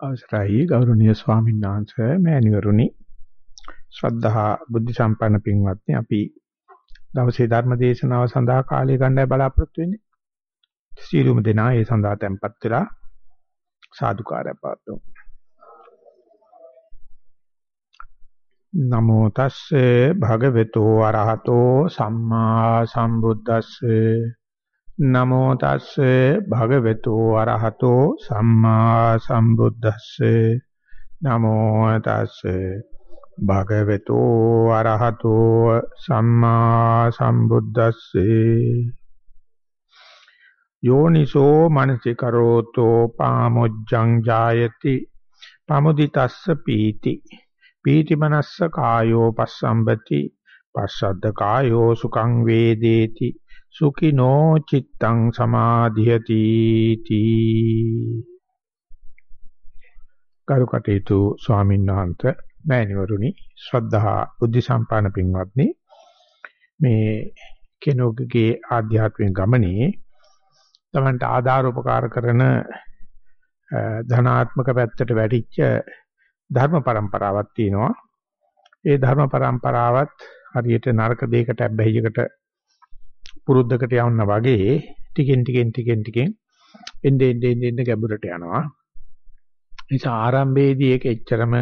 අවසරයි ගෞරවනීය ස්වාමීන් වහන්සේ මෑණිවරුනි. ශ්‍රද්ධා බුද්ධ සම්පන්න පින්වත්නි අපි දවසේ ධර්ම දේශනාව සඳහා කාලය ගන්නයි බලාපොරොත්තු වෙන්නේ. සීලුම දෙනා ඒ සඳහා tempත් වෙලා සාදුකාරය පාත්තු නමෝ තස්සේ භගවතු වරහතෝ සම්මා සම්බුද්දස්සේ. නමෝ තස්සේ භගවතු අරහතෝ සම්මා සම්බුද්දස්සේ. නමෝ තස්සේ භගවතු අරහතෝ සම්මා සම්බුද්දස්සේ. යෝනිසෝ මනසිකරෝතෝ පාමොජ්ජං ජායති. පමුදිතස්ස පීති. පීති මනස්ස කායෝ පස්සම්බති. පස්සද්ද කායෝ සුඛං වේදේති. සුඛිනෝ චිත්තං සමාධියති තී. කරුකටේතු ස්වාමීන් වහන්සේ මෑණිවරුනි ශ්‍රද්ධා බුද්ධ සම්පාදන පින්වත්නි මේ කෙනෙකුගේ ආධ්‍යාත්මික ගමනේ තමන්ට ආධාර උපකාර කරන ධනාත්මක පැත්තට වැටිච්ච ධර්ම પરම්පරාවක් තියෙනවා. ඒ ධර්ම પરම්පරාවත් හරියට නරක දෙයකට අබ්බැහියකට පුරුද්දකට යවන්න වගේ ටිකෙන් ටිකෙන් ටිකෙන් ටිකෙන් එන්නේ එන්නේ එන්නේ ගැඹුරට යනවා. නිසා ආරම්භයේදී ඒක එච්චරම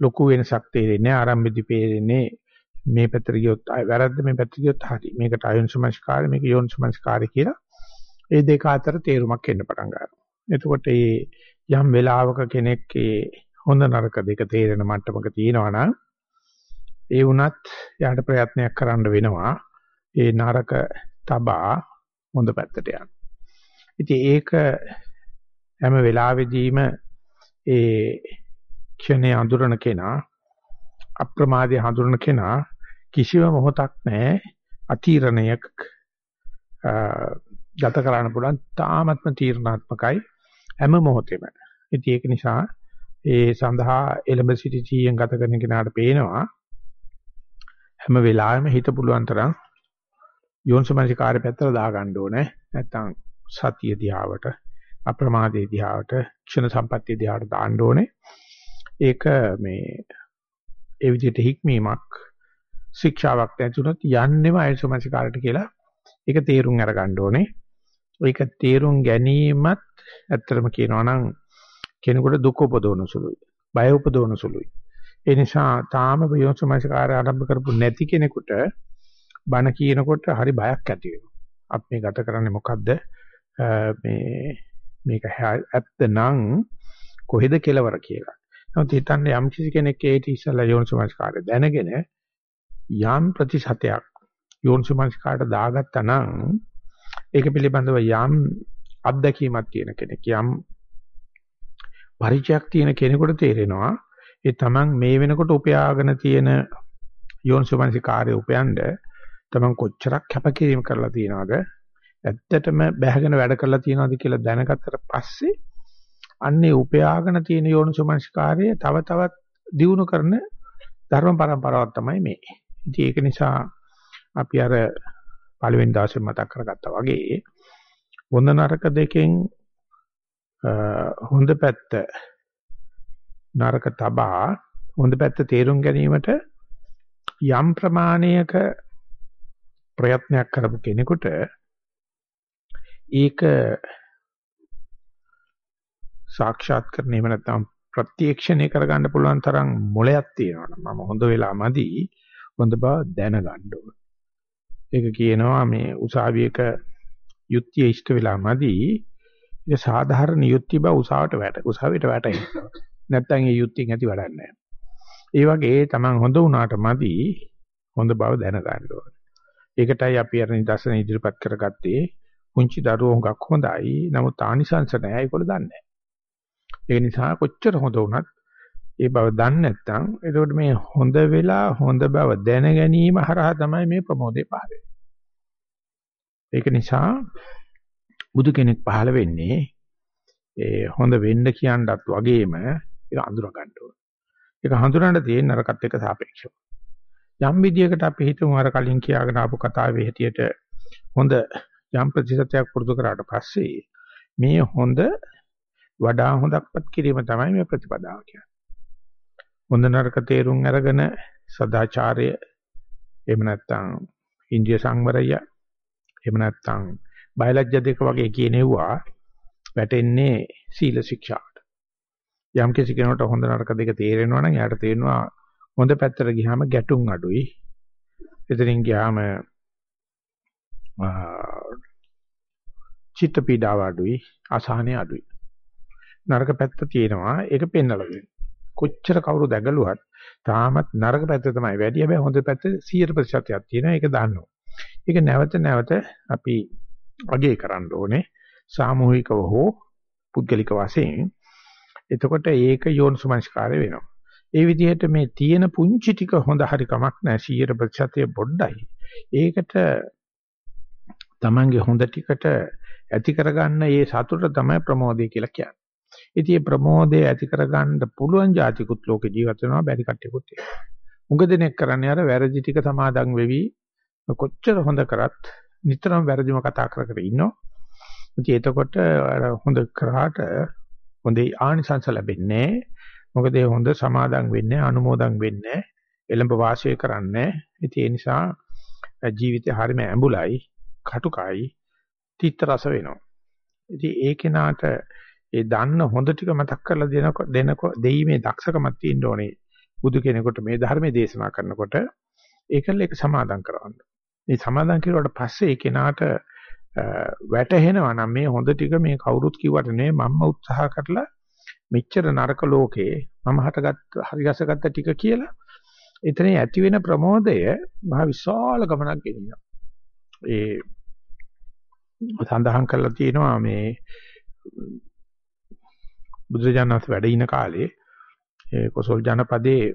ලොකු වෙනසක් තේරෙන්නේ නැහැ. ආරම්භයේදී පේන්නේ මේ පැත්තට ගියොත් වැරද්ද මේ පැත්තට ගියොත් හරි. මේකට අයෝනිසමස්කාරය මේක යෝනිසමස්කාරය කියලා ඒ දෙක අතර තේරුමක් එන්න පටන් ගන්නවා. එතකොට මේ යම් වෙලාවක කෙනෙක් හොඳ නරක දෙක තේරෙන මට්ටමක තියෙනවා නම් ඒ වුණත් යාට ප්‍රයත්නයක් කරන්න වෙනවා. ඒ නරක තබා හොඳ පැත්තට යනවා. ඉතින් ඒක හැම වෙලාවෙදීම ඒ ක්ෂණේ අඳුරන කෙනා අප්‍රමාදයේ හඳුනන කෙනා කිසිම මොහොතක් නැහැ අතිරණයක් ගත කරන්න පුළුවන් තාමත්ම තීරණාත්මකයි හැම මොහොතෙම. ඉතින් ඒක නිසා ඒ සඳහා එලඹ සිටි ජීයෙන් ගත කරන කෙනාට පේනවා හැම වෙලාවෙම හිත පුළුවන් තරම් යෝනිසමනසිකාරය පැත්තට දාගන්න ඕනේ. නැත්තම් සතිය දිහාවට අප්‍රමාදයේ දිහාවට ක්ෂණ සම්පත්තිය දිහාවට දාන්න ඕනේ. ඒක මේ ඒ විදිහට හික්මීමක් ශික්ෂාවක් නැතුනොත් යන්නෙම අයසමනසිකාරයට කියලා ඒක තේරුම් අරගන්න ඕනේ. ඒක තේරුම් ගැනීමත් ඇත්තටම කියනවා නම් කෙනෙකුට දුක උපදවන සුළුයි. බය උපදවන සුළුයි. ඒ නිසා තාම යෝනිසමනසිකාරය ආරම්භ කරපු නැති කෙනෙකුට බණ කියනකොට හරි බයක් ඇති වෙනවා. අපි මේ ගත කරන්නේ මොකද්ද? මේ මේක ඇත්ත නම් කොහෙද කෙලවර කියලා. නමුත් හිතන්නේ යම් කිසි කෙනෙක් ඒටි ඉස්සලා යෝනිසමස්කාරය දැනගෙන යම් ප්‍රතිශතයක් යෝනිසමස්කාරයට දාගත්තා නම් ඒක පිළිබඳව යම් අත්දැකීමක් තියෙන කෙනෙක් යම් පරිචයක් තියෙන කෙනෙකුට තේරෙනවා ඒ තමන් මේ වෙනකොට උපයාගෙන තියෙන යෝනිසමස්කාරය උපයන්නේ තමන් කොච්චරක් කැපකිරීම කරලා තියනවද ඇත්තටම බැහැගෙන වැඩ කරලා තියනවද කියලා දැනගත්තට පස්සේ අන්නේ උපයාගෙන තියෙන යෝනිසෝමනස්කාරය තව තවත් දියුණු කරන ධර්ම પરම්පරාවක් තමයි මේ. ඉතින් ඒක නිසා අපි අර පළවෙනි දවසේ මතක් කරගත්තා වගේ හොඳ නරක දෙකෙන් හොඳ පැත්ත නරක තබා හොඳ පැත්ත තේරුම් ගැනීමට යම් ප්‍රමාණයක ප්‍රයත්නයක් කරපු කෙනෙකුට ඒක සාක්ෂාත් කරන්නේ නැත්නම් ප්‍රත්‍යක්ෂණය කරගන්න පුළුවන් තරම් මොලයක් තියෙනවා මම හොඳ වෙලාමදි හොඳ බව දැනගන්න ඕන. ඒක කියනවා මේ උසාවියක යුක්තිය ඉෂ්ට වෙලාමදි ඒ සාධාරණ යුක්ති බව උසාවට වැට උසාවියට වැටෙනවා. නැත්නම් ඒ යුක්තියෙන් ඇති වැඩක් නැහැ. ඒ වගේ Taman හොඳ වුණාට මදි හොඳ බව දැනගන්න ඕන. ඒකටයි අපි අර නිදර්ශන ඉදිරිපත් කරගත්තේ පුංචි දරුවෝ හුඟක් හොඳයි. නමුත් ආනිසංශ නැහැ. ඒකවල දන්නේ නැහැ. ඒ නිසා කොච්චර හොඳ වුණත් ඒ බව දන්නේ නැත්නම් එතකොට මේ හොඳ වෙලා හොඳ බව දැන ගැනීම හරහා තමයි මේ ප්‍රමෝදේ පහළ වෙන්නේ. ඒක නිසා බුදු කෙනෙක් පහළ වෙන්නේ ඒ හොඳ වෙන්න කියනවත් වගේම ඒක අඳුර ගන්න ඕන. ඒක හඳුනන්න තියෙන නරකත් එක්ක සාපේක්ෂව. යම් විදියකට අපි හිතමු අර කලින් කියාගෙන ආපු කතාවේ හැටියට හොඳ යම් ප්‍රතිශතයක් පුරුදු කරාට පස්සේ මේ හොඳ වඩා හොඳක්පත් කිරීම තමයි මේ ප්‍රතිපදාව කියන්නේ. හොඳ නරක තේරුම් අරගෙන සදාචාරය එහෙම නැත්නම් ඉන්දිය සංවරය එහෙම නැත්නම් බයලජ්‍ය දෙක වගේ කියනෙව්වා වැටෙන්නේ සීල ශික්ෂාට. යම් කිසි කෙනෙකුට හොඳ නරක දෙක තේරෙනවා නම් එයාට තේරෙනවා හොඳ පැත්තට ගියාම ගැටුම් අඩුයි. එතනින් ගියාම චිත්ත පීඩාව අඩුයි, අසහනය අඩුයි. නරක පැත්ත තියෙනවා ඒක පෙන්නලා දෙන්න. කොච්චර කවුරු දැගලුවත් තාමත් නරක පැත්ත තමයි වැඩි. හැබැයි හොඳ පැත්ත 100%ක් තියෙනවා. ඒක දන්නවා. ඒක නැවත නැවත අපි අගය කරන්න ඕනේ. සාමූහිකව හෝ පුද්ගලික වශයෙන්. එතකොට ඒක යෝනිසමංස්කාරය වෙනවා. ඒ විදිහට මේ තියෙන පුංචි ටික හොඳ හරි කමක් නැහැ 100% පොඩ්ඩයි. ඒකට Tamange හොඳ ටිකට ඇති කරගන්න මේ සතුට තමයි ප්‍රමෝදය කියලා කියන්නේ. ඉතින් මේ ප්‍රමෝදය ඇති කරගන්න පුළුවන් જાතිකුත් ලෝකේ ජීවත් වෙනවා බැරි කට්ටියකුත් තියෙනවා. උඟ දෙනෙක් කරන්නේ අර වැරදි ටික සමාදන් වෙවි කොච්චර හොඳ කරත් නිතරම වැරදිම කතා කර කර ඉන්නවා. ඉතින් එතකොට අර හොඳ කරාට හොඳේ ආනිසංස ලැබෙන්නේ මොකද ඒ හොඳ සමාදන් වෙන්නේ අනුමෝදන් වෙන්නේ එළඹ වාසය කරන්නේ. ඉතින් ඒ නිසා ජීවිතේ හරිම ඇඹුලයි, කටුකයි, තිත්ත රස වෙනවා. ඉතින් ඒ කෙනාට ඒ දන්න හොඳ ටික මතක් කරලා දෙනකො දෙනකො දෙීමේ දක්ෂකමක් තියෙන්න ඕනේ. බුදු කෙනෙකුට මේ ධර්මයේ දේශනා කරනකොට ඒකල එක සමාදම් කරවන්න. මේ සමාදම් කෙරුවට පස්සේ ඒ කෙනාට වැටහෙනවා නම් මේ හොඳ ටික මේ කවුරුත් කිව්වට නෙවෙයි මම උත්සාහ කරලා මෙච්චර නරක ලෝකේ මම හටගත් හරිගසගත්ත ටික කියලා එතන ඇති වෙන ප්‍රමෝදය මහ විශාල ගමනක් ගෙනියනවා. ඒ සඳහන් කරලා තියෙනවා මේ බුදුරජාණන් වැඩ ඉන කාලේ ඒ කොසල් ජනපදයේ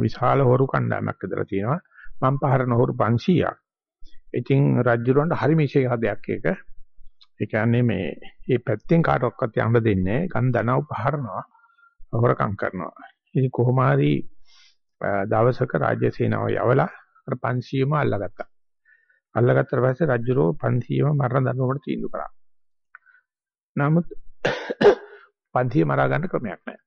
විශාල හොරු කණ්ඩායමක් ඉදලා තියෙනවා. මම පහරන හොරු 500ක්. ඉතින් රජුරවන්ට හරි මිෂේ හදයක් එක. ඒ කියන්නේ මේ මේ පැත්තෙන් කාටවත් යන්න දෙන්නේ නැහැ. ගන් දනව පහරනවා. හොරකම් කරනවා. ඉතින් කොහොම හරි දවසක රාජ්‍ය සේනාව යවලා අර 500ම අල්ලගත්තා. අල්ලගත්තට පස්සේ රජුරෝ 500ම මරණ දඬුවමට තීන්දුව කරා. නමුත් පන්තිය මරා ගන්න ක්‍රමයක් නැහැ.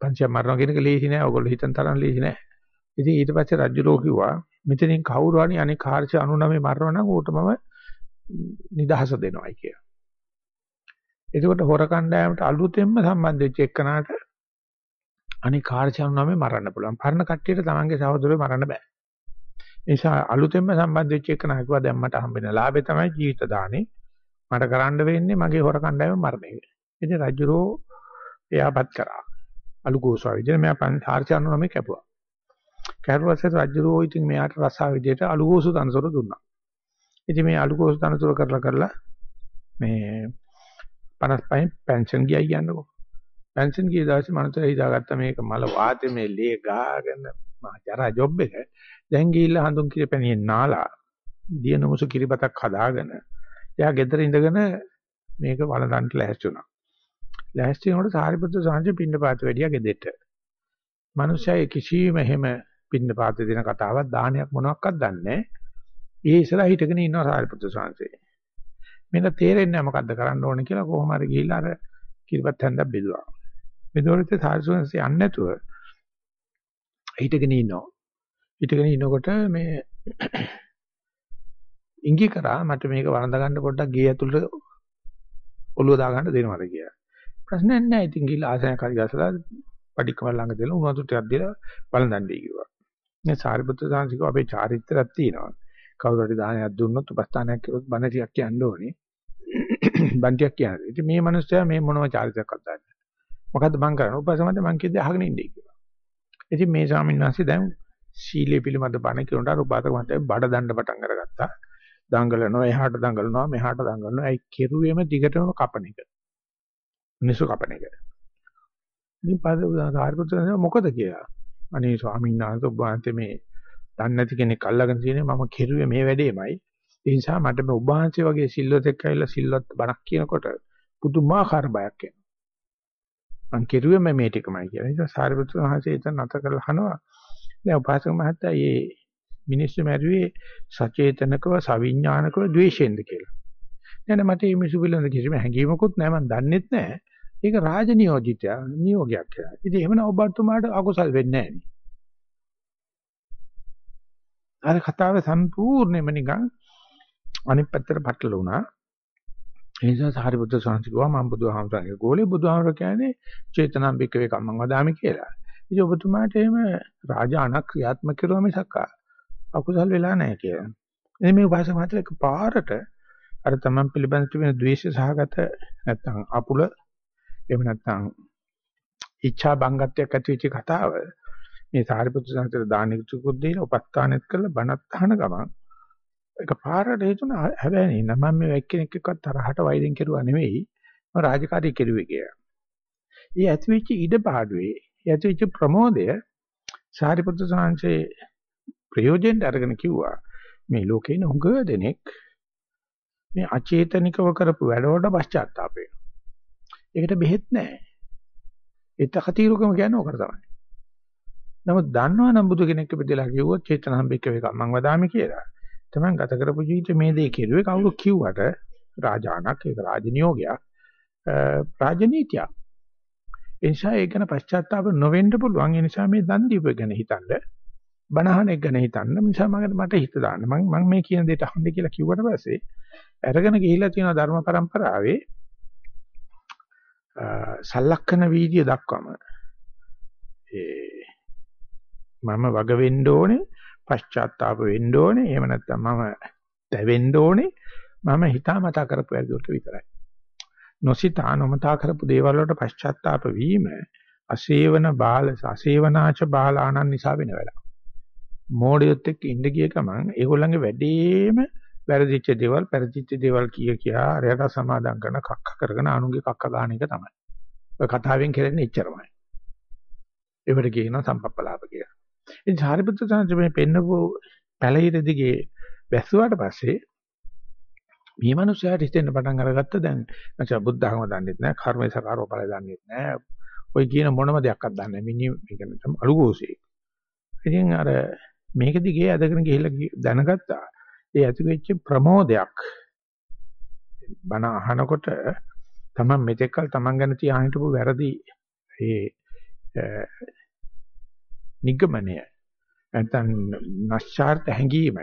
පන්තිය මරනවා කියන එක ලේසි නෑ. ඔයගොල්ලෝ හිතන තරම් ලේසි නෑ. ඉතින් ඊට පස්සේ රජුරෝ කිව්වා මෙතනින් කවුරු හරි අනේ 499 මරනවා නම් ඌට මම නිදහස දෙනවයි කියලා. එතකොට හොර කණ්ඩායමට අලුතෙන්ම සම්බන්ධ වෙච්ච එක්කනට අනේ 499 මරන්න පුළුවන්. පරණ කට්ටියට තමන්ගේ සහෝදරයෝ මරන්න බෑ. ඒ නිසා අලුතෙන්ම සම්බන්ධ වෙච්ච එක්කන කිව්වා දැන් මට හම්බෙන ලාභේ තමයි ජීවිත දානේ. මට කරන්න වෙන්නේ මගේ හොර කණ්ඩායම මරණ එක. ඉතින් රජුරෝ එයාපත් කරා. අලුගෝසාව විදිහට මෙයා 499 කැපුවා. කැරුවාසේ රජුරෝ ඉතින් මෙයාට රසා විදිහට අලුගෝසු තනතුර දුන්නා. ඉතින් මේ අලුගෝසු තනතුර කරලා කරලා මේ 55 පෙන්ෂන් ගියා කියන්නකෝ. පෙන්ෂන් ගිය දවසේ මනසට හිතාගත්ත මේක මල වාතේ මේ ලේ ගාගෙන මා ජරා ජොබ් එක. දැන් ගිහිල්ලා හඳුන් කිරිපැණියෙන් නාලා දියනමුසු කිරිබතක් හදාගෙන එයා ගෙදර ඉඳගෙන මේක වළඳන්න ලෑස්ති වුණා. ලෑස්ති වෙනකොට සාරිපුත්‍ර සාංශ පින්නපාත වැඩියා ගෙදෙට්ට. මිනිස්සයා කිසිම එහෙම පින්නපාත දෙන කතාවක් දානයක් මොනවත් දන්නේ ඒ ඉස්සරහ හිටගෙන ඉන්නවා සාරිපුත්‍ර සාංශේ. මේක තේරෙන්නේ නැහැ මොකද්ද කරන්න ඕනේ කියලා කොහොම හරි ගිහිල්ලා අර කිරිපත් හැන්දක් බෙදුවා. බෙදුවොත් සාරිපුත්‍ර යන්නේ නැතුව හිටගෙන ඉන්නවා. හිටගෙන ඉනකොට මේ ඉඟි කරා මට මේක වරඳ ගන්න පොඩ්ඩක් ගේ ඇතුළට ඔළුව දාගන්න දෙනවද කියලා. ප්‍රශ්නයක් නැහැ. ඉතින් ගිහලා ආසනයක් හරි ගසලා පඩිකම ළඟ දෙලා උණු වතුර ටිකක් දීලා වළඳන්නේ කිව්වා. මේ සාරිපුත්‍ර සාංශික අපේ චාරිත්‍රාක් තියෙනවා. කවුරු හරි දානයක් දුන්නොත් උපස්ථානයක් කරොත් බණ ටිකක් කියන්න ඕනේ. බණ ටිකක් කියන්නේ. ඉතින් මේ මිනිස්සයා මේ මොනම චාරිත්‍රාක්වත් දන්නේ නැහැ. මොකද්ද මං කරන්නේ? උපසමත මං කිව්ද අහගෙන ඉන්නේ කියලා. ඉතින් මේ ස්වාමීන් වහන්සේ දැන් සීලය පිළිබඳ බණ කියනට අර උපාසක මහත්තයා බඩ දණ්ඩ පටන් අරගත්තා. දඟලනවා එහාට දඟලනවා මෙහාට දඟලනවා ඒ කෙරුවේම දිගටම කපන එක. මිනිස්සු කපන එක. ඉතින් පස්සේ සාරිපුත්‍රයන් මොකද කියලා. අනේ ස්වාමීන් වහන්සේ ඔබ වහන්සේ මේ දන්නේ නැති කෙනෙක් අල්ලගෙන තියෙන්නේ මම කෙරුවේ මේ වැඩේමයි. ඒ නිසා මට මේ ඔබ වහන්සේ වගේ සිල්වත් එක්ක ඇවිල්ලා සිල්වත් බණක් කියනකොට පුදුමාකාර බයක් එනවා. මං කෙරුවේ මේ ටිකමයි කියලා. ඒ නිසා සාරිපුත්‍ර වහන්සේ එතන නැත කරලා අහනවා. දැන් උපාසක මහත්තයා මේ මිනිස්සු මැරුවේ සචේතනකව සවිඥානිකව ද්වේෂයෙන්ද කියලා. නෑ මට මේ මිසු පිළිබඳ කිසිම හැඟීමකුත් නෑ මම දන්නෙත් නෑ. ඒක රාජනියෝජිතය නියෝගයක් කියලා. ඉතින් එහෙමනම් ඔබතුමාට අකුසල් වෙන්නේ නෑනේ. අර කතාව සම්පූර්ණයෙන්ම නිකන් අනිත් පැත්තට පටල වුණා. ඒ නිසා සාරිපුත්‍ර ස්වාමීන් වහන්සේ මම බුදුහාමරගේ ගෝලේ බුදුහාමර කියන්නේ චේතනාම්බික වේ කම්මං වදාමි කියලා. ඉතින් ඔබතුමාට එහෙම රාජාන ක්‍රියාත්මක කරුවා මිසක් අකුසල් වෙලා නැහැ කියලා. එනේ මේ උපාසක මහත්තයා එක පාරට අර තමන් පිළිබඳ තිබෙන ද්වේෂ සහගත නැත්නම් අපුල එහෙම නැත්නම් ඉච්ඡා බංගත්වයක් ඇති වෙච්ච කතාව මේ සාරිපුත්‍ර සංසතේ දානෙක චුකුත් දීලා උපස්ථානෙත් කරලා බණත් අහන ගමන් ඒක පාරට හේතුන හැබැයි නෑ මම මේ එක්කෙනෙක් එක්කවත් තරහට වෛරෙන් කෙරුවා නෙවෙයි මම රාජකාරී කෙරුවේ කියලා. ඒ ඇතිවෙච්ච ඉඩ පාඩුවේ ඇතිවෙච්ච ප්‍රමෝදය සාරිපුත්‍ර සංසයේ ප්‍රයෝජෙන්ට අරගෙන කිව්වා මේ ලෝකේ ඉන්න හුඟ දෙනෙක් මේ අචේතනිකව කරපු වැඩවලට පශ්චාත්තාප වෙනවා. ඒකට බෙහෙත් නැහැ. ඒත් කතිරුකම කියන්නේ ඕකට තමයි. නමුත් දන්නවනම් බුදු කෙනෙක් ඉපදලා කිව්වොත් චේතනහම්බික වේ කම්මං වදාමි කියලා. තමන් ගත කරපු ජීවිතේ මේ දේ කෙරුවේ කවුරු කිව්වට රාජානක් ඒක රාජනියෝගයක් රාජනීතියක්. ඒ නිසා ඒක ගැන පශ්චාත්තාප නොවෙන්න පුළුවන්. ඒ නිසා මේ දන් දීප ගැන හිතන්න බණහන එක ගැන හිතන්න නිසා මම මට හිත දාන්න. මම මම මේ කියන දෙයට අහන්න කියලා කිව්වට පස්සේ අරගෙන ගිහිලා තියෙන ධර්ම પરම්පරාවේ සලක්කන වීදිය දක්වම ඒ මම වග වෙන්න ඕනේ, පශ්චාත්තාප වෙන්න ඕනේ, එහෙම නැත්නම් මම දැවෙන්න ඕනේ. මම හිතාමතා කරපු වැඩවලට විතරයි. නොසිතා නොමතා කරපු දේවල් වලට පශ්චාත්තාප වීම අසේවන බාල අසේවනාච බාලාණන් නිසා වෙන වැඩක්. මෝඩයොත් එක්ක ඉඳ ගිය ගමන් ඒගොල්ලන්ගේ වැඩේම වැරදිච්ච දේවල්, පෙරදිච්ච දේවල් කිය කියා රයට සමාදම් කරන කක්ක කරගෙන අනුන්ගේ කක්ක ගන්න එක තමයි. ඔය කතාවෙන් කරන්නේ එච්චරමයි. ඒවට කියනවා සම්පප්පලාප කියලා. ඉතින් සාරිපුත්‍ර සාන්ත මේ පෙන්නපු පැලිර දිගේ වැස්සුවාට පස්සේ මේ මිනිස්යාට හිතෙන්න පටන් අරගත්ත දැන් නැචා බුද්ධ ධර්ම දන්නෙත් නැහැ කර්මේ සකාරෝ ඵල දන්නෙත් නැහැ ඔය කියන මොනම දෙයක්වත් දන්නේ නැහැ මිනිහ මේක නම් අලුගෝසේ ඉතින් අර මේක දිගේ ඇදගෙන ගිහිල්ලා දැනගත්තා. ඒ ඇති වෙච්ච ප්‍රමෝදයක් බණ අහනකොට තමන් මෙතෙක්කල් තමන් ගැන තියාගෙන හිටපු වැරදි ඒ නිගමනය. නැත්නම් නැස්චාර්ත හැංගීම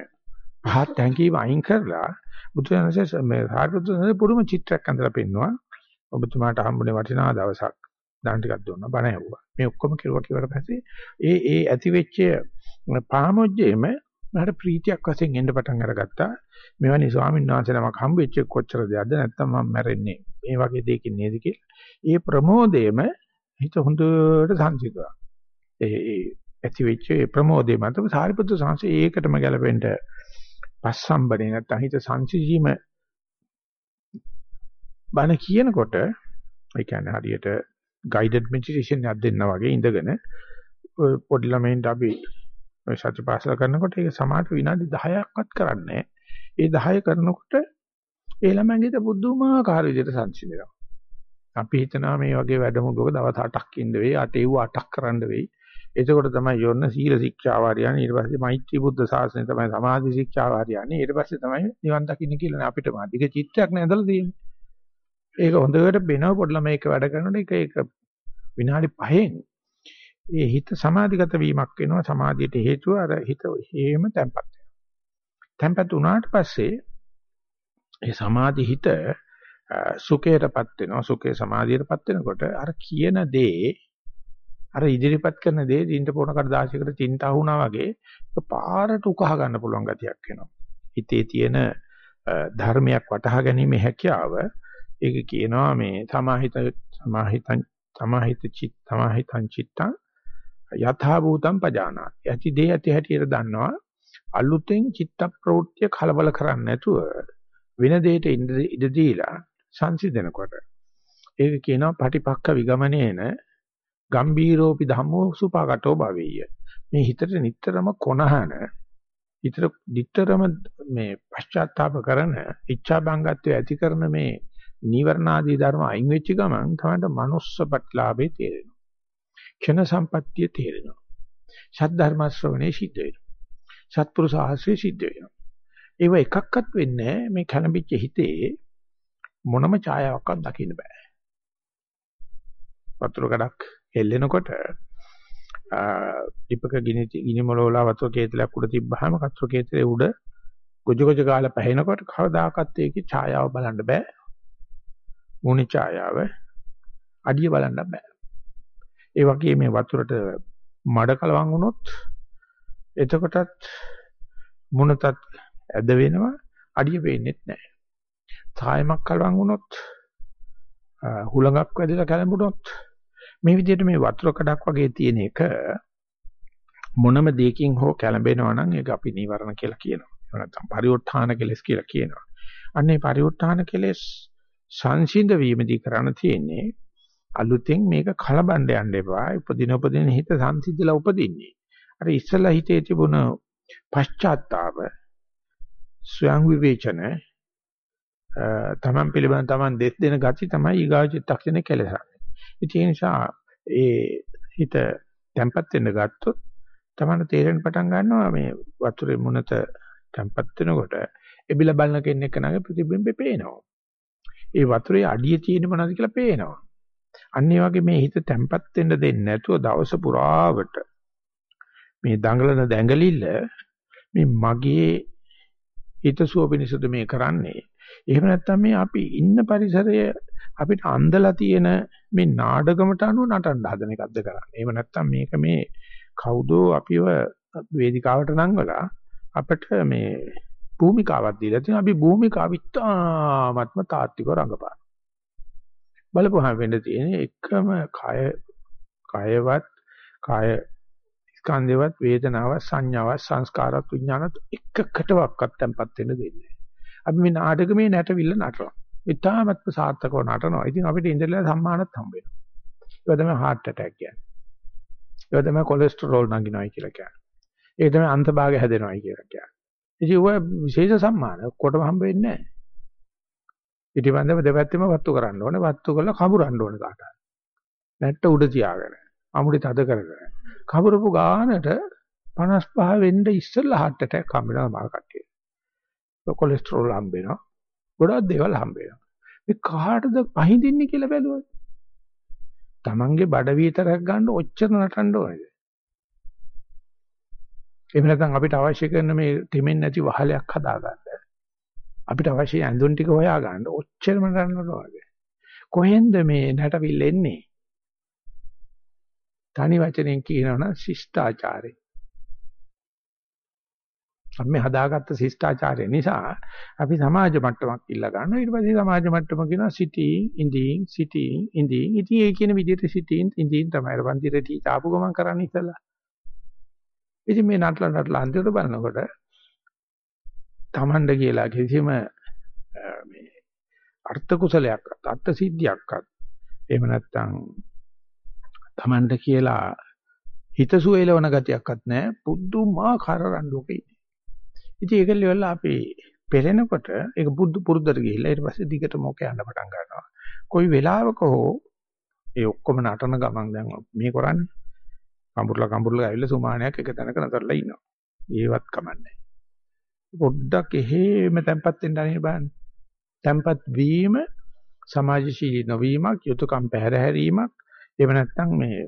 පහත් හැංගීම අයින් කරලා බුදුරජාණන්සේ මේ සාරිපුත්‍රයන්ගේ පුදුම චිත්‍රයක් අඳලා පෙන්නවා. ඔබතුමාට හම්බුනේ වටිනා දවසක්. දාන ටිකක් දුන්නා බණ ඇහුවා. මේ ඔක්කොම කෙරුවා කියලා පස්සේ ඒ ඒ ඇති වෙච්ච පාමොජ්ජේම මට ප්‍රීතියක් වශයෙන් එන්න පටන් අරගත්තා. මෙවැනි ස්වාමීන් වහන්සේ නමක් හම්බෙච්ච කොච්චර දෙයක්ද නැත්නම් මම මැරෙන්නේ මේ වගේ දෙයකින් නේද කියලා. ඒ ප්‍රමෝදයේම හිත හොඳට සංසිඳුවා. ඒ ඇති වෙච්ච ප්‍රමෝදය මත සාරිපුත්‍ර සංසය ඒකටම ගැලපෙන්න පස්සම්බනේ නැත්නම් හිත සංසිජීම බණ කියනකොට ඒ කියන්නේ හරියට guided meditation එකක් දෙන්න වගේ ඉඳගෙන පොඩි ළමයින්ට අපි ඔය සතිපාසල කරනකොට ඒක සමාජ විනාඩි 10ක්වත් කරන්නේ ඒ 10 කරනකොට ඒ ළමයින්ගේ පුදුමාකාර විදිහට සංසිඳනවා. අපි හිතනවා මේ වගේ වැඩමුළුවක දවස් 8ක් ඉන්න වෙයි, 8 ඒව 8ක් කරන්න වෙයි. එතකොට තමයි යොන්න සීල ශික්ෂාව හරියන්නේ ඊට පස්සේ මෛත්‍රී බුද්ධ ශාසනය තමයි සමාධි ශික්ෂාව හරියන්නේ ඊට පස්සේ තමයි නිවන් දකින්න කියලා. අපිට මාධික චිත්තයක් නෑදලා තියෙන්නේ. ඒක හොඳට වෙනව පොඩ්ඩ මේක වැඩ කරනකොට ඒක ඒක විනාඩි 5න් ඒ හිත සමාධිගත වීමක් වෙනවා. සමාධියට හේතුව අර හිත හේම තැම්පත් වෙනවා. තැම්පත් වුණාට පස්සේ ඒ සමාධි හිත සුඛයටපත් වෙනවා. සුඛේ සමාධියටපත් වෙනකොට අර කියන දේ අර ඉදිරිපත් කරන දේ දින්ට පොණ කඩදාසියකට තින්ට අහුණා වගේ පාරට උකහා ගන්න පුළුවන් ගතියක් එනවා. හිතේ තියෙන ධර්මයක් වටහා ගැනීම හැකියාව ඒක කියනවා මේ සමාහිත සමාහිතං සමාහිත චිත් සමාහිතං චිත්තං යථා භූතං පජානාති. යටි දේ ඇති හැටියට දන්නවා. අලුතෙන් චිත්ත ප්‍රවෘත්ති කලබල කරන්නේ නැතුව වෙන දෙයකට ඉඩ දීලා සංසිඳනකොට ඒක කියනවා පටිපක්ක විගමනේන ගම්බීරෝපි ධම්මෝ සුපාකටෝ භවෙය්‍ය. මේ හිතට නිටතරම කොනහන හිතට නිටතරම මේ පශ්චාත්තාප කරන ඉච්ඡා බංගත්වය ඇති කරන මේ නීවරණාදී ධර්ම අයින් වෙච්ච ගමන් තමයි මනුස්ස ප්‍රතිලාභේ තේරෙනවා. ක්ෂණ සම්පත්තිය තේරෙනවා. සත් ධර්ම ශ්‍රවණේ සිද්ධ වෙනවා. සත්පුරුෂ ආශ්‍රය සිද්ධ වෙනවා. ඒව එකක්වත් වෙන්නේ මේ කලඹිච්ච හිතේ මොනම ඡායාවක්වත් දකින්න බෑ. වතුර ගඩක් හෙල්ලෙනකොට දීපක ගිනි ගිනි මොළවල වතුර කේතලයක් උඩ තිබ්බහම වතුර කේතලේ උඩ ගොජ ගොජ ගාලා පැහෙනකොට කවදාකවත් ඒකේ ඡායාව බලන්න බෑ. මුනි ඡායාව අඩිය බලන්න බෑ. ඒ වගේ මේ වතුරට මඩ කලවම් වුණොත් එතකොටත් මුණතත් ඇද වෙනවා අඩිය පේන්නේ නැහැ. සායමක් කලවම් වුණොත් හුලඟක් වැදිලා කැළඹුණොත් මේ විදිහට මේ වතුර කඩක් වගේ තියෙන එක මොනම දෙයකින් හෝ කැළඹෙනවා නම් ඒක අපි නීවරණ කියලා කියනවා. එහෙම නැත්නම් පරිඋත්ථාන කෙලස් කියලා කියනවා. අන්නේ පරිඋත්ථාන කෙලස් සංසිඳ වීමදී කරන්න තියෙන්නේ අලුතෙන් මේක කලබන්න යන්න එපා. උපදින උපදින හිත සංසිඳලා උපදින්නේ. අර ඉස්සලා හිතේ තිබුණ පශ්චාත්තාප ස්වයං විවේචන තමන් පිළිබඳ තමන් දෙස් දෙන gati තමයි ඊගා චිත්තක්ෂණේ කෙලසන්නේ. ඒ නිසා ඒ හිත තැම්පත් වෙන්න ගත්තොත් තමන්න තේරෙන්න පටන් ගන්නවා මේ වතුරේ මුනත තැම්පත් වෙනකොට එබිලා බලන කෙනෙක් නගේ ප්‍රතිබිම්බේ පේනවා. ඒ වතුරේ අඩිය තියෙන මොනවද කියලා පේනවා. අන්න ඒ වගේ මේ හිත තැම්පත් වෙන්න දෙන්නේ නැතුව දවස පුරාවට මේ දඟලන දැඟලිල්ල මේ මගේ හිතසුව පිණිසද මේ කරන්නේ. එහෙම නැත්නම් මේ අපි ඉන්න පරිසරය අපිට අන්දලා තියෙන මේ නාඩගමට අනුව නටන්න හදන එකක්ද කරන්නේ. එහෙම නැත්නම් මේක මේ කවුදෝ අපිව වේදිකාවට නංගලා අපිට මේ භූමිකාවක් දීලා තියෙනවා. අපි භූමිකාව ඉතාමත්ම තාත්විකව රඟපාන. බලපුවහම වෙන්න තියෙන එකම කය කයවත් කය ස්කන්ධයවත් වේදනාවක් සංඥාවක් සංස්කාරات විඥානත් එකකටවත් තැම්පත් වෙන්න දෙන්නේ නැහැ. අපි මේ නාටකමේ නැටවිල්ල නටනවා. ඉතාමත්ම සාර්ථකව නටනවා. ඉතින් අපිට ඉඳලා සම්මානත් හම්බ වෙනවා. ඒක තමයි heart attack කියන්නේ. ඒක තමයි කොලෙස්ටරෝල් නගිනවයි කියලා කියන්නේ. ඒක තමයි අන්තභාගය හැදෙනවයි කියලා කියන්නේ. ඉතින් ඔය විශේෂ සම්මාන ඔක්කොටම හම්බ වෙන්නේ නැහැ. පිටිපන්දම දෙපැත්තෙම වත්තු කරන්න ඕනේ. වත්තු කරලා කඹරන්න ඕනේ කාටද. නැට්ට උඩ තියාගෙන. අමුඩි තද කරගෙන. කඹරපු ගානට 55 වෙන්න ඉස්සෙල්ලා heart attack හම්බ වෙනවා මාර කට්ටිය. කොලෙස්ටරෝල් හම්බ වෙනවා. ගොඩක් දේවල් හම්බ වෙනවා. මේ කාටද පහඳින්නේ කියලා බැලුවොත්. Tamange බඩ විතරක් ගන්න ඔච්චර නටන්න ඕනේද? එහෙම නැත්නම් අපිට අවශ්‍ය කරන මේ තෙමෙන් නැති වහලයක් හදාගන්න. අපිට අවශ්‍ය ඇඳුම් ටික හොයාගන්න ඔච්චරම නටනවද? කොහෙන්ද මේ නැටවිල්ල එන්නේ? තනි වචනෙන් කියනවනම් ශිෂ්ටාචාරය. අපි මේ හදාගත්ත ශිෂ්ටාචාරය නිසා අපි සමාජ මට්ටමක් ඉල්ල ගන්නවා. ඊට පස්සේ සමාජ මට්ටම කියනවා සිටින් ඉඳින් සිටින් ඉඳින්. ඉතින් ඒ කියන විදිහට සිටින් ඉඳින් තමයි රපන්තිරටි තාපු ගමන් කරන්නේ ඉතලා. ඉතින් මේ නටලා නටලා අන්තිමට බලනකොට Tamanda කියලා කිසිම මේ අර්ථ කුසලයක්වත් අර්ථ සිද්ධියක්වත් එහෙම නැත්නම් Tamanda කියලා හිතසුව එලවන ගතියක්වත් නැහැ. පුදුමාකාර රණ්ඩුවක ඉන්නේ. ඉතින් ඒක ලෙවල් අපි පෙරෙනකොට ඒක බුද්ධ පුරුද්දට ගිහිල්ලා ඊට පස්සේ දිගට මොක යන්න පටන් ගන්නවා. කොයි වෙලාවක හෝ ඒ ඔක්කොම නටන ගමන් දැන් මේ කරන්නේ කඹුරලා කඹුරලා ඇවිල්ලා සුමානයක් එක තැනක නතරලා ඉන්නවා. ඒවත් කමන්නේ. පොඩ්ඩක් එහෙම තැම්පත් වෙන්න අනේ බලන්න. තැම්පත් වීම සමාජශීලී නොවීමක්, යුතුයකම් පැහැරහැරීමක්, එහෙම නැත්නම් මේ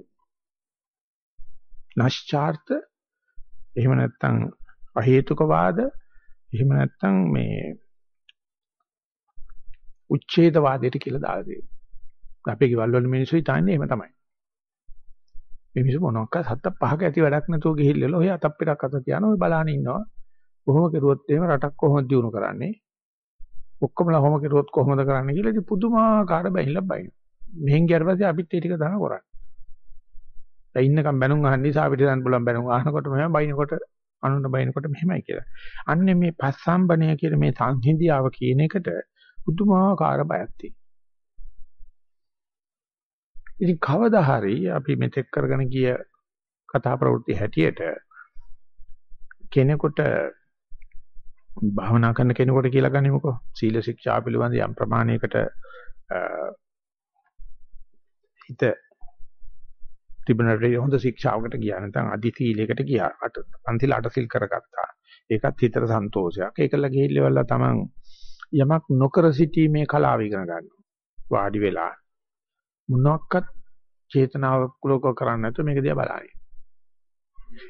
නැස්චාර්ථ, එහෙම නැත්නම් අහේතුක වාද, එහෙම නැත්නම් මේ උච්ඡේද වාදයට කියලා දාලා දෙනවා. අපේ ගෙවල් වල මිනිස්සු හිතන්නේ එහෙම තමයි. මේ මිනිස්සු මොනවාක්වත් හත්ත පහක ඇති වැඩක් නැතුව ගිහිල්ලා ඔය අතප්පිටක් අත තියාන ඔය බලාන ඉන්නවා. කොහොම කෙරුවොත් එහෙම රටක් කොහොමද දියුණු කරන්නේ? ඔක්කොමලා කොහොම කෙරුවොත් කොහොමද කරන්නේ කියලා ඉතින් පුදුමාකාර බැහැලා බයින. මෙහෙන් ගියාට පස්සේ අපිත් ඒ ටික තමයි කරන්නේ. දැන් ඉන්නකම් බැනුම් අහන්න නිසා අපිට දැන් පුළුවන් බැනුම් අහනකොට මෙහෙම බයිනකොට අනුන්න බයිනකොට මෙහෙමයි කියලා. අන්නේ මේ පස්සම්බණය කියන මේ සංහිඳියාව කියන එකට පුදුමාකාර බයක් තියෙනවා. ඉතින් කවදා හරි අපි මෙතෙක් කරගෙන ගිය කතා ප්‍රවෘත්ති හැටියට කෙනෙකුට භාවනා කරන කෙනෙකුට කියලා ගනිමුකෝ සීල ශික්ෂා පිළිබඳ යම් ප්‍රමාණයකට හිත තිබුණට හොඳ ශික්ෂාවකට ගියා නැත්නම් අදි සීලයකට ගියා අට පන්තිල අට සිල් කරගත්තා ඒකත් හිතට සන්තෝෂයක් ඒකල ගිහිල්ලවලා තමන් යමක් නොකර සිටීමේ කලාව ඉගෙන ගන්නවා. වාඩි වෙලා මොනක්වත් චේතනාව කුලක කරන්නේ නැතුව මේක දිහා බලන්නේ.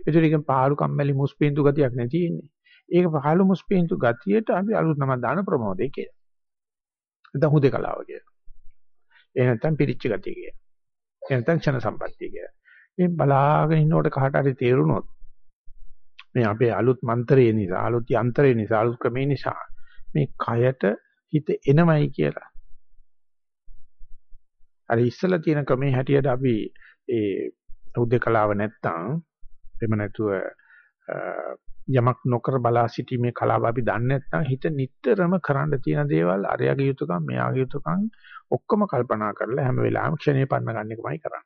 ඒතර එක පාළු කම්මැලි මුස්පීන්තු ගතියක් නැති ඉන්නේ. ඒක පහළ මුස්පීන්තු ගතියට අපි අලුත් නමක් දාන ප්‍රමෝදේ කියලා. නැත්නම් හුදේ කලාව කියලා. ඒ නැත්නම් පිරිච්ච ගතිය කියලා. ඒ නැත්නම් ක්ෂණ සම්පත්තිය කියලා. මේ බලාගෙන ඉන්නකොට කාට හරි තේරුනොත් මේ අපේ අලුත් මන්ත්‍රය නිසා අලුත් යන්ත්‍රය නිසා අලුත් ක්‍රමේ නිසා මේ කයට හිත එනමයි කියලා. අර ඉස්සලා තියෙන ක්‍රමේ හැටියට අපි ඒ උද්ද කලාව නැත්තම් එහෙම නැතුව යමක් නොකර බලා සිටීමේ කලාව අපි දන්නේ නැත්නම් හිත නිටතරම කරන්න තියෙන දේවල් අරයාගේ යුතුයකම් මෙයාගේ යුතුයකම් ඔක්කොම කල්පනා කරලා හැම වෙලාවෙම ක්ෂණේ පන්න ගන්න එකමයි කරන්නේ.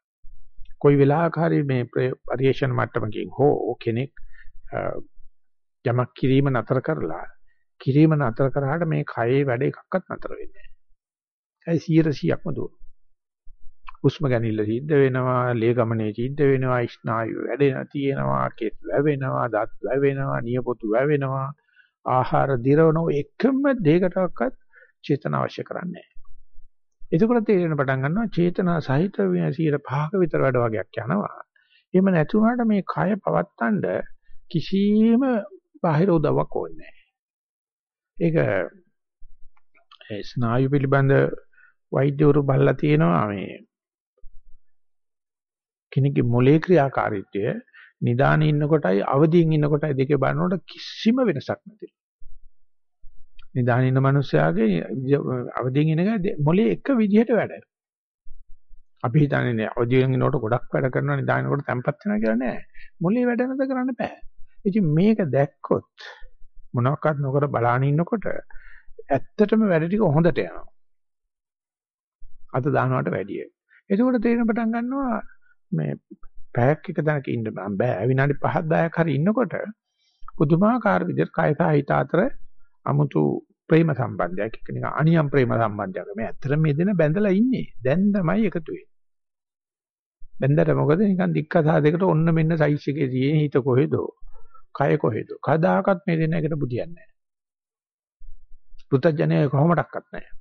කොයි වෙලාවක හරි මේ පරිේශන මට්ටමකින් හෝ කෙනෙක් යමක් කිරීම නතර කරලා කිරීම නතර කරාට මේ කයේ වැඩ එකක්වත් නතර වෙන්නේ නැහැ. ඒ 100%ක්ම දුර. හුස්ම ගැනීම සිද්ධ වෙනවා, ලේ ගමනේ සිද්ධ වෙනවා, ස්නායු වැඩෙන තියෙනවා, කෙස් වැවෙනවා, දත් වැවෙනවා, නියපොතු වැවෙනවා, ආහාර දිරවන එකම දෙයකටවත් චේතන අවශ්‍ය කරන්නේ නැහැ. එතකොට තේරෙන පටන් ගන්නවා චේතනා සහිත 105ක විතර වැඩ වගේක් යනවා. එහෙම නැති වුණාට මේ කය පවත්තන්න කිසිම බාහිර උදව්වක් ඕනේ නැහැ. ඒක ස්නායු පිළිබඳ වෛද්‍යවරු බලලා තියෙනවා මේ කෙනෙක්ගේ මොලේ ක්‍රියාකාරීත්වය නිදානේ ඉන්නකොටයි අවදියෙන් ඉන්නකොටයි දෙකේ බලනකොට කිසිම වෙනසක් නැති. නිදානේ ඉන්න මිනිස්යාගේ අවදියෙන් ඉන්න මොලේ එක විදිහට වැඩ. අපි හිතන්නේ නේ අවදියෙන් ඉන්නකොට ගොඩක් වැඩ කරනවා නිදානකොට තැම්පත් වෙනවා කියලා නෑ. මොලේ වැඩ නැද කරන්න බෑ. ඉතින් මේක දැක්කොත් මොනවාක්වත් නොකර බලාන ඉන්නකොට ඇත්තටම වැඩ ටික හොඳට යනවා. අත දානවට වැඩිය. එතකොට තේරෙන පටන් ගන්නවා මේ පැයක් එක තැනක ඉන්න බෑ. විනාඩි 5ක් 10ක් හරි ඉන්නකොට පුදුමාකාර විදිහට කය සහ හිත අතර 아무තු ප්‍රේම සම්බන්ධයක් එක නිකන් අනියම් ප්‍රේම සම්බන්ධයක්. මේ ඇත්තට මේ දෙන බැඳලා ඉන්නේ. දැන් තමයි එකතු වෙන්නේ. බැඳලා මොකද? නිකන් දික්කසා දෙකට ඔන්න මෙන්න සයිස් එකේ තියෙන හිත කොහෙද? කය කොහෙද? කදාකත් මේ දෙන එකට බුදියන්නේ නැහැ. පුතඥය කොහොමඩක්වත් නැහැ.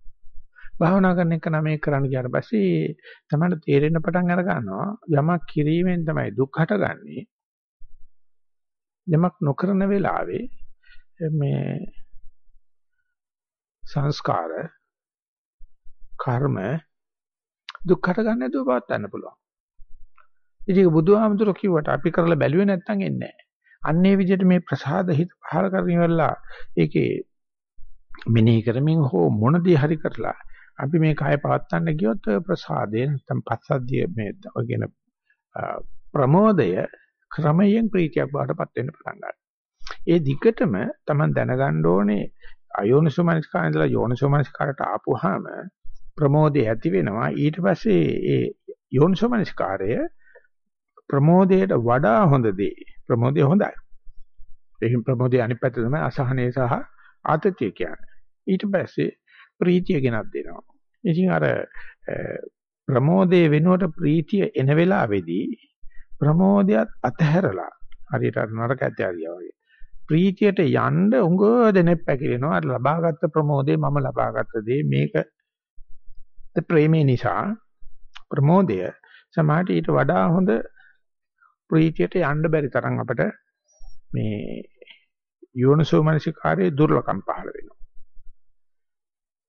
භාවනා කරන එක නම් මේක කරන්න ගියාට පස්සේ තමයි තේරෙන්න පටන් අර ගන්නවා යමක් කිරීමෙන් තමයි දුක් හටගන්නේ යමක් නොකරන වෙලාවේ මේ සංස්කාර කර්ම දුක් හටගන්න නැතුව පවත් ගන්න පුළුවන්. ඉතින් බුදුහාමුදුරුවෝ කිව්වට අපි කරලා බැලුවේ නැත්නම් එන්නේ නැහැ. අන්නේ විදිහට මේ ප්‍රසාද හිත පහල කරගෙන ඉවරලා ඒකේ මෙනෙහි කරමින් හෝ මොන දේ හරි කරලා අපි මේ කය පවත්තන්න ගියොත් ඔය ප්‍රසාදේ නැත්නම් පස්සද්ධිය මේ ඔය කියන ප්‍රමෝදය ක්‍රමයෙන් ප්‍රීතියක් බවටපත් වෙන්න පටන් ගන්නවා. ඒ දිගටම Taman දැනගන්න ඕනේ අයෝනිසෝමනස්කාරය ඉඳලා යෝනිසෝමනස්කාරයට ආපුවාම ප්‍රමෝදය ඇති වෙනවා. ඊට පස්සේ ඒ යෝනිසෝමනස්කාරය ප්‍රමෝදයට වඩා හොඳ දේ. ප්‍රමෝදය හොඳයි. ඒකෙන් ප්‍රමෝදය අනිත් පැත්ත තමයි අසහනය සහ ආතතිය කියන්නේ. ඊට පස්සේ ප්‍රීතිය ගෙනත් දෙනවා. ඉතින් අර ප්‍රමෝදයේ වෙනුවට ප්‍රීතිය එන වෙලාවේදී ප්‍රමෝදයත් අතහැරලා හරියට නරක ඇතියාරියා වගේ. ප්‍රීතියට යන්න උඟ දෙනෙක් පැකිලෙනවා. අර ලබාගත් ප්‍රමෝදේ මම ලබාගත් දේ මේක ප්‍රේමේ නිසා ප්‍රමෝදය සමාහට ඊට වඩා හොඳ ප්‍රීතියට යන්න බැරි තරම් අපිට මේ යෝනිසෝ මනසිකාරයේ දුර්ලභම් පහළ වෙනවා.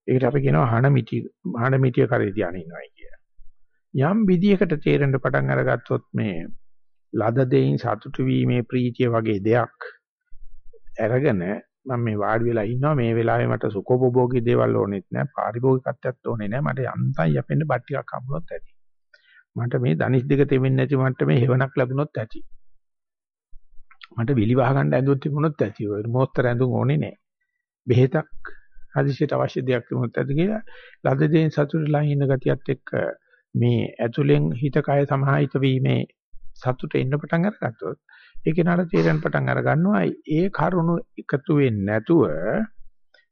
ඒකට අපි කියනවා හන මිටි හන මිටිය කරේ ධානය ඉනවයි කිය. යම් විදියකට තේරෙන්න පටන් අරගත්තොත් මේ ලද දෙයින් සතුටු වීමේ ප්‍රීතිය වගේ දෙයක් අරගෙන මම මේ වාඩි වෙලා ඉන්නවා. මේ වෙලාවේ මට සුඛෝපභෝගී දේවල් ඕනෙත් නැහැ පාරිභෝගිකත්වයක් ඕනේ නැහැ මට යන්තම් යපෙන්න බත් ටිකක් හම්බුනොත් ඇති. මට මේ ධනිස් දෙක තෙමෙන්නේ නැති මට මේ හේවණක් ලැබුණොත් ඇති. මට විලි වහ ගන්න ඇඳුම් තිබුණොත් ඇති. ඔය මොස්තර ඇඳුම් ඕනේ නැහැ බෙහෙතක් හදිසියට අවශ්‍ය දෙයක් තිබුණොත් ඇති කියලා ලද දෙයින් සතුටුලා ඉන්න ගතියත් එක්ක මේ ඇතුලෙන් හිත කය සමාහිත වීමේ සතුට එන්න පටන් අරගත්තොත් ඒක නතර තේරෙන පටන් අර ගන්නවා ඒ කරුණු එකතු වෙන්නේ නැතුව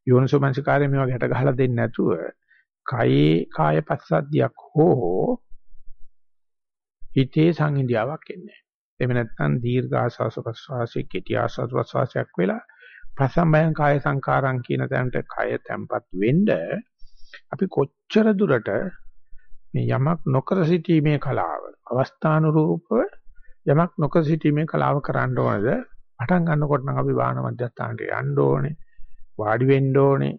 යෝනිසෝමනසිකාරය මේවා ගැට ගහලා දෙන්නේ නැතුව කයේ කාය පස්සද්ධියක් හෝ හිතේ සංහිඳියාවක් එන්නේ නැහැ. එහෙම නැත්නම් දීර්ඝ ආස්වාස ප්‍රස්වාසයේ කෙටි ආස්වාස ප්‍රස්වාසයක් වෙලා පසම්බයං කාය සංකාරං කියන තැනට කය තැම්පත් වෙන්න අපි කොච්චර දුරට මේ යමක් නොකර සිටීමේ කලාව අවස්ථානුරූපව යමක් නොකර සිටීමේ කලාව කරන්න ඕනද? පටන් ගන්නකොට නම් අපි වාහන මධ්‍යස්ථානට යන්න ඕනේ වාඩි වෙන්න ඕනේ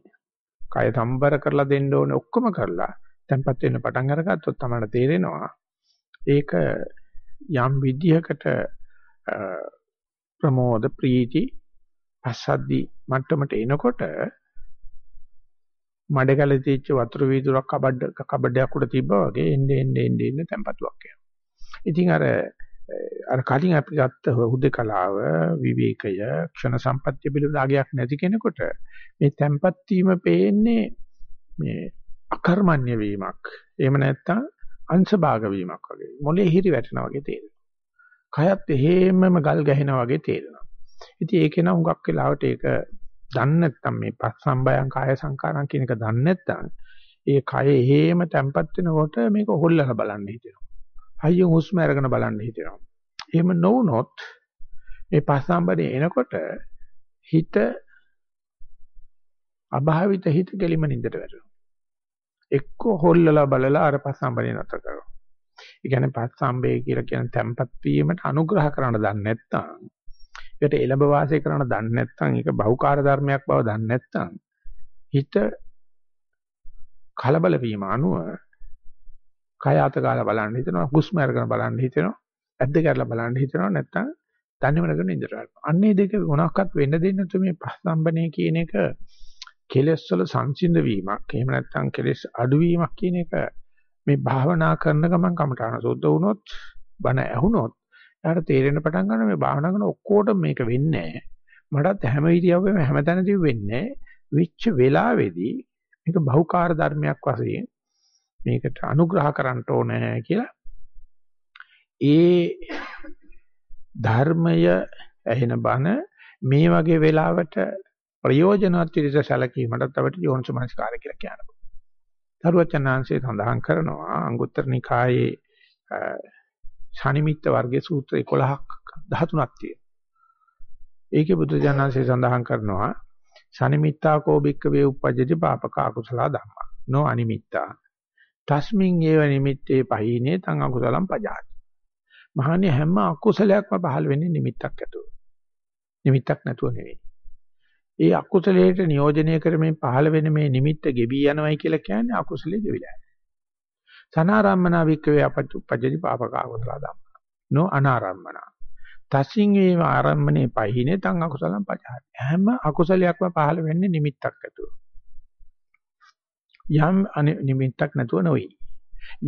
කය සම්බර කරලා දෙන්න ඕනේ ඔක්කොම කරලා තැම්පත් වෙන්න පටන් අරගත්තොත් තමයි තේරෙනවා ඒක යම් විදිහකට ප්‍රමෝද ප්‍රීති පස්සද්දි මට්ටමට එනකොට මඩකැලේ තියෙච්ච වතුර වීදුරක් කබඩ කබඩයක් උඩ තිබ්බා වගේ එන්නේ එන්නේ එන්නේ එන්නේ තැම්පතුවක් යනවා. ඉතින් අර අර කලින් අපි ගත්ත හුදකලාව විවේකය ක්ෂණ සම්පත්‍ය පිළිබඳ ආගයක් නැති කෙනෙකුට මේ තැම්පත් වීම පේන්නේ මේ අකර්මණ්‍ය වීමක්. එහෙම නැත්නම් අංශභාග වීමක් වගේ. මොලේ හිරි වැටෙනා වගේ තේරෙනවා. කයත් එහෙමම ගල් ගැහෙනා වගේ තේරෙනවා. ඉතින් ඒකේ නම් හුඟක් වෙලාවට ඒක දන්නේ නැත්නම් මේ පස්සම්බයං කාය සංකාරම් කියන එක දන්නේ නැත්නම් ඒ කය හේම තැම්පත් වෙනකොට මේක හොල්ලලා බලන්න හිතෙනවා. හයියෙන් හුස්ම අරගෙන බලන්න හිතෙනවා. එහෙම නොවුනොත් මේ පස්සම්බනේ එනකොට හිත අභාවිත හිත කෙලිම නින්දට වැටෙනවා. එක්ක හොල්ලලා බලලා අර පස්සම්බනේ නතර කරනවා. ඒ කියන්නේ පස්සම්බේ කියලා කියන තැම්පත් වීමට අනුග්‍රහ කරන්න දන්නේ නැත්නම් ඒකට එළඹ වාසය කරන දන්නේ නැත්නම් ඒක බහුකාර්ය ධර්මයක් බව දන්නේ නැත්නම් හිත කලබල වීම අනුව කය අත ගාලා බලන්න හිතෙනවා හුස්ම අරගෙන බලන්න හිතෙනවා ඇද්ද කරලා බලන්න හිතෙනවා නැත්නම් තනියම නගන ඉඳලා ගන්නවා. අන්නේ දෙක මොනක්වත් වෙන්න දෙන්නේ නැතු මේ පස්සම්බනේ කියන එක කෙලෙස් වල සංසිඳ වීමක්. එහෙම නැත්නම් කෙලෙස් අඩුවීමක් කියන එක මේ භාවනා කරන ගමන් කමඨාන සුද්ධ වුණොත් බණ ඇහුනොත් එයාට තේරෙන්න පටන් ගන්නවා මේ භාවනා කරන ඔක්කොටම මේක වෙන්නේ නැහැ. මටත් හැම ඉරියව්වෙම හැමතැනදී වෙන්නේ විච්ච වෙලාවේදී මේක බහුකාර්ය ධර්මයක් වශයෙන් මේකට අනුග්‍රහ කරන්න ඕනේ කියලා ඒ ධර්මය ඇහෙන බණ මේ වගේ වෙලාවට ප්‍රයෝජනවත් විදිහට සැලකීමට තවට යෝනිසමනස්කාරය කියලා කියනවා. තරුවචනාංශය සඳහන් කරනවා අංගුත්තර නිකායේ ශනිමිත්ත වර්ගයේ සූත්‍ර 11ක් 13ක් තියෙනවා. ඒකේ බුදු දඥාන්සේ සඳහන් කරනවා ශනිමිත්තා කෝබික්ක වේ උපජ්ජති පාපක අකුසල ධම්මා. නෝ අනිමිත්තා. තස්මින් ඒව නිමිත්තේ පහිනේ තං අකුසලම් පජාති. මහන්නේ හැම අකුසලයක්ම පහළ වෙන්නේ නිමිත්තක් ඇතුව. නිමිත්තක් නැතුව නෙවෙයි. ඒ අකුසලයට නියෝජනය කරමින් පහළ වෙන මේ නිමිත්ත ගෙවි යනවයි කියලා කියන්නේ අකුසලයේ ගෙවිලා යනවා. සනාරම්මනා වික්කවේ අපච්චුප්පජ්ජති පාපකා කුසල ධම්ම. නෝ අනාරම්මනා. තසින් ඒ ආරම්මනේ පහිනේ තං අකුසලම් පජහති. හැම අකුසලයක්ම පහළ වෙන්නේ නිමිත්තක් ඇතුව. යම් නිමිත්තක් නැතුව නොවේ.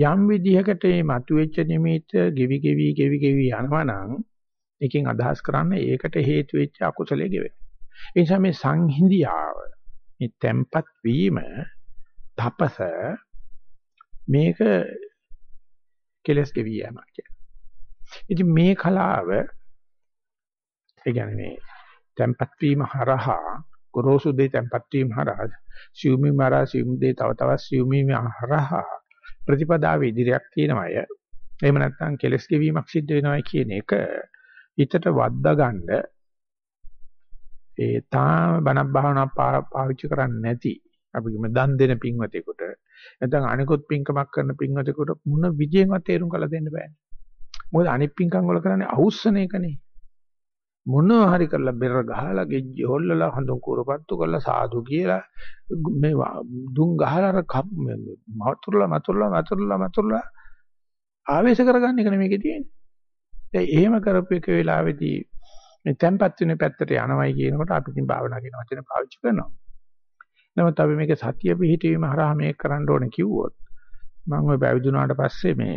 යම් විදිහකට මේ මතුවෙච්ච නිමිත්ත ගෙවි ගෙවි ගෙවි ගෙවි යනවා නම් එකෙන් අදහස් කරන්නේ ඒකට හේතු වෙච්ච අකුසලයේ ගෙවෙන. ඒ නිසා මේ සංහිඳියාව මේ tempat වීම තපස මේක කෙලස් ගෙවි යෑමක් කියන්නේ. ඉතින් මේ කලාව ඒ කියන්නේ මේ tempat වීම හරහා ගොරෝසු දෙය tempat වීම හරහා සියුමි මරා සියුම් දෙය තව තවත් සියුමි හරහා ප්‍රතිපදාව ඉදිරියක් තියෙනවය. එහෙම නැත්නම් කෙලස් ගෙවීමක් සිද්ධ වෙනවයි කියන එක හිතට වද්දා ගන්න ඒ තාම බණක් භාවනා පාවිච්චි කරන්නේ නැති අපි කිම දන් දෙන පින්වතෙකුට නැත්නම් අනිකුත් පින්කමක් කරන පින්වතෙකුට මොන විදියෙන්වත් තේරුම් කරලා දෙන්න බෑනේ. මොකද අනිත් පින්කම් වල කරන්නේ අවුස්සන එකනේ. මොනවා හරි කරලා බෙර ගහලා ගෙජ්ජි හොල්ලලා හඳුන් කුරපත්තු කරලා සාදු කියලා මේ දුන් ගහලා අර මතුරුලා මතුරුලා මතුරුලා මතුරුලා ආවේශ කරගන්න එක නෙමෙයි තියෙන්නේ. ඒ එහෙම කරපු එක වෙලාවේදී මේ tempat වෙන පැත්තට යනවයි කියනකොට අපි ඉතින් භාවනා කියන වචන පාවිච්චි කරනවා. නමුත් අපි මේක සතිය පිහිටීම හරහා මේක කරන්න ඕනේ කිව්වොත් මම ওই පැවිදුණාට පස්සේ මේ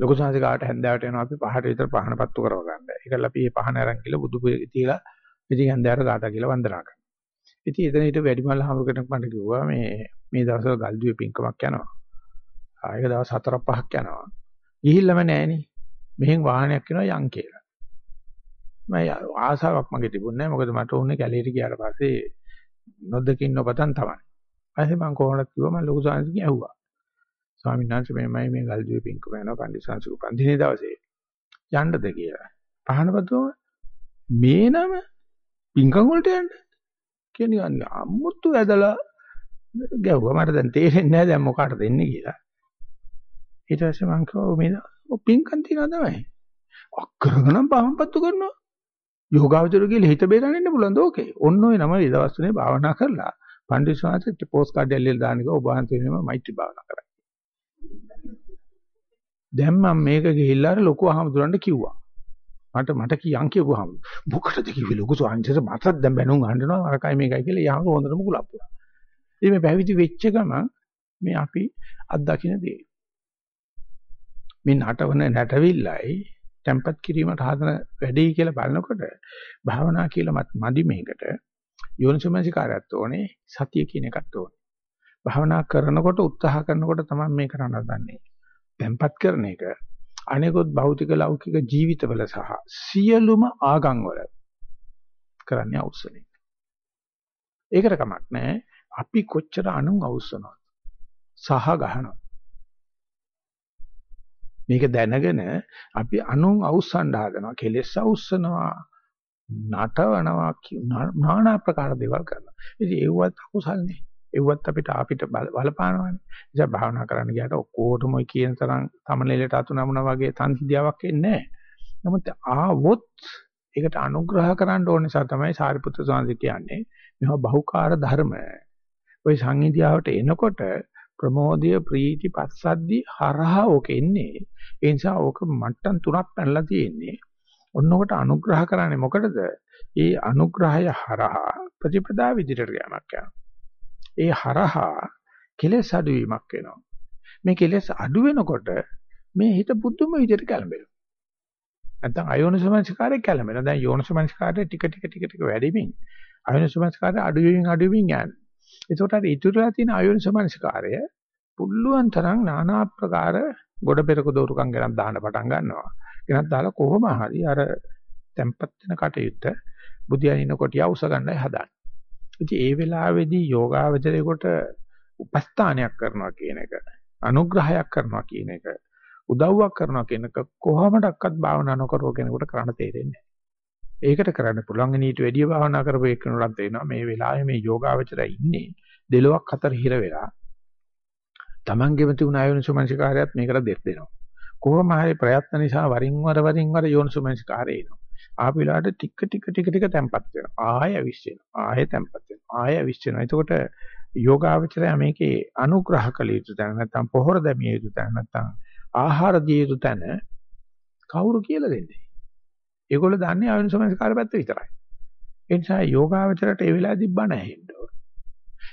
ලොකු සංසිකාට හැන්දෑවට එනවා අපි පහට විතර පහන පත්තු කරව ගන්න. ඒකල අපි මේ පහන අරන් ගිහලා බුදු තියලා ඉතින් හැන්දෑවට ගාටා කියලා වන්දනා කරනවා. ඉතින් එතන හිට වැඩිමල් හාමුදුර කෙනෙක් මට කිව්වා මේ මේ දවස්වල ගල්දුවේ පින්කමක් යනවා. ආයෙක දවස් 4 5ක් යනවා. ගිහිල්ලාම නැහෙනේ. මෙහෙන් වාහනයක් එනවා යන් කියලා. මම ආසාවක් මගේ තිබුණේ නැහැ. මොකද මට ඕනේ කැලේට ගියාට පස්සේ නොදකින් නොපතන් තමයි. ඊපස්සේ මම කොහොමද කිව්වා මම ලොකු සාංශකින් ඇහුවා. ස්වාමීන් වහන්සේ මෙමය මේ ගල්දුවේ පිංකම යනවා පන්දි සංසු පන්දිනේ දවසේ. යන්නද කියලා. පහනපතුම මේ නම පිංකම් වලට යන්න කියන්නේ අම්මුතු ඇදලා ගැව්වා මට දැන් තේරෙන්නේ නැහැ දැන් මොකටද දෙන්නේ කියලා ඊට පස්සේ මං කිව්වා මේ ඔය පිංකම් තියනවා තමයි අක්කරගනම් පහම්පත්තු කරනවා යෝගාවචර කියලා හිත බේරන්න ඉන්න පුළුවන් දෝකේ ඔන්න ඔය නම ඒ දවස් තුනේ භාවනා කරලා පණ්ඩිත ස්වාමීන් පෝස්ට් කාඩ් ඇල්ලලා දානක ඔබ වහන්සේ වෙනම මෛත්‍රී භාවනා කරා දැන් මම මේක ගිහිල්ලා අර ලොකු අහමුදුරන්ට කිව්වා. මට මට කියන් කියපුවාම මොකටද කිව්වේ ලොකු ස්වාමීන් මටත් දැන් බැනුම් අහනවා අරකයි මේකයි කියලා යහම හොඳටම කුලප්පුවා ඉතින් මේ පැවිදි වෙච්ච ගමන් මේ අපි අත්දකින්න දේ මේ නටවන නැටවිල්ලයි tempat කිරීමට හදන වැඩේ කියලා බලනකොට භාවනා කියලා මදි මේකට යෝනිසමනසිකාරයත් ඕනේ සතිය කියන එකත් ඕනේ. භාවනා කරනකොට උත්සාහ කරනකොට තමයි මේ කරන්න හදන්නේ. tempat කරන එක අනෙකුත් භෞතික ලෞකික ජීවිතවල සහ සියලුම ආගම් වල කරන්නේ අවශ්‍යනේ. ඒකට කමක් නැහැ. අපි කොච්චර අනුන් අවශ්‍යනවද? සහ ගහනවා. මේක දැනගෙන අපි අනුන් අවුස්සන්න හදනවා කෙලෙස් අවුස්සනවා නටවනවා নানা ආකාර දේවල් කරනවා ඉතින් ඒවත් අකුසල්නේ ඒවත් අපිට අපිට බලපානවානේ ඉතින් භාවනා කරන්න ගියාට ඔක්කොටම ඔය කියන තරම් තමලෙලට අතු නමුනා වගේ සංසිද්ධියාවක් එන්නේ නැහැ නමුත් ආවොත් ඒකට අනුග්‍රහ කරන්න ඕන නිසා තමයි සාරිපුත්‍ර ස්වාමීන් කියන්නේ මේවා බහුකාර ධර්ම ওই සංහිඳියාවට එනකොට ප්‍රමෝදය ප්‍රීති පස්සද්දි හරහා ඕක එන්නේ. ඒ නිසා ඕක මට්ටම් තුනක් පැනලා තියෙන්නේ. ඔන්නකොට අනුග්‍රහ කරන්නේ මොකටද? ඒ අනුග්‍රහය හරහා ප්‍රතිපදා විදිහට යamak ඒ හරහා කෙලෙස් අඩුවීමක් වෙනවා මේ කෙලෙස් අඩු වෙනකොට මේ හිත පුදුම විදිහට කැළඹෙනවා. නැත්නම් අයෝනිසමනස්කාරය කැළඹෙනවා. දැන් යෝනිසමනස්කාරය ටික ටික ටික ටික වැඩිමින් අයෝනිසමනස්කාරය අඩු වෙමින් අඩු වෙමින් යනවා ඒකට අර ඉතුරුලා තියෙන අයෝනිසමනසිකාරය පුල්ලුවන් තරම් নানা ආකාර ගොඩ පෙරක දෝරුකම් ගණන් දාන්න පටන් ගන්නවා. ගෙනත් දාලා කොහොම හරි අර tempat වෙන කටයුත්ත බුදියානින කොටිය උස ගන්නයි හදන්නේ. ඉතින් ඒ වෙලාවේදී යෝගාවචරයේකට උපස්ථානයක් කරනවා කියන එක අනුග්‍රහයක් කරනවා කියන එක උදව්වක් කරනවා කියන එක කොහොමඩක්වත් භාවනා නොකරව කෙනෙකුට කරන්න තේරෙන්නේ ඒකට කරන්න පුළුවන්. නීට වැඩි භාවනා කරපු එකනට තේනවා මේ වෙලාවේ මේ යෝගාවචරය ඉන්නේ දෙලොක් අතර හිර වෙලා Tamangeම තිබුණ ආයෝනිසෝමනසිකාරයත් මේකට දෙස් දෙනවා. කොහොම හරි ප්‍රයත්න නිසා වරින් වර වරින් වර යෝනිසෝමනසිකාරය එනවා. ආපු වෙලාවට ටික ටික ටික ටික තැම්පත් වෙනවා. ආය අවිශ්වෙනවා ආය තැම්පත් වෙනවා. ආය අවිශ්වෙනවා එතකොට යෝගාවචරය මේකේ අනුග්‍රහ කළ යුතු තැන නැත්නම් පොහොර දැමිය යුතු තැන නැත්නම් ආහාර දිය යුතු තැන කවුරු කියලා දෙන්නේ? ඒගොල්ලෝ දන්නේ ආයුන සමස්කාර පැත්ත විතරයි. ඒ නිසා යෝගාවචරයට ඒ වෙලාවේදී බණ ඇහෙන්න ඕනේ.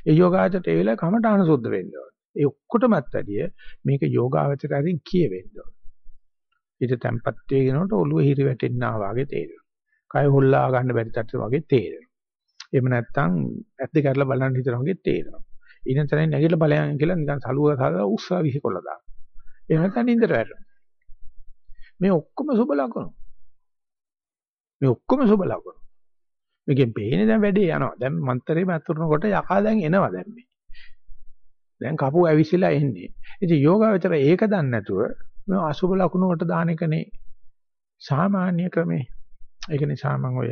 ඒ යෝගාවචරයට ඒ වෙලාවේ කමඨාන සුද්ධ වෙන්න ඕනේ. ඒ ඔක්කොටමත් වැඩිය මේක යෝගාවචරයෙන් කියවෙන්න ඕනේ. ඊට තැම්පත් වෙනකොට ඔළුව හිරි වැටෙන්නා වගේ තේරෙනවා. කය හොල්ලා ගන්න බැරි තත්ත්ව වගේ තේරෙනවා. එහෙම නැත්නම් ඇස් දෙක අරලා බලන්න හිතන වගේ තේරෙනවා. ඊන තරම් නැගිටලා බලයන් කියලා නිකන් සලුව සාදලා උස්සා විහිකොල්ල දානවා. එහෙම නැත්නම් නින්දට වැටෙනවා. මේ ඔක්කොම සුබ ලකුණු. මේ ඔක්කොම සුබ ලකුණු. මේකෙන් පේන්නේ දැන් වැඩේ යනවා. දැන් මන්තරේ මතුරුනකොට යකා දැන් එනවා දැන් මේ. දැන් කපුව ඇවිසිලා එන්නේ. ඉතින් යෝගාවචර ඒක දන්නේ නැතුව මේ අසුබ ලකුණු වලට දාන එකනේ සාමාන්‍ය ක්‍රමේ. ඒක නිසා මම ඔය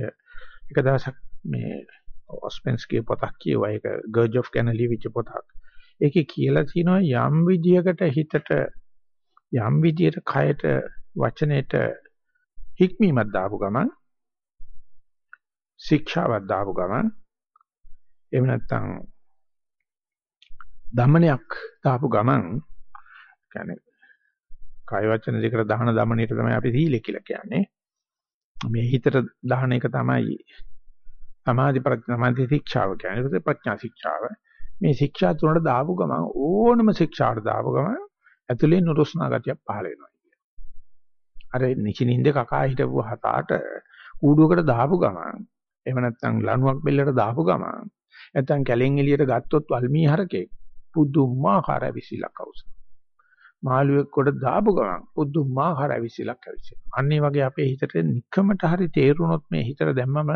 එක දවසක් මේ ඔස්පෙන්ස්කී පොතක් කියුවා. ඒක ගර්ජොෆ් ගැන ලියවිච්ච පොතක්. ඒකේ කියලා තියෙනවා යම් විදියකට හිතට යම් විදියට කයට වචනෙට හික්මීමක් දාපු ගමන් ශික්ෂාවක් දාපු ගමන් එහෙම නැත්නම් දමනයක් දාපු ගමන් කියන්නේ කාය වචන දෙකට දහන දමනයට තමයි අපි සීල කියලා කියන්නේ. මේ හිතට දහන එක තමයි සමාධි ප්‍රඥාමාදී ශික්ෂාව කියන්නේ. ප්‍රඥා ශික්ෂාව. මේ ශික්ෂා තුනට දාපු ගමන් ඕනම ශික්ෂාවට දාපු ගමන් ඇතුලේ නුරුස්නා ගතියක් පහළ වෙනවා කියන්නේ. අර නිචිනින්ද කකා හිටපු හතාට කූඩුවකට දාපු ගමන් එහෙම නැත්නම් ලණුවක් බෙල්ලට දාපු ගමන් නැත්නම් කැලෙන් එළියට ගත්තොත් වල්මී හරකේ පුදුමාකාර විසිලක් අවසන්. මාළුවෙක් කොට දාපු ගමන් පුදුමාකාර විසිලක් ඇවිස්සෙනවා. අන්න ඒ වගේ අපේ හිතට নিকමට හරි තේරුනොත් මේ හිතට දැම්මම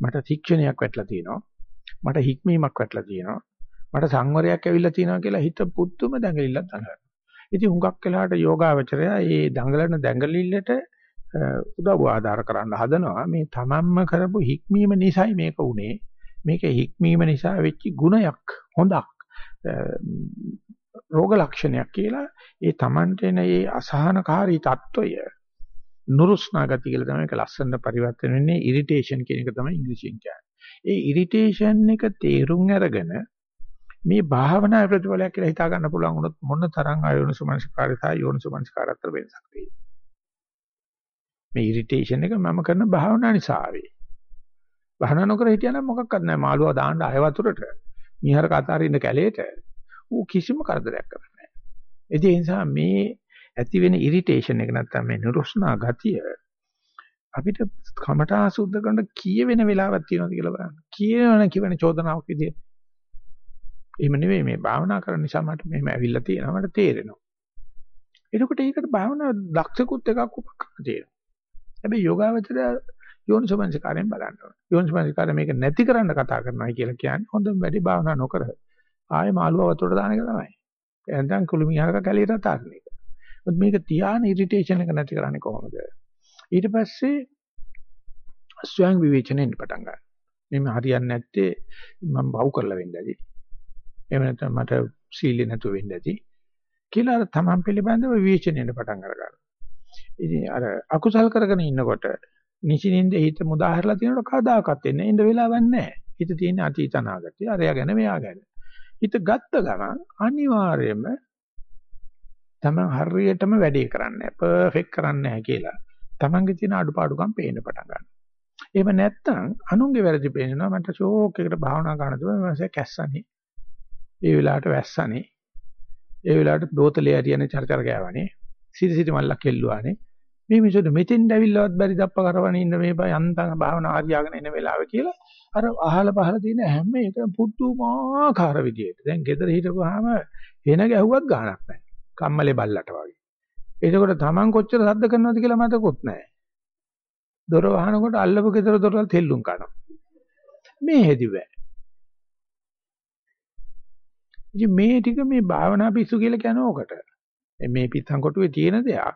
මට ශික්ෂණයක් වැටලා තියෙනවා. මට හික්මීමක් වැටලා තියෙනවා. මට සංවරයක් ඇවිල්ලා තියෙනවා කියලා හිත පුදුම දැඟලිල්ලක් දඟලනවා. ඉතින් හුඟක් වෙලාවට යෝගාවචරය මේ දඟලන දැඟලිල්ලට උදව් ආධාර කරන්න හදනවා මේ තමන්ම කරපු හික්මීම නිසායි මේක උනේ මේක හික්මීම නිසා වෙච්ච ගුණයක් හොඳක් රෝග ලක්ෂණයක් කියලා ඒ Tamanට එන ඒ අසහනකාරී తত্ত্বය නුරුස්නා ගති කියලා තමයි ඒක ලස්සනට පරිවර්තන වෙන්නේ ඉරිටේෂන් කියන එක තමයි ඉංග්‍රීසියෙන් කියන්නේ. ඒ ඉරිටේෂන් එක තේරුම් අරගෙන මේ භාවනා ප්‍රතිඵලයක් කියලා හිතා ගන්න පුළුවන් උනොත් මොන තරම් අයෝනිසමනසිකාරය සහ යෝනිසමනසිකාරය අතර වෙනසක් තියෙනවා. මේ ඉරිටේෂන් එක මම කරන භාවනා නිසා ආවේ. භාවනා නොකර හිටියනම් මොකක්වත් නැහැ. මාළුවා දාන්න ආය වතුරට, මීහර කතාරින්න කැලේට ඌ කිසිම කරදරයක් කරන්නේ නැහැ. ඒ නිසා මේ ඇති වෙන ඉරිටේෂන් එක නැත්තම් මේ නිරුස්නා ගතිය අපිට කමඨා සුද්ධ කරන කීවෙන වෙලාවක් තියෙනවද කියලා බලන්න. කියනවනම් කියවන චෝදනාවක් විදියට. එහෙම නෙවෙයි මේ භාවනා කරන නිසා මට මෙහෙම ඇවිල්ලා තියෙනවා මට තේරෙනවා. එතකොට ඒකට භාවනා දක්ෂකුත් එකක් උපකරණ තියෙනවා. හැබැයි යෝගාවචරය යෝනිසමනසිකාරයෙන් බලන්න ඕනේ. යෝනිසමනසිකාරය මේක නැති කරන්න කතා කරනවා කියලා කියන්නේ හොඳම වැඩි භාවනා නොකර ආයේ මාළුව වතුරට දාන එක තමයි. එහෙනම් කුළුමිහාරක කැලියට තාරන එක. මොකද මේක තියාන ඉරිටේෂන් එක නැති කරන්නේ කොහොමද? ඊට පස්සේ ස්වයං විවේචනයෙන් පටන් ගන්නවා. මේ හරියන්නේ නැත්තේ මම බව් කරලා වෙන්න ඇති. එහෙම නැත්නම් මට සීලිය නැතුව වෙන්න ඇති. කියලා අර තමන් පිළිබඳව විවේචනයෙන් පටන් ගන්නවා. ඉතින් අර අකුසල් කරගෙන ඉන්නකොට නිසින්ින්ද හිත මුදාහැරලා තියෙනකොට කවදාකවත් එන්නේ ඉන්න වෙලාවක් නැහැ. හිත තියෙන අතීත අනාගතය, අරයා ගැන මෙයා ගැන. හිත ගත්ත ගමන් අනිවාර්යයෙන්ම තමන් හරියටම වැඩේ කරන්නේ පර්ෆෙක්ට් කරන්නේ නැහැ කියලා. තමන්ගේ තියෙන අඩුපාඩුකම් පේන්න පටන් ගන්නවා. එහෙම නැත්නම් අනුන්ගේ වැරදි පේනවා මට ෂෝක් එකකට භාවනා කරන තුම මම කැස්සනේ. ඒ වෙලාවට වැස්සනේ. ඒ වෙලාවට බෝතලේ හරියන්නේ චර්චර ගෑවනේ. සිටි සිටි මල්ලක් කෙල්ලුවානේ. මේ මිසොද මෙතෙන් ඇවිල්ලවත් බැරි දප්ප කරවන ඉන්න මේ බය යන්තම් භාවනා හරියාගෙන එන වෙලාව කියලා අර අහල පහල තියෙන හැම එකම පුදුමාකාර විදියට. දැන් ගෙදර හිටපුවාම එන ගැහුවත් ගාණක් නැහැ. කම්මලේ බල්ලට වගේ. එතකොට Taman කොච්චර සද්ද කරනවද කියලා මතකොත් නැහැ. දොර වහනකොට අල්ලපු ගෙදර දොරවල් තෙල්ලුම් කරනවා. මේ හෙදි බෑ. ඉතින් මේ ටික මේ භාවනා පිස්සු කියලා කියන ඕකට. මේ පිටං කොටුවේ තියෙන දෙයක්.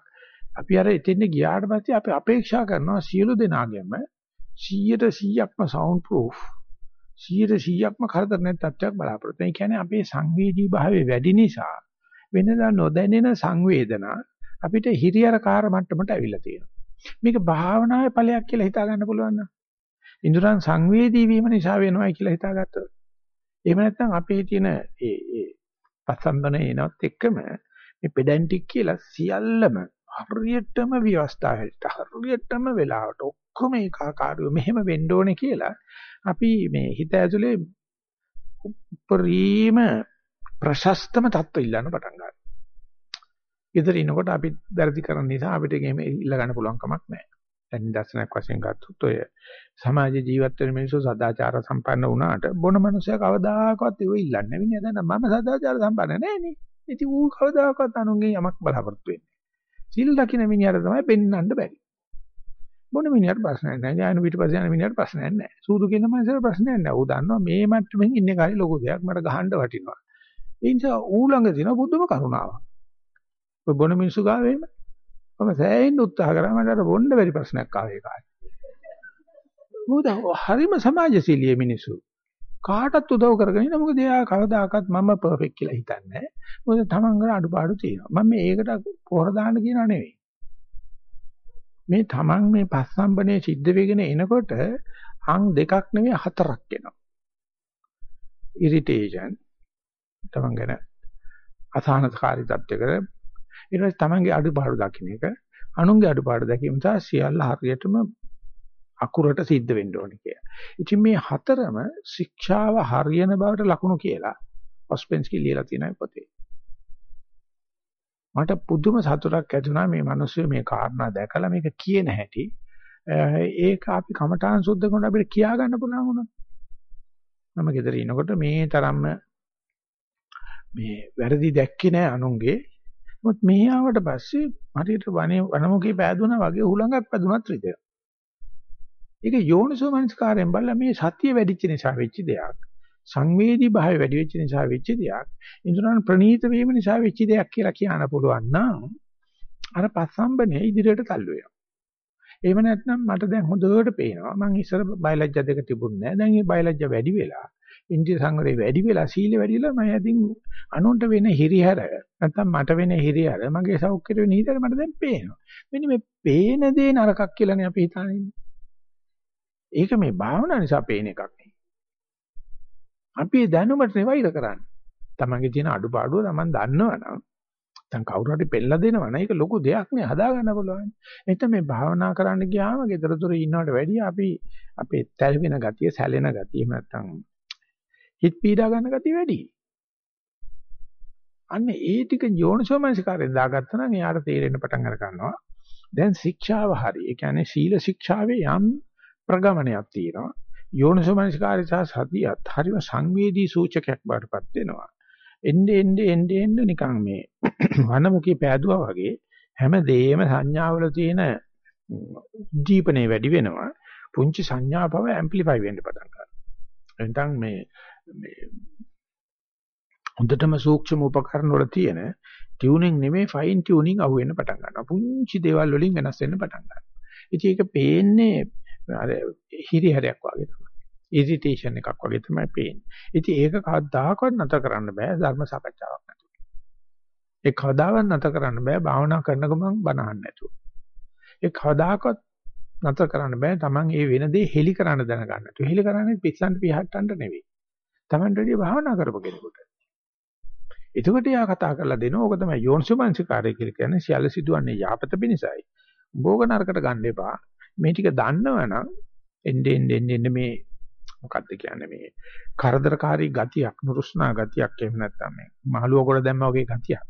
අපි අර එතෙන් ගියාට පස්සේ අපි අපේක්ෂා කරනවා සියලු දෙනාගේම 100ට 100ක්ම සවුන්ඩ් ප්‍රූෆ් 100ට 100ක්ම කරදර නැති තත්ත්වයක් බලාපොරොත්තු වෙනවා. ඒ කියන්නේ අපේ සංවේදී භාවය වැඩි නිසා වෙනදා නොදැනෙන සංවේදනා අපිට හිරියරකාර මට්ටමට ඇවිල්ලා තියෙනවා. මේක භාවනාවේ ඵලයක් කියලා හිතා ගන්න පුළුවන් නම් ඉන්ද්‍රයන් සංවේදී වීම නිසා වෙනවයි කියලා හිතාගත්තොත් එහෙම නැත්නම් අපේ තියෙන ඒ ඒ පසම්බන එනවත් එක්කම මේ pedantic කියලා සියල්ලම හරියටම ව්‍යවස්ථාවට හරියටම වෙලාවට ඔක්කොම ඒකාකාරීව මෙහෙම වෙන්න ඕනේ කියලා අපි මේ හිත ඇතුලේ උපරිම ප්‍රශස්තම தত্ত্ব ඉල්ලන්න පටන් ගන්නවා. ඉතින් ඉනකොට අපි දැරදි කරන නිසා අපිට එහෙම ඉල්ල ගන්න පුළුවන් කමක් නැහැ. දැන් දර්ශනයක් වශයෙන් ගත්තොත් ඔය සමාජ ජීවත් වෙන මිනිස්සු සදාචාර සම්පන්න වුණාට බොන මනුස්සයෙක් කවදාකවත් ඒව ඉල්ලන්නේ නැහැ. දැන් මම සදාචාර සම්පන්න නැහැ නේ. ඉතින් ඌ කවදාකවත් අනුන්ගේ යමක් බලාපොරොත්තු වෙන්නේ සිල් දකින්න මිනිහට තමයි පෙන්වන්න බැරි. මොන මිනිහට ප්‍රශ්නයක් නැහැ. ඥාන පිටපස්සේ යන මිනිහට ප්‍රශ්නයක් නැහැ. සූදු කියන මනසට ප්‍රශ්නයක් නැහැ. ඌ දන්නවා මේ මට්ටමින් ඉන්නේ කාලේ ලොකු දෙයක් මට ගහන්න වටිනවා. ඒ නිසා ඌ ළඟ තියෙන බුදුම කරුණාවක්. ඔය බොන මිනිස්සු ගාවේම මම සෑහෙන්න උත්සාහ කරා මට අර බොන්න බැරි ප්‍රශ්නයක් ආවේ කාලේ. මොකද හරිම සමාජශීලී මිනිස්සු. කාටත් උදව් කරගෙන ඉන්න මොකද එයා කවදාකවත් මම පර්ෆෙක්ට් කියලා හිතන්නේ නැහැ. මොකද තමන්ගේ අඩුපාඩු තියෙනවා. මම මේකට පොහොර දාන්න කියනා නෙවෙයි. මේ තමන් මේ පස්සම්බනේ සිද්ධ වෙගෙන එනකොට අං දෙකක් නෙවෙයි හතරක් එනවා. ඉරිටේෂන් තමන් ගැන අසහනකාරී තත්ත්වයකට ඊට පස්සේ තමන්ගේ අඩුපාඩු දකින්න එක අනුන්ගේ අඩුපාඩු දැකීම සහ සියල්ල හරියටම අකුරට සිද්ධ වෙන්න ඕනේ කියලා. ඉතින් මේ හතරම ශික්ෂාව හරියන බවට ලකුණු කියලා ඔස්පෙන්ස්කි ලියලා තියෙනවා පොතේ. මට පුදුම සතුටක් ඇති වුණා මේ මිනිස්සු මේ කාරණා දැකලා මේක කියන හැටි. ඒක අපි කමඨාන් සුද්ධ කරනකොට අපිට කියා ගන්න පුළුවන් වුණා. මම ගෙදර ඉනකොට මේ තරම්ම මේ වැරදි දැක්කේ නෑ අනුන්ගේ. මොකද මෙහි ආවට පස්සේ හරියට වනේ වනමුකේ පෑදුනා වගේ හුලඟක් පැදුනත් රිදෙනවා. ඒක යෝනිසෝ මනස්කාරයෙන් බලලා මේ සතිය වැඩිච්ච නිසා වෙච්ච දෙයක්. සංවේදී භාවය වැඩි වෙච්ච නිසා වෙච්ච දෙයක්. ඉන්ද්‍රයන් ප්‍රනීත වීම නිසා වෙච්ච දෙයක් කියලා කියන්න පුළුවන් නම් අර පස්සම්බනේ ඉදිරියට තල්ලු වෙනවා. එහෙම නැත්නම් මට දැන් හොඳට පේනවා මං ඉස්සර බයලජ්ජා දෙක තිබුණේ නැහැ. දැන් මේ බයලජ්ජා වැඩි වෙලා ඉන්ද්‍රිය සංවරය වැඩි වෙලා සීල වැඩි වෙලා මම ඇතින් අනුන්ට වෙන හිරිහැර නැත්නම් මට වෙන හිරිහැර මගේ සෞඛ්‍යයට වෙන හිරිහැර මට දැන් පේනවා. මෙන්න මේ පේන දේ නරකක් කියලානේ අපි හිතන්නේ. ඒක මේ භාවනා නිසා පේන එකක් නෙවෙයි. අපි දැනුමට නෙවෙයිද කරන්නේ. තමන්ගේ තියෙන අඩුපාඩුව තමන් දන්නවනම් දැන් කවුරු හරි පෙන්නලා දෙනවනම් ඒක ලොකු දෙයක් නේ හදා ගන්න පුළුවන්. එතන මේ භාවනා කරන්න ගියාම gedara dura ඉන්නවට වැඩිය අපි අපේ තැල්වෙන ගතිය, සැලෙන ගතිය නැත්තම් හිත පීඩා ගන්න ගතිය වැඩි. අන්න ඒ ටික යෝනිසෝමනසිකාරයෙන් දාගත්තා නම් එයාට තේරෙන්න පටන් අර ගන්නවා. දැන් ශික්ෂාව හරි. ඒ කියන්නේ සීල ශික්ෂාවේ යම් ප්‍රගමනයක් තියෙනවා. යෝනිසෝමනසිකාරය සහ සතියත් හරිම සංවේදී සූචකයක් බාටපත් වෙනවා. එnde ende ende ende නිකන් මේ වනමුකේ පෑදුවා වගේ හැම දෙයක්ම සංඥාවල තියෙන දීපනේ වැඩි වෙනවා පුංචි සංඥා බව ඇම්ප්ලිෆයි වෙන්න පටන් ගන්නවා එතෙන් මේ මේ හොඳටම සූක්ෂම උපකරණ වල තියෙන ටියුනින් නෙමෙයි ෆයින් ටියුනින් අහු වෙන්න පටන් ගන්නවා පුංචි දේවල් වලින් වෙනස් වෙන්න පටන් ගන්නවා ඉතින් ඒක පේන්නේ අර හිරිහැරයක් වගේ තමයි ඉරිටේෂන් එකක් වගේ තමයි පේන්නේ. ඉතින් ඒක කවදාකවත් නැතර කරන්න බෑ ධර්ම සාකච්ඡාවක් නැතුව. ඒ කවදාවත් නැතර කරන්න බෑ භාවනා කරන ගමන් බනහන්න නැතුව. ඒ කවදාකවත් නැතර කරන්න බෑ Taman ඒ වෙන දේ හෙලි කරන්න දැනගන්න නැතුව. හෙලි කරන්නේ පිස්සන්ට පිහට්ටන්න නෙවෙයි. Taman රෙඩිය භාවනා කරපු කෙනෙකුට. එතකොට යා කතා කරලා දෙනවා. ඕක තමයි යෝන්සුමංසිකාරය කියලා කියන්නේ සියල්ල සිදුවන්නේ යාපත පිණිසයි. භෝග නරකට ගන්න එපා. මේ ටික දන්නවනම් එන්නේ එන්නේ මේ මොකද්ද කියන්නේ මේ කරදරකාරී ගතියක් නුරුස්නා ගතියක් එහෙම නැත්නම් මේ මහලුව කොට දැම්මා වගේ ගතියක්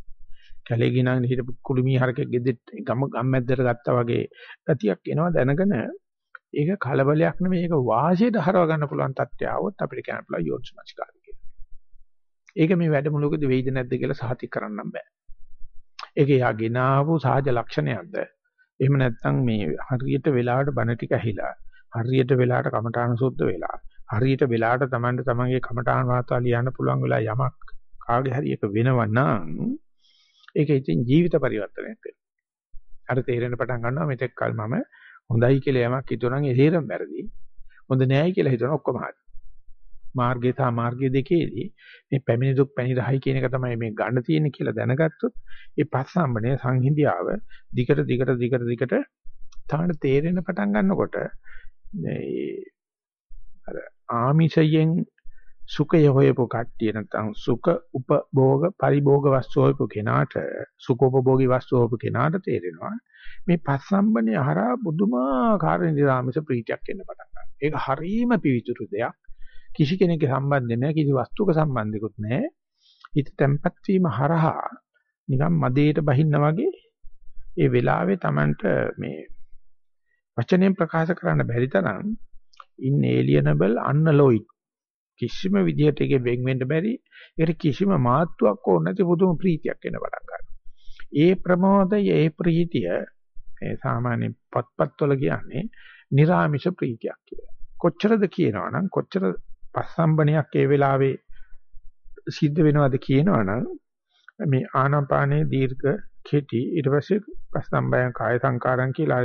කැලේ ගිනන් හිටපු කුළුමී හරකෙක් ගෙදෙට්ට ගම ගම්මැද්දට ගත්තා වගේ ගතියක් එනවා දැනගෙන ඒක කලබලයක් නෙමෙයි ඒක වාසියට හරව ගන්න පුළුවන් තත්ත්වය આવොත් අපිට කියන්න පුළුවන් යෝනිසමස්කාරය කියලා. ඒක මේ වැඩමුළුවකදී වෙයිද නැද්ද කියලා සාතික කරන්නම් බෑ. ඒක යා ගෙනාවු සහජ ලක්ෂණයක්ද? එහෙම නැත්නම් මේ හරියට වෙලාවට බණ ටික ඇහිලා හරියට වෙලාවට කමඨාන සුද්ධ වෙලා හරියට වෙලාවට Tamanට තමන්ගේ කමඨාන් වාර්තා ලියන්න පුළුවන් වෙලා යමක් කාගේ හරි එක වෙනව නම් ඒක ඉතින් ජීවිත පරිවර්තනයක් වෙනවා. අර තේරෙන පටන් ගන්නවා මෙතෙක් කල මම හොඳයි කියලා යමක් හිතුවනම් ඒ හේරම වැරදි. හොඳ නෑයි කියලා හිතන ඔක්කොම හරි. මාර්ගය තා මාර්ගය දෙකේදී මේ පැමිණි දුක් පැණි රහයි කියන එක තමයි මේ ගන්න තියෙන්නේ කියලා දැනගත්තොත් ඒ පස්සම්බනේ සංහිඳියාව දිගට දිගට දිගට දිගට තමයි තේරෙන පටන් ගන්නකොට මේ අර ආමිෂයෙන් සුඛය හොයපු කට්ටිය නැත්නම් සුඛ උපභෝග පරිභෝග වස්තු හොයපු කෙනාට සුඛෝපභෝගී වස්තු හොයපු කෙනාට තේරෙනවා මේ පස්සම්බනේ හරහා බුදුමාකාර නිරාමිෂ ප්‍රීතියක් එන්න පටන් ගන්නවා. ඒක හරීම පිවිතුරු දෙයක්. කිසි කෙනෙක්ගේ සම්බන්ධ නැහැ කිසි වස්තුවක සම්බන්ධිකුත් නැහැ හිත තැම්පත් වීම හරහා නිකන් මදේට බහින්න වගේ ඒ වෙලාවේ Tamanට මේ වචනයෙන් ප්‍රකාශ කරන්න බැරි තරම් inalienable unalloyed කිසිම විදිහට ඒකෙන් වෙන් වෙන්න බැරි ඒකට කිසිම මාත්‍යක් ඕන නැති පුදුම ප්‍රීතියක් එන පටන් ගන්නවා. ඒ ප්‍රමෝදය ඒ ප්‍රීතිය ඒ සාමාන්‍ය පත්පත්වල කියන්නේ निराமிෂ ප්‍රීතියක් කියලා. කොච්චරද කියනවනම් කොච්චර පස්සම්බණයක් ඒ වෙලාවේ සිද්ධ වෙනවද කියනවනම් මේ ආනාපානයේ දීර්ඝ කෙටි ඊට පස්සේ පස්සම්බයං කාය සංකාරම් කියලා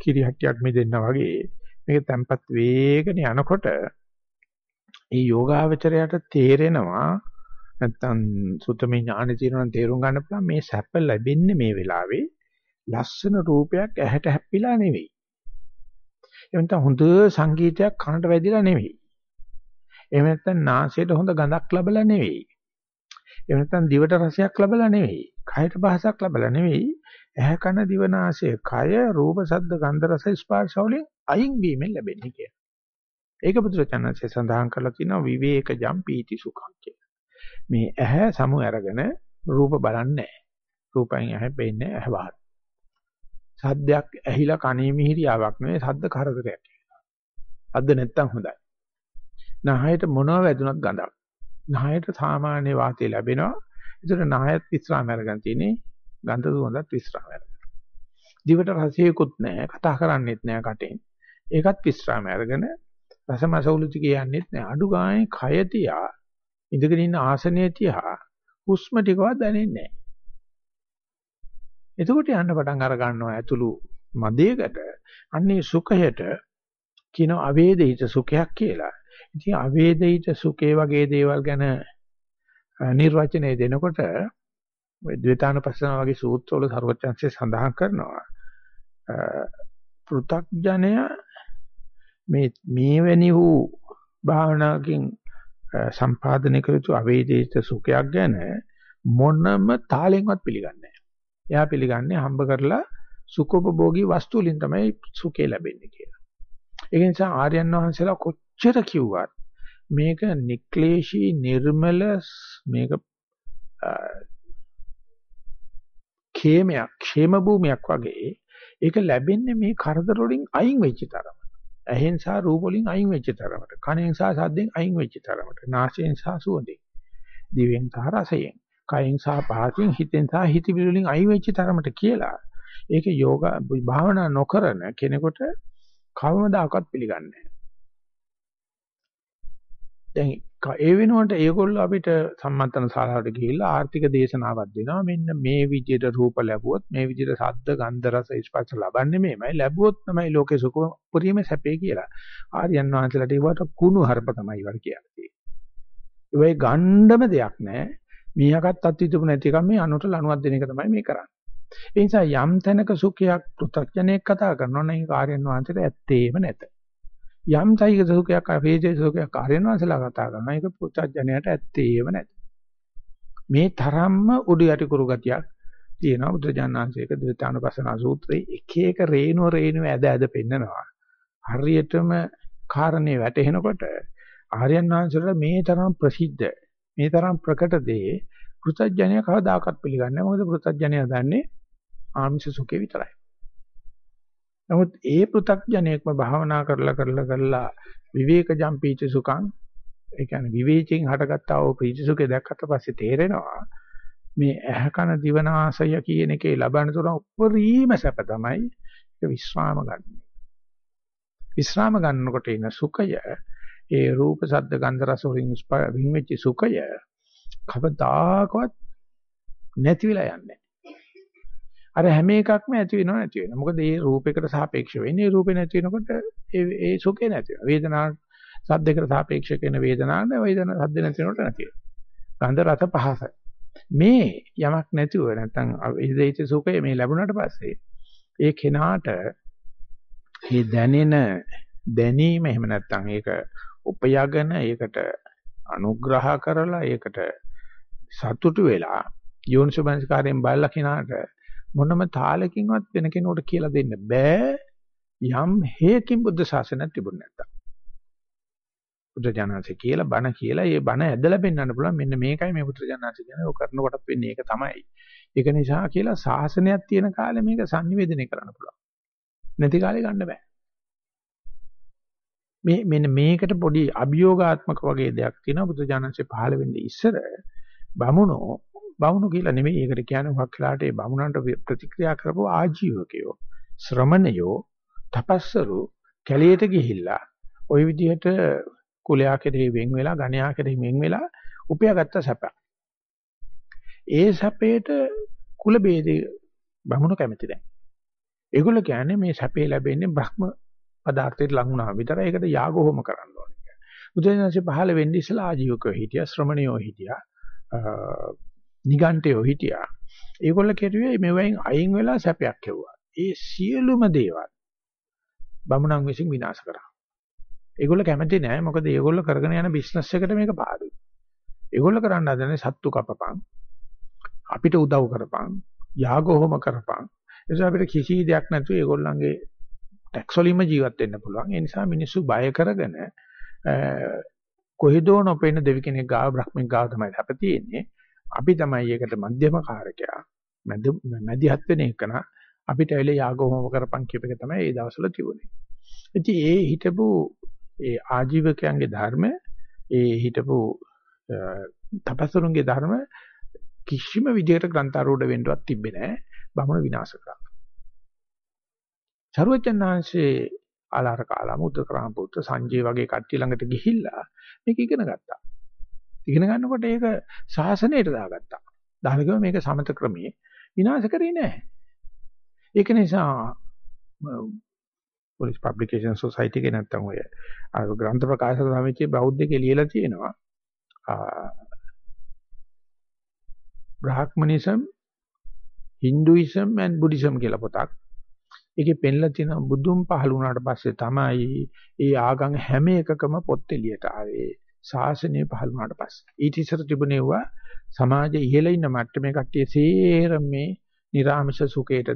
කිරිහට්ටියක් මෙදෙන්න වගේ මේක තැම්පත් වේගන යනකොට ඒ යෝගාවචරයට තේරෙනවා නැත්තම් සුතමේ ඥානෙ තියෙනවා තේරුම් ගන්න පුළුවන් මේ සැප ලැබෙන්නේ මේ වෙලාවේ ලස්සන රූපයක් ඇහැට හැප්පිලා නෙවෙයි. එහෙම නැත්නම් හොඳ සංගීතයක් කනට වැදිලා නෙවෙයි. එහෙම නැත්නම් නාසයට හොඳ ගඳක් ලැබලා නෙවෙයි. එහෙම නැත්නම් දිවට රසයක් ලැබලා නෙවෙයි. කයට පහසක් ලැබලා නෙවෙයි. ඇහැ කන දිව නාසය කය රූප ශබ්ද ගන්ධ රස ස්පර්ශ වලින් අයින් වීමෙන් ලැබෙන්නේ කියලා. ඒක බුදුරචාණන්සේ සඳහන් කරලා තියෙනවා විවේකජම් පීති සුඛං කියලා. මේ ඇහැ සමු අරගෙන රූප බලන්නේ නැහැ. රූපයෙන් ඇහැ පෙන්නේ ඇහැ වහන. සද්දයක් ඇහිලා කණේ මිහිරියාවක් නෙවෙයි සද්ද කරදරයක්. සද්ද නැත්තම් හොඳයි. නහයට මොනව වැදුනත් ගඳක්. නහයට සාමාන්‍ය වාතය ලැබෙනවා. ඒතර නහයත් විස්රාම අරගෙන තියෙන්නේ ගන්ධ සුවඳත් විස්රාම අරගෙන. දිවට රසයකුත් නැහැ. කතා කරන්නෙත් නැහැ කටෙන්. ඒකත් විස්රාම අරගෙන රසමසවුලුති කියන්නේත් නෑ. අඩු ගානේ කය තියා ඉඳගෙන ඉන්න ආසනයේ තියා හුස්ම ටිකවත් දැනෙන්නේ නෑ. එතකොට යන්න පටන් අර ගන්නවා ඇතුළු මදයකට අන්නේ සුඛයට කියන අවේදිත සුඛයක් කියලා. ඉතින් අවේදිත සුඛේ වගේ දේවල් ගැන නිර්වචනය දෙනකොට ද්වේතානුපස්සන වගේ සූත්‍රවල ਸਰවචන්සේ සඳහන් කරනවා පෘ탁ජනය මේ මේ වැනි වූ භාවනාවකින් සම්පාදනය කළ යුතු අවේදිත සුඛයක් ගැන මොනම තාලෙන්වත් පිළිගන්නේ නැහැ. එයා පිළිගන්නේ හම්බ කරලා සුඛෝපභෝගී වස්තු වලින් තමයි සුඛය ලැබෙන්නේ කියලා. ඒ නිසා ආර්යයන් වහන්සේලා කොච්චර කිව්වත් මේක නික්ලේශී නිර්මල මේක ඛේමයක් ക്ഷേම භූමියක් වගේ ඒක ලැබෙන්නේ මේ කරදර වලින් අයින් වෙච්ච තරම. ඇහෙන් සහ රූප වලින් අයින් වෙච්ච තරමට. කනෙන් සහ ශබ්දෙන් අයින් වෙච්ච තරමට. නාසයෙන් සහ සුවඳෙන්. දිවෙන් සහ රසයෙන්. කයෙන් සහ පහසෙන් හිතෙන් සහ හිතවිලි වලින් අයින් වෙච්ච තරමට කියලා. ඒක යෝග භාවනා නොකරන කෙනෙකුට කවමදාකවත් පිළිගන්නේ නැහැ. දැන් ඒ වෙනුවට ඒගොල්ලෝ අපිට සම්මන්ත්‍රණ ශාලාවට ගිහිල්ලා ආර්ථික දේශනාවක් දෙනවා මෙන්න මේ විදිහට රූප ලැබුවොත් මේ විදිහට ශබ්ද ගන්ධ රස ස්පර්ශ ලබන්නේ මේමයි ලැබුවොත් තමයි ලෝකේ සුඛ පුරීම සැපේ කියලා ආර්යයන් වහන්සේලාට ඒවට කුණු හරප තමයි වර කියන්නේ. ඒ ගණ්ඩම දෙයක් නැහැ. මීහකත් අත්විඳපු නැති එකම මේ අනුට ලණුවක් දෙන එක තමයි මේ කරන්නේ. ඒ නිසා යම් තැනක සුඛයක් පෘථග්ජනයෙක් කතා කරනවා නම් ඒ ආර්යයන් වහන්සේට ඇත්තේම නැත. යම් සයික සුඛයක් අපේජේ සුඛයක් ආර්යනාසලා කතා කරනවා. ඒක පුත්‍ත්ජනයට ඇත්තේම නැති. මේ තරම්ම උඩු යටි කුරු ගතියක් තියෙනවා බුදුජානනාංශයක ද්විතානුපස්සන සූත්‍රයේ එක එක රේණුව රේණුව ඇද ඇද පෙන්නනවා. හරියටම කාරණේ වැටහෙනකොට ආර්යනාංශවල මේ තරම් ප්‍රසිද්ධ මේ තරම් ප්‍රකට දේ පුත්‍ත්ජනය කවදාකවත් පිළිගන්නේ නැහැ. මොකද පුත්‍ත්ජනය දන්නේ ආමිෂ සුඛේ විතරයි. නමුත් ඒ පෘ탁ජනයෙක්ම භාවනා කරලා කරලා කරලා විවේකජම් පීච සුඛං ඒ කියන්නේ විවේචයෙන් හටගත්තා වූ පීච සුඛය දැක්කට පස්සේ තේරෙනවා මේ ඇහ කන දිවනාසය කියන එකේ ලබන තුන උපරිම සැප තමයි ඒක විශ්‍රාම ගන්න. විශ්‍රාම ගන්නකොට එන සුඛය ඒ රූප ශබ්ද ගන්ධ රස වලින් වින් වෙච්ච සුඛය කවදාකවත් නැති වෙලා යන්නේ අර හැම එකක්ම ඇති වෙනව නැති වෙනවා. මොකද ඒ රූපයකට සාපේක්ෂව වෙන්නේ. ඒ රූපේ නැති වෙනකොට ඒ ඒ සුඛේ නැති වෙනවා. වේදනාව සද්දයකට සාපේක්ෂව වෙන වේදනාවක් නෑ. වේදනාව සද්ද නැති වෙනකොට නැති වෙනවා. ගන්ධ රස පහස. මේ යමක් නැතුව නැත්තම් ඉදිරියට සුඛය මේ ලැබුණාට පස්සේ ඒ කෙනාට මේ දැනෙන දැනීම එහෙම නැත්තම් ඒක උපයගෙන ඒකට අනුග්‍රහ කරලා ඒකට සතුටු වෙලා යෝනිසෝමනස්කාරයෙන් බලලා කෙනාට මොනම තාලකින්වත් වෙන කෙනෙකුට කියලා දෙන්න බෑ යම් හේකින් බුද්ධ ශාසනයක් තිබුණ නැත්තම්. බුද්ධ ජානසී කියලා බණ කියලා ඒ බණ ඇදලා පෙන්වන්න පුළුවන් මෙන්න මේකයි මේ බුද්ධ ජානසී කියන්නේ ඔය කරන කොටත් වෙන්නේ ඒක තමයි. ඒක නිසා කියලා ශාසනයක් තියෙන කාලේ මේක sannivedanaya කරන්න පුළුවන්. නැති කාලේ ගන්න බෑ. මේ මෙන්න මේකට පොඩි අභියෝගාත්මක වගේ දෙයක් තියෙනවා බුද්ධ ජානසී පහළ වෙන්නේ ඉස්සර බමුණෝ බමුණු කියලා නෙමෙයි ඒකට කියන්නේ හුඟක් වෙලාට ඒ බමුණන්ට ප්‍රතික්‍රියා කරපු ආජීවකයෝ ශ්‍රමණයෝ තපස්සරු කැලියට ගිහිල්ලා ওই විදිහට කුලයා කෙරෙහි වෙන් වෙලා ගණයා කෙරෙහි වෙන් වෙලා උපයාගත්ත සැප. ඒ සැපේට කුල ભેදේ බමුණු කැමති නැහැ. ඒගොල්ලෝ කියන්නේ මේ සැපේ ලැබෙන්නේ බ්‍රහ්ම පදාර්ථයට ලඟ වුණාම විතරයි ඒකට යාගෝහම කරන්න ඕනේ. බුදුරජාණන්සේ පහළ වෙන්නේ ඉස්සලා ආජීවකෝ හිටියා ශ්‍රමණයෝ හිටියා නිගණ්ඨයෝ හිටියා. ඒගොල්ල කෙරුවේ මෙවෙන් අයින් වෙලා සැපයක් කෙවුවා. ඒ සියලුම දේවල් බමුණන් විසින් විනාශ කරා. ඒගොල්ල කැමති නෑ මොකද ඒගොල්ල කරගෙන යන බිස්නස් එකට මේක පාඩුයි. ඒගොල්ල කරන්න හදන්නේ සත්තු කපපන්. අපිට උදව් කරපන්. යාගෝහම කරපන්. ඒ අපිට කිසි දෙයක් නැතුව ඒගොල්ලන්ගේ ටැක්ස් වලින්ම ජීවත් වෙන්න පුළුවන්. ඒ නිසා මිනිස්සු බය කරගෙන කොහෙදෝ නොපෙන්න දෙවි කෙනෙක් ගාව බ්‍රහ්මික ගාව තමයි අප තියෙන්නේ. අපි තමයි ඒකට මධ්‍යම කාරකයා. මැද මැදිහත් වෙන එක නා අපිට ඇවිල්ලා යාගෝමව කරපන් කියප එක තමයි ඒ දවස්වල තිබුණේ. ඉතින් ඒ හිටපු ඒ ආජීවකයන්ගේ ධර්ම ඒ හිටපු තපස්වරුන්ගේ ධර්ම කිසිම විදිහකට ග්‍රන්ථාරූඪ වෙන්නවත් තිබ්බේ නැහැ. බමුණ විනාශ කරා. සරුවචනාංශේ ආලාර කාලම උද්දකරාම පුත්‍ර සංජය වගේ කට්ටිය ළඟට ගිහිල්ලා මේක ඉගෙන ගත්තා. ඉගෙන ගන්නකොට ඒක ශාසනයට දාගත්තා. දානකම මේක සමත ක්‍රමයේ විනාශ කරේ නැහැ. ඒක නිසා පොලිස් පබ්ලිකේෂන් සොසයිටි එකේ නැත්තම් ඔය ග්‍රන්ථ ප්‍රකාශක සමිතියේ බෞද්ධකේ ලියලා තියෙනවා බ්‍රාහ්මනිසම් Hinduism and Buddhism කියලා පොතක්. ඒකේ පෙන්ලා තියෙනවා බුදුන් පහළ වුණාට පස්සේ තමයි ඒ ආගම් හැම එකකම පොත් එළියට ආවේ. ශාසනය පහළ වුණාට පස්සේ. ඊට ඉස්සර තිබුණේවා සමාජයේ ඉහළ ඉන්න මට්ටමේ කට්ටිය සේරම මේ නිර්ආමෂ සුඛයට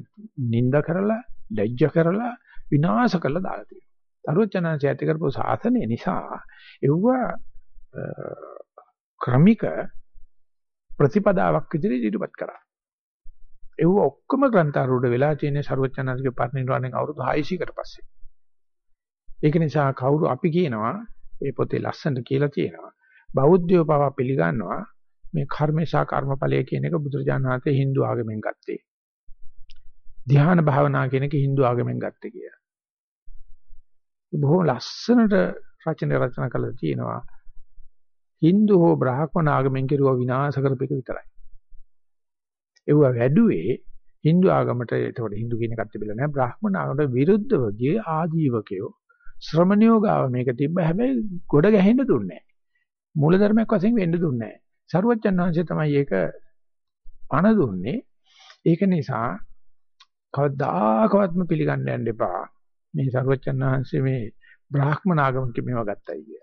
නිඳ කරලා, ලැජ්ජ කරලා, විනාශ කරලා දාලා තියෙනවා. තරුවචනාංශය ඇති කරපු ශාසනය නිසා එව්ව ක්‍රමික ප්‍රතිපදාවක් විදිහට ඉදිරිපත් කරා. ඒව ඔක්කොම ග්‍රන්ථාරූඪ වෙලා තියෙන ਸਰවඥාන්සේගේ පරිනිර්වාණයෙන් අවුරුදු 600කට පස්සේ. ඒක නිසා කවුරු අපි කියනවා මේ පොතේ ලස්සනට කියලා තියෙනවා. බෞද්ධයෝ පවා පිළිගන්නවා මේ කර්මේශා කර්මඵලය කියන එක බුදුරජාණන් වහන්සේ Hindu ආගමෙන් ගත්තේ. ධ්‍යාන භාවනා කියන එක Hindu ආගමෙන් ගත්තේ කියලා. බොහොම ලස්සනට රචන රචනා කළා තියෙනවා. Hindu හෝ බ්‍රාහ්මණ ආගමෙන් කෙරුවා විනාශ කරපෙක විතරයි. ඒව වැඩුවේ Hindu ආගමට ඒතකොට Hindu කියන එකත් තිබිලා නැහැ බ්‍රාහ්මණ ආගමට විරුද්ධව ගිය ආජීවකයෝ ශ්‍රමණයෝ ගාව මේක තිබ්බ හැබැයි ගොඩ ගැහෙන්න දුන්නේ නැහැ. මූලධර්මයක් වශයෙන් වෙන්න දුන්නේ නැහැ. සරුවච්චන් වහන්සේ තමයි ඒක පණ දුන්නේ. ඒක නිසා කවදාකවත්ම පිළිගන්න යන්න එපා. මේ සරුවච්චන් වහන්සේ මේ බ්‍රාහ්මණ ආගමක මේවා ගත්තයි කිය.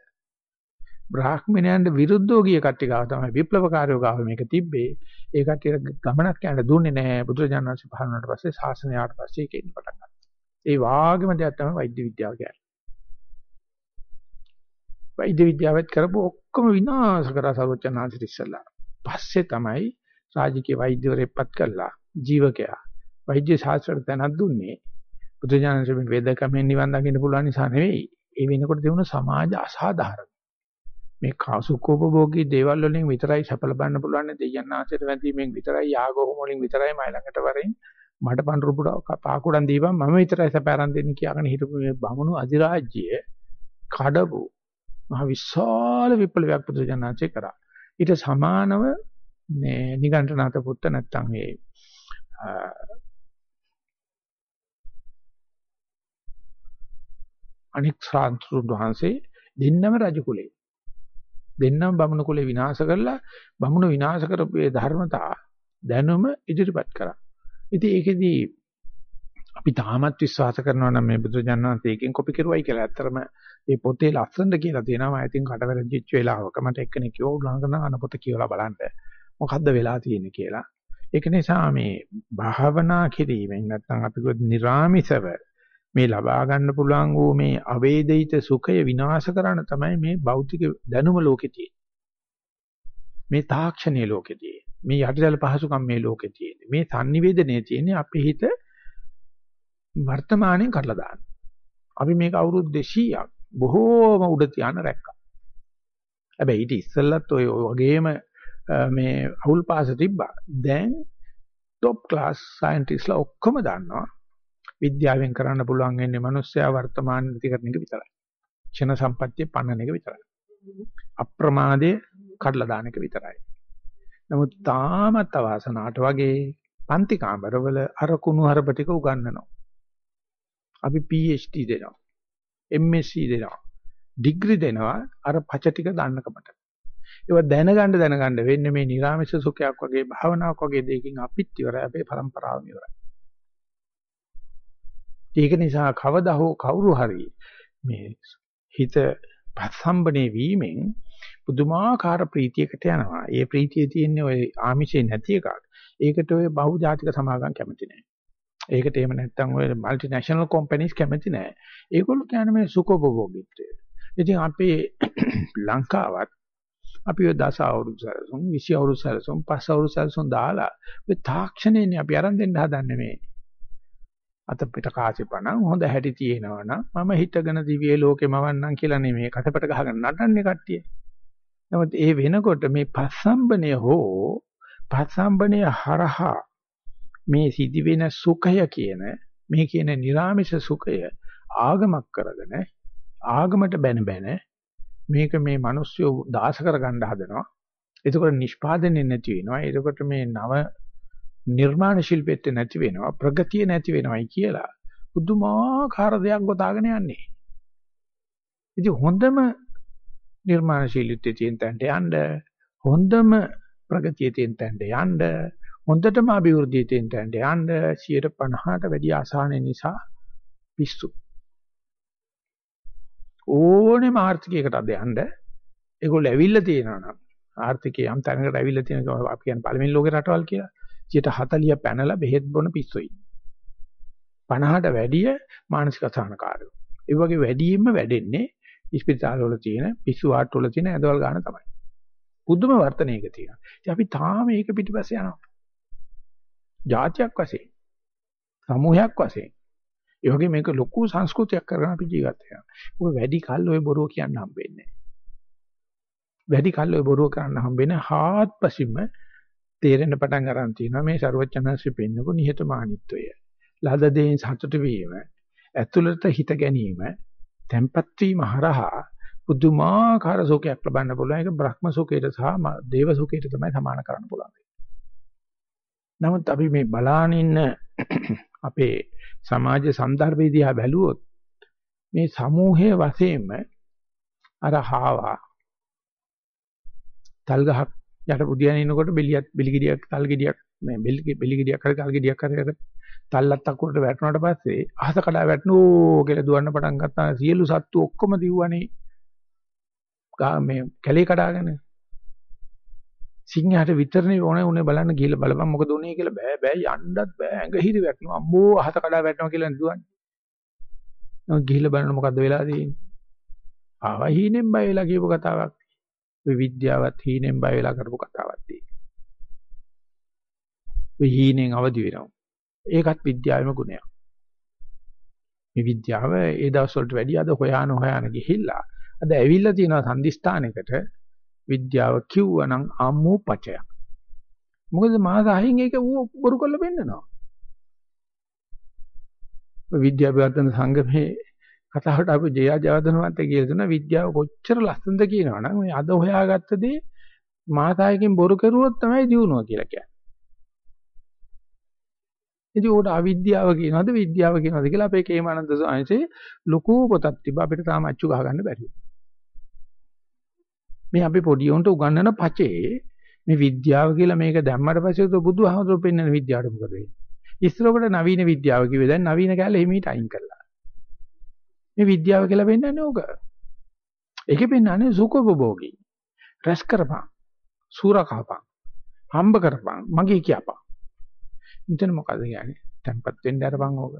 බ්‍රාහ්මණයන්ට විරුද්ධව ගිය කට්ටිය ගාව තමයි විප්ලවකාරයෝ ගාව මේක තිබ්බේ. ඒ කට්ටියට ගමනක් යන්න දුන්නේ නැහැ. බුදුරජාණන් වහන්සේ පහළ වුණාට පස්සේ ශාසනය ආවට පස්සේ ඒක එන්න පටන් ගත්තා. ඒ වාගේම දෙයක් තමයි වෛද්‍ය විද්‍යාව කියන්නේ. වෛද්‍ය විද්‍යාවත් කරපු ඔක්කොම විනාශ කරා සර්වචනාංශිත ඉස්සලා. පස්සේ තමයි රාජකීය වෛද්‍යවරයෙක්පත් කළා ජීවකයා. වෛද්‍ය ශාස්ත්‍රයට තැනක් දුන්නේ. බුදුජානක මේ වේදකමෙන් නිවන් දකින්න පුළුවන් නිසා නෙවෙයි. ඒ වෙනකොට තිබුණ සමාජ අසාධාරණ. මේ කාසුකෝපභෝගී දේවල් වලින් විතරයි සඵල ලබන්න පුළුවන් දෙයයන් ආශ්‍රිත වැඳීමෙන් විතරයි යාගෝම වලින් විතරයි මයි ළඟට වරෙන් මට පඳුරු පුඩ පාකුඩන් දීපන් මම විතරයි සපෑරන් දෙන්නේ කියලාගෙන හිටපු මේ බමුණු අධිරාජ්‍ය කඩපු මහ විශාල විප්ලවයක් පුදුජනාචේ කරා ඊට සමානව මේ නිගණ්ඨනාත පුත්ත නැත්තම් මේ අනික් ශ්‍රාන්තුන් වහන්සේ දෙන්නම රජ කුලේ දෙන්නම බමුණු කුලේ විනාශ කරලා බමුණු විනාශ කරපු ඒ ධර්මතා දැනුම ඉදිරිපත් කරා. ඉතින් ඒකෙදී අපි තාමත් විශ්වාස කරනවා නම් මේ බුදුජානනාථ ඒකෙන් කොපි කරුවයි කියලා. ඇත්තරම මේ පොතේ ලස්සනට කියලා තියෙනවා. මම ඉතින් කඩවැරදිච්ච වෙලාවක මට එක්කෙනෙක් කිව්වා උලංගන අන පොත කියවලා බලන්න. මොකද්ද වෙලා තියෙන්නේ කියලා. ඒක නිසා මේ භාවනා කිරීමෙන් නැත්නම් අපි කිව්වොත් නිර්ාමිසව මේ ලබා ගන්න පුළුවන් වූ මේ අවේදිත සුඛය විනාශ කරන තමයි මේ භෞතික දැනුම ලෝකේ මේ තාක්ෂණීය ලෝකේ මේ යටිදල පහසුකම් මේ ලෝකේ තියෙන්නේ. මේ sannivedanaya තියෙන්නේ අපේ හිත වර්තමානයෙන් කඩලා දාන්න. අපි මේක අවුරුදු 200ක් බොහෝම උඩ තියාන රැක්කා. හැබැයි ඊට ඉස්සෙල්ලත් ඔය වගේම මේ අවුල් පාස තිබ්බා. දැන් টොප් ක්ලාස් සයන්ටිස්ලා ඔක්කොම දන්නවා විද්‍යාවෙන් කරන්න පුළුවන් වෙන්නේ මිනිස්සයා වර්තමාන නැති කරන එක විතරයි. ක්ෂණ සම්පත්තිය පන්නන එක විතරයි. අප්‍රමාදයේ කඩලා දාන එක විතරයි. නමුත් තාමත් අවාසනාවට වගේ පන්ති කාමරවල අර කුණු හරප ටික උගන්වනවා. අපි PhD දෙනවා. MSc දෙනවා. ඩිග්‍රී දෙනවා අර පච ටික දන්නකමට. ඒවා දැනගන්න දැනගන්න වෙන්නේ මේ නිර්ආමිෂ සුඛයක් වගේ භාවනාවක් වගේ දෙයකින් අපිත් ඉවරයි අපේ પરම්පරාවම ඉවරයි. ඒක නිසා කවදා හෝ කවුරු හරි මේ හිත පස්සම්බනේ වීමෙන් පුදුමාකාර ප්‍රීතියකට යනවා. ඒ ප්‍රීතිය තියෙන්නේ ඔය ආමිෂේ නැති එකක්. ඒකට ඔය බහුජාතික සමාගම් කැමති නැහැ. ඒකට එහෙම නැත්නම් ඔය মালටිනේෂනල් කම්පැනිස් කැමති නැහැ. ඒගොල්ලෝ කියන්නේ මේ සුඛෝපභෝගීත්වය. ඉතින් අපේ ලංකාවත් අපි ඔය දස අවුරුදු සැලසුම් 20 අවුරුදු සැලසුම් 5 අවුරුදු සැලසුම් දාලා ඔය තාක්ෂණයනේ අපි අරන් දෙන්න හදන්නේ මේ. අත පිට කාසිපණන් හොඳ හැටි තියෙනවා නම් මම හිතගෙන දිව්‍ය ලෝකෙ මවන්නම් කියලා නෙමෙයි කටපට ගහගෙන නටන්නේ කට්ටිය. නමුත් ඒ වෙනකොට මේ පස්සම්බණය හෝ පස්සම්බණය හරහා මේ සිදිවෙන සුඛය කියන මේ කියන නිර්ාමිෂ සුඛය ආගමක් කරගෙන ආගමට බැන බැන මේක මේ මිනිස්සු දාස කරගන්න හදනවා. එතකොට නිෂ්පාදනය නැති වෙනවා. එතකොට මේ නව නිර්මාණ ශිල්පෙත් නැති වෙනවා ප්‍රගතිය නැති වෙනවයි කියලා පුදුමාකාර දෙයක් ගොතාගෙන යන්නේ. ඉතින් හොඳම නිර්මාණශීලීත්වයේ තියෙන තැනට යන්න හොඳම ප්‍රගතියේ තියෙන තැනට යන්න හොඳටම අභිවෘද්ධියේ තියෙන තැනට යන්න 150ට වැඩි ආසාන නිසා පිස්සු. ඕනෙම ආර්ථිකයකට අද යන්න ඒගොල්ලෝ ඇවිල්ලා තියෙනවා නම් ආර්ථිකය යම් තැනකට ඇවිල්ලා තියෙන අපි කියන්නේ පළවෙනි ලෝකේ රටවල් කියලා 40 පැනලා බෙහෙත් බොන පිස්සුයි. 50ට වැඩිය මානසික අසහනකාරයෝ. ඒ වගේ වැඩියෙන්ම වැඩෙන්නේ ඉස්පිරිතාල වල තියෙන පිස්සු ආට් වල තියෙන ඇදවල් ගන්න තමයි. පුදුම වර්ධනයක තියෙනවා. ඉතින් අපි තාම ඒක පිටිපස්සේ යනවා. જાතියක් වශයෙන් සමූහයක් වශයෙන් ඒ වගේ මේක ලොකු සංස්කෘතියක් කරගෙන අපි ජීවත් වෙනවා. ඔය වැඩි කල් ඔය බොරුව කියන්න හම්බෙන්නේ වැඩි කල් ඔය බොරුව කරන්න හම්බෙන හාත්පසින්ම තේරෙන පටන් ගන්න තියෙනවා මේ ਸਰවඥාන්සේ පෙන්නපු නිහතමානීත්වය. ලද දෙයින් සතුට වීම, ඇතුළත හිත ගැනීම, තැම්පත් වීම හරහා පුදුමාකාර සෝකයක් ලබන්න පුළුවන්. ඒක බ්‍රහ්ම සෝකයට සහ දේව සෝකයට තමයි සමාන කරන්න පුළුවන්. නමුත් අපි මේ බලාන ඉන්න අපේ සමාජ සන්දර්භය දිහා බැලුවොත් මේ සමූහයේ වශයෙන්ම අර හාවා තල් ගහක් යට පුදියන ඉනකොට බෙලියක් බෙලිගිඩියක් තල් ගෙඩියක් මේ බෙලිගිඩියක් හරි තල් ගෙඩියක් හරි තල්ලත් අකුරට වැටුණාට පස්සේ අහස කඩා වැටුණෝ කියලා දුවන්න පටන් ගත්තා. සියලු සත්තු ඔක්කොම දිව්වනේ. මේ කැලේ කඩාගෙන. සිංහයාට විතරනේ ඕනේ උනේ බලන්න ගිහලා බලපන් මොකද උනේ කියලා බෑ බෑ යන්නත් බෑ ඇඟ හිරි වැටෙනවා අම්මෝ අහස කඩා වැටෙනවා කියලා නදුවන්නේ. නෝ ගිහලා බලන්න මොකද්ද වෙලා තියෙන්නේ. ආවා හීනෙන් බය වෙලා කියපු කතාවක්. ඔය විද්‍යාවත් හීනෙන් බය වෙලා කරපු කතාවක් තියෙනවා. ඔය හීනෙන් අවදි වෙනවා. ඒකත් විද්‍යාවෙම ගුණයක්. මේ විද්‍යාව ඒ දවස් වලට වැඩිය අද හොයාන හොයාන ගිහිල්ලා අද ඇවිල්ලා තියෙනවා සම්දිස්ථානයකට විද්‍යාව කිව්වනම් අම්මෝ පචයක්. මොකද මාස 6න් ඒක බොරු කරලා පෙන්නනවා. විද්‍යා විවර්ධන සංගමේ කතාවට අපි ජයා ජයවර්ධනවත් කියලා දුන්නා විද්‍යාව කොච්චර ලස්සනද කියනවනම් මේ අද හොයාගත්ත දේ මාස 6කින් බොරු කරුවොත් තමයි දිනුවා කියලා කියන්නේ. ඉතින් උඩ අවිද්‍යාව කියනවද විද්‍යාව කියනවද කියලා අපේ කේමානන්ද සාංශේ ලොකු පොතක් තිබ්බා අපිට තාම අච්චු ගහ ගන්න බැරි වුණා. මේ අපි පොඩි උන්ට උගන්වන පචේ මේ විද්‍යාව කියලා මේක දැම්මට පස්සේ તો බුදුහාමුදුරුවෝ පෙන්වන විද්‍යාවට මොකද වෙන්නේ? ඉස්සරකට නවීන විද්‍යාව කිව්වේ දැන් නවීන කැලේ හිමීට අයින් කරලා. මේ විද්‍යාව කියලා පෙන්වන්නේ ඕක. ඒකේ පෙන්වන්නේ සුඛෝපභෝගී. රැස් කරපන්. සූරකහපන්. හම්බ කරපන්. මගේ කියපන්. මෙතන මොකද කියන්නේ? tempat වෙන්න අරපන් ඕක.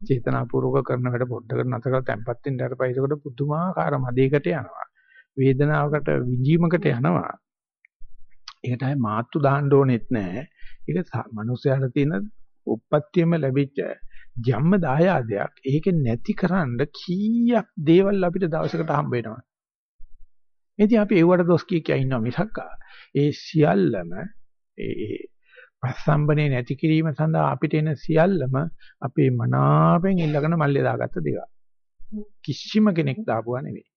චේතනාපූර්වක කරන වැඩ පොඩ්ඩකට නැතර කරලා tempat වෙන්න අරපයි. ඒකට පුදුමාකාර මදයකට යනවා. වේදනාවකට විඳීමකට යනවා. ඒකට ආයේ මාත්තු දාන්න ඕනෙත් නැහැ. ඒක මනුස්සයාට තියෙන උප්පත්තියම ලැබිච්ච ජම්ම දායාදයක්. ඒක නැතිකරන්න කීයක් දේවල් අපිට දවසකට හම්බ වෙනවා. ඉතින් අපි ඒවට දොස් කිය කිය ඉන්නවා මිසක් ඒ සියල්ලම ඒ ප්‍රසම්බනේ නැති කිරීම සඳහා අපිට එන සියල්ලම අපේ මනාපෙන් ඉල්ලගෙන මල්ලේ දාගත්ත දේවල්. කිසිම කෙනෙක් දාපුවා නෙවෙයි.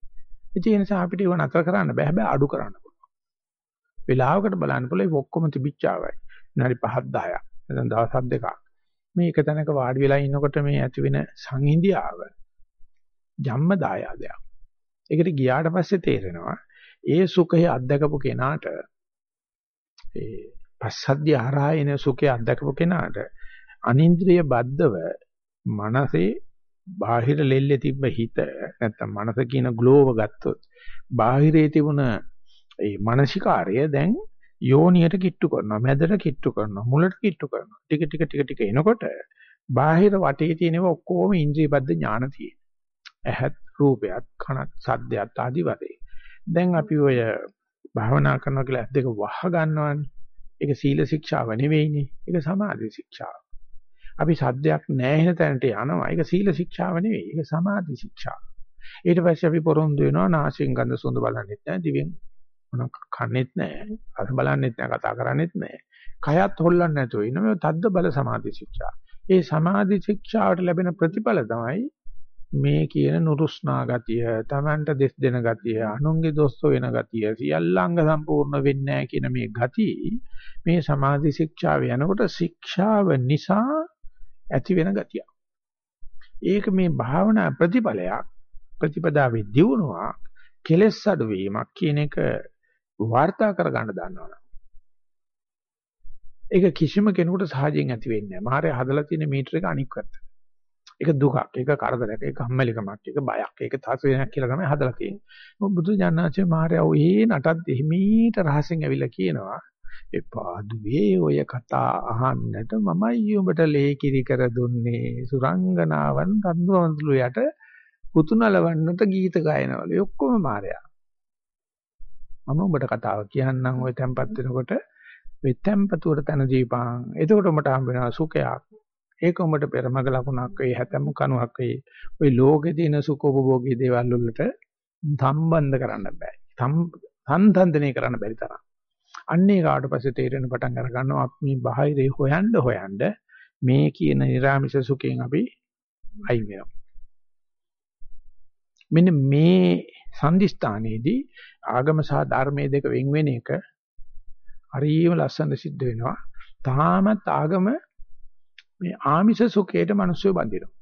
ඒ නිසා අපිට ඒව නතර කරන්න බෑ හැබැයි අඩු කරන්න පුළුවන්. වෙලාවකට බලන්න පුළුවන් ඔක්කොම තිබිච්චාවයි. විනාඩි 5ක් 10ක්. නැත්නම් දවස් දෙකක්. මේ එක තැනක වාඩි වෙලා ඉන්නකොට මේ ඇති වෙන සංහිඳියාව ජම්ම දායාදයක්. ඒකට ගියාට පස්සේ තේරෙනවා ඒ සුඛය අත්දකපු කෙනාට ඒ පස්සද්ධිය හරහා එන සුඛය අත්දකපු කෙනාට අනින්ද්‍රිය බද්ධව මනසේ බාහිර ලෙල්ලේ තිබ්බ හිත නැත්තම් මනස කියන ග්ලෝව ගත්තොත් බාහිරේ තිබුණ ඒ මානසිකාරය දැන් යෝනියට කිට්ටු කරනවා මැදට කිට්ටු කරනවා මුලට කිට්ටු කරනවා. ටික ටික ටික ටික එනකොට බාහිර වටේ තියෙනව ඔක්කොම ඉන්ද්‍රියබද්ධ ඥාන තියෙන. ඇහත් රූපයත් කනත් සද්දයත් ආදි වශයෙන්. දැන් අපි ඔය භාවනා කරනවා කියලා ඇස් දෙක වහ ගන්නවානේ. ඒක සීල ශික්ෂාව නෙවෙයිනේ. ඒක සමාධි ශික්ෂාව. අපි සද්දයක් නැහැ තැනට යනවා. ඒක සීල ශික්ෂාව නෙවෙයි. ඒක සමාධි ශික්ෂාව. ඊට පස්සේ අපි පොරොන්දු වෙනවා නාසයෙන් ගඳ සුවඳ බලන්නෙත් නැහැ. දිවෙන් මොනක් කන්නෙත් නැහැ. අස බලන්නෙත් නැහැ. කතා කරන්නෙත් නැහැ. කයත් හොල්ලන්නේ නැතුව ඉන්න මේ තද්ද බල සමාධි ශික්ෂා. ඒ සමාධි ශික්ෂාවට ලැබෙන ප්‍රතිඵල තමයි මේ කියන නුරුස්නා ගතිය, Tamanට දෙස් දෙන ගතිය, අනුන්ගේ දොස් වෙන ගතිය, සියල්ලංග සම්පූර්ණ වෙන්නේ නැහැ කියන මේ ගති මේ සමාධි ශික්ෂාව යනකොට ශික්ෂාව නිසා ඇති වෙන ගතිය. ඒක මේ භාවනා ප්‍රතිඵලයක් ප්‍රතිපදාවේ දියුණුවක් කෙලෙස් අඩුවීමක් කියන එක වාර්තා කරගන්න දන්නවනේ. ඒක කිසිම කෙනෙකුට සහජයෙන් ඇති වෙන්නේ නැහැ. මාරේ හදලා තියෙන මීටර එක අනික් පැත්ත. ඒක දුකක්, ඒක කරදරයක්, ඒක හම්මැලිකමක්, ඒක බයක්, ඒක තාසනයක් කියලා තමයි හදලා තියෙන්නේ. මොකද බුදු ජානනාචේ මාරේ ඔය නටත් එහිමීට රහසෙන් ඇවිල්ලා කියනවා. එපාදුවේ ඔය කතා අහන්නට මමයි උඹට ලේකිරි කර දුන්නේ. සුරංගනාවන් තන්දුවන්තුළු යට පුතුනලවන්නත ගීත ගායනවල. ඔක්කොම මාරයා. මම උඹට කතාව කියන්නම් ඔය tempat වෙනකොට. මේ tempatuට තන දීපං එතකොට උඹට හම්බ වෙනවා සුඛයක්. ඒක උඹට පෙරමග ලකුණක් වේ හැතැම් කණුවක් වේ. ওই ලෝකේ තියෙන සුඛෝපභෝගී දේවල් වලට සම්බන්ධ කරන්න බෑ. සම්සන්දනය කරන්න බැරි තරම්. අන්නේ කාට පස්සේ තේරෙන පටන් අර ගන්නවා අපි මේ බාහිරේ හොයන්න හොයන්න මේ කියන නිර්ාමිෂ සුඛයෙන් අපි අයින් වෙනවා. මෙන්න මේ සංදිස්ථානයේදී ආගම සහ ධර්මයේ දෙක වෙන් වෙන එක හරියම ලස්සන සිද්ධ වෙනවා. තාමත් ආගම මේ ආමිෂ සුඛයට මිනිස්සු බඳිනවා.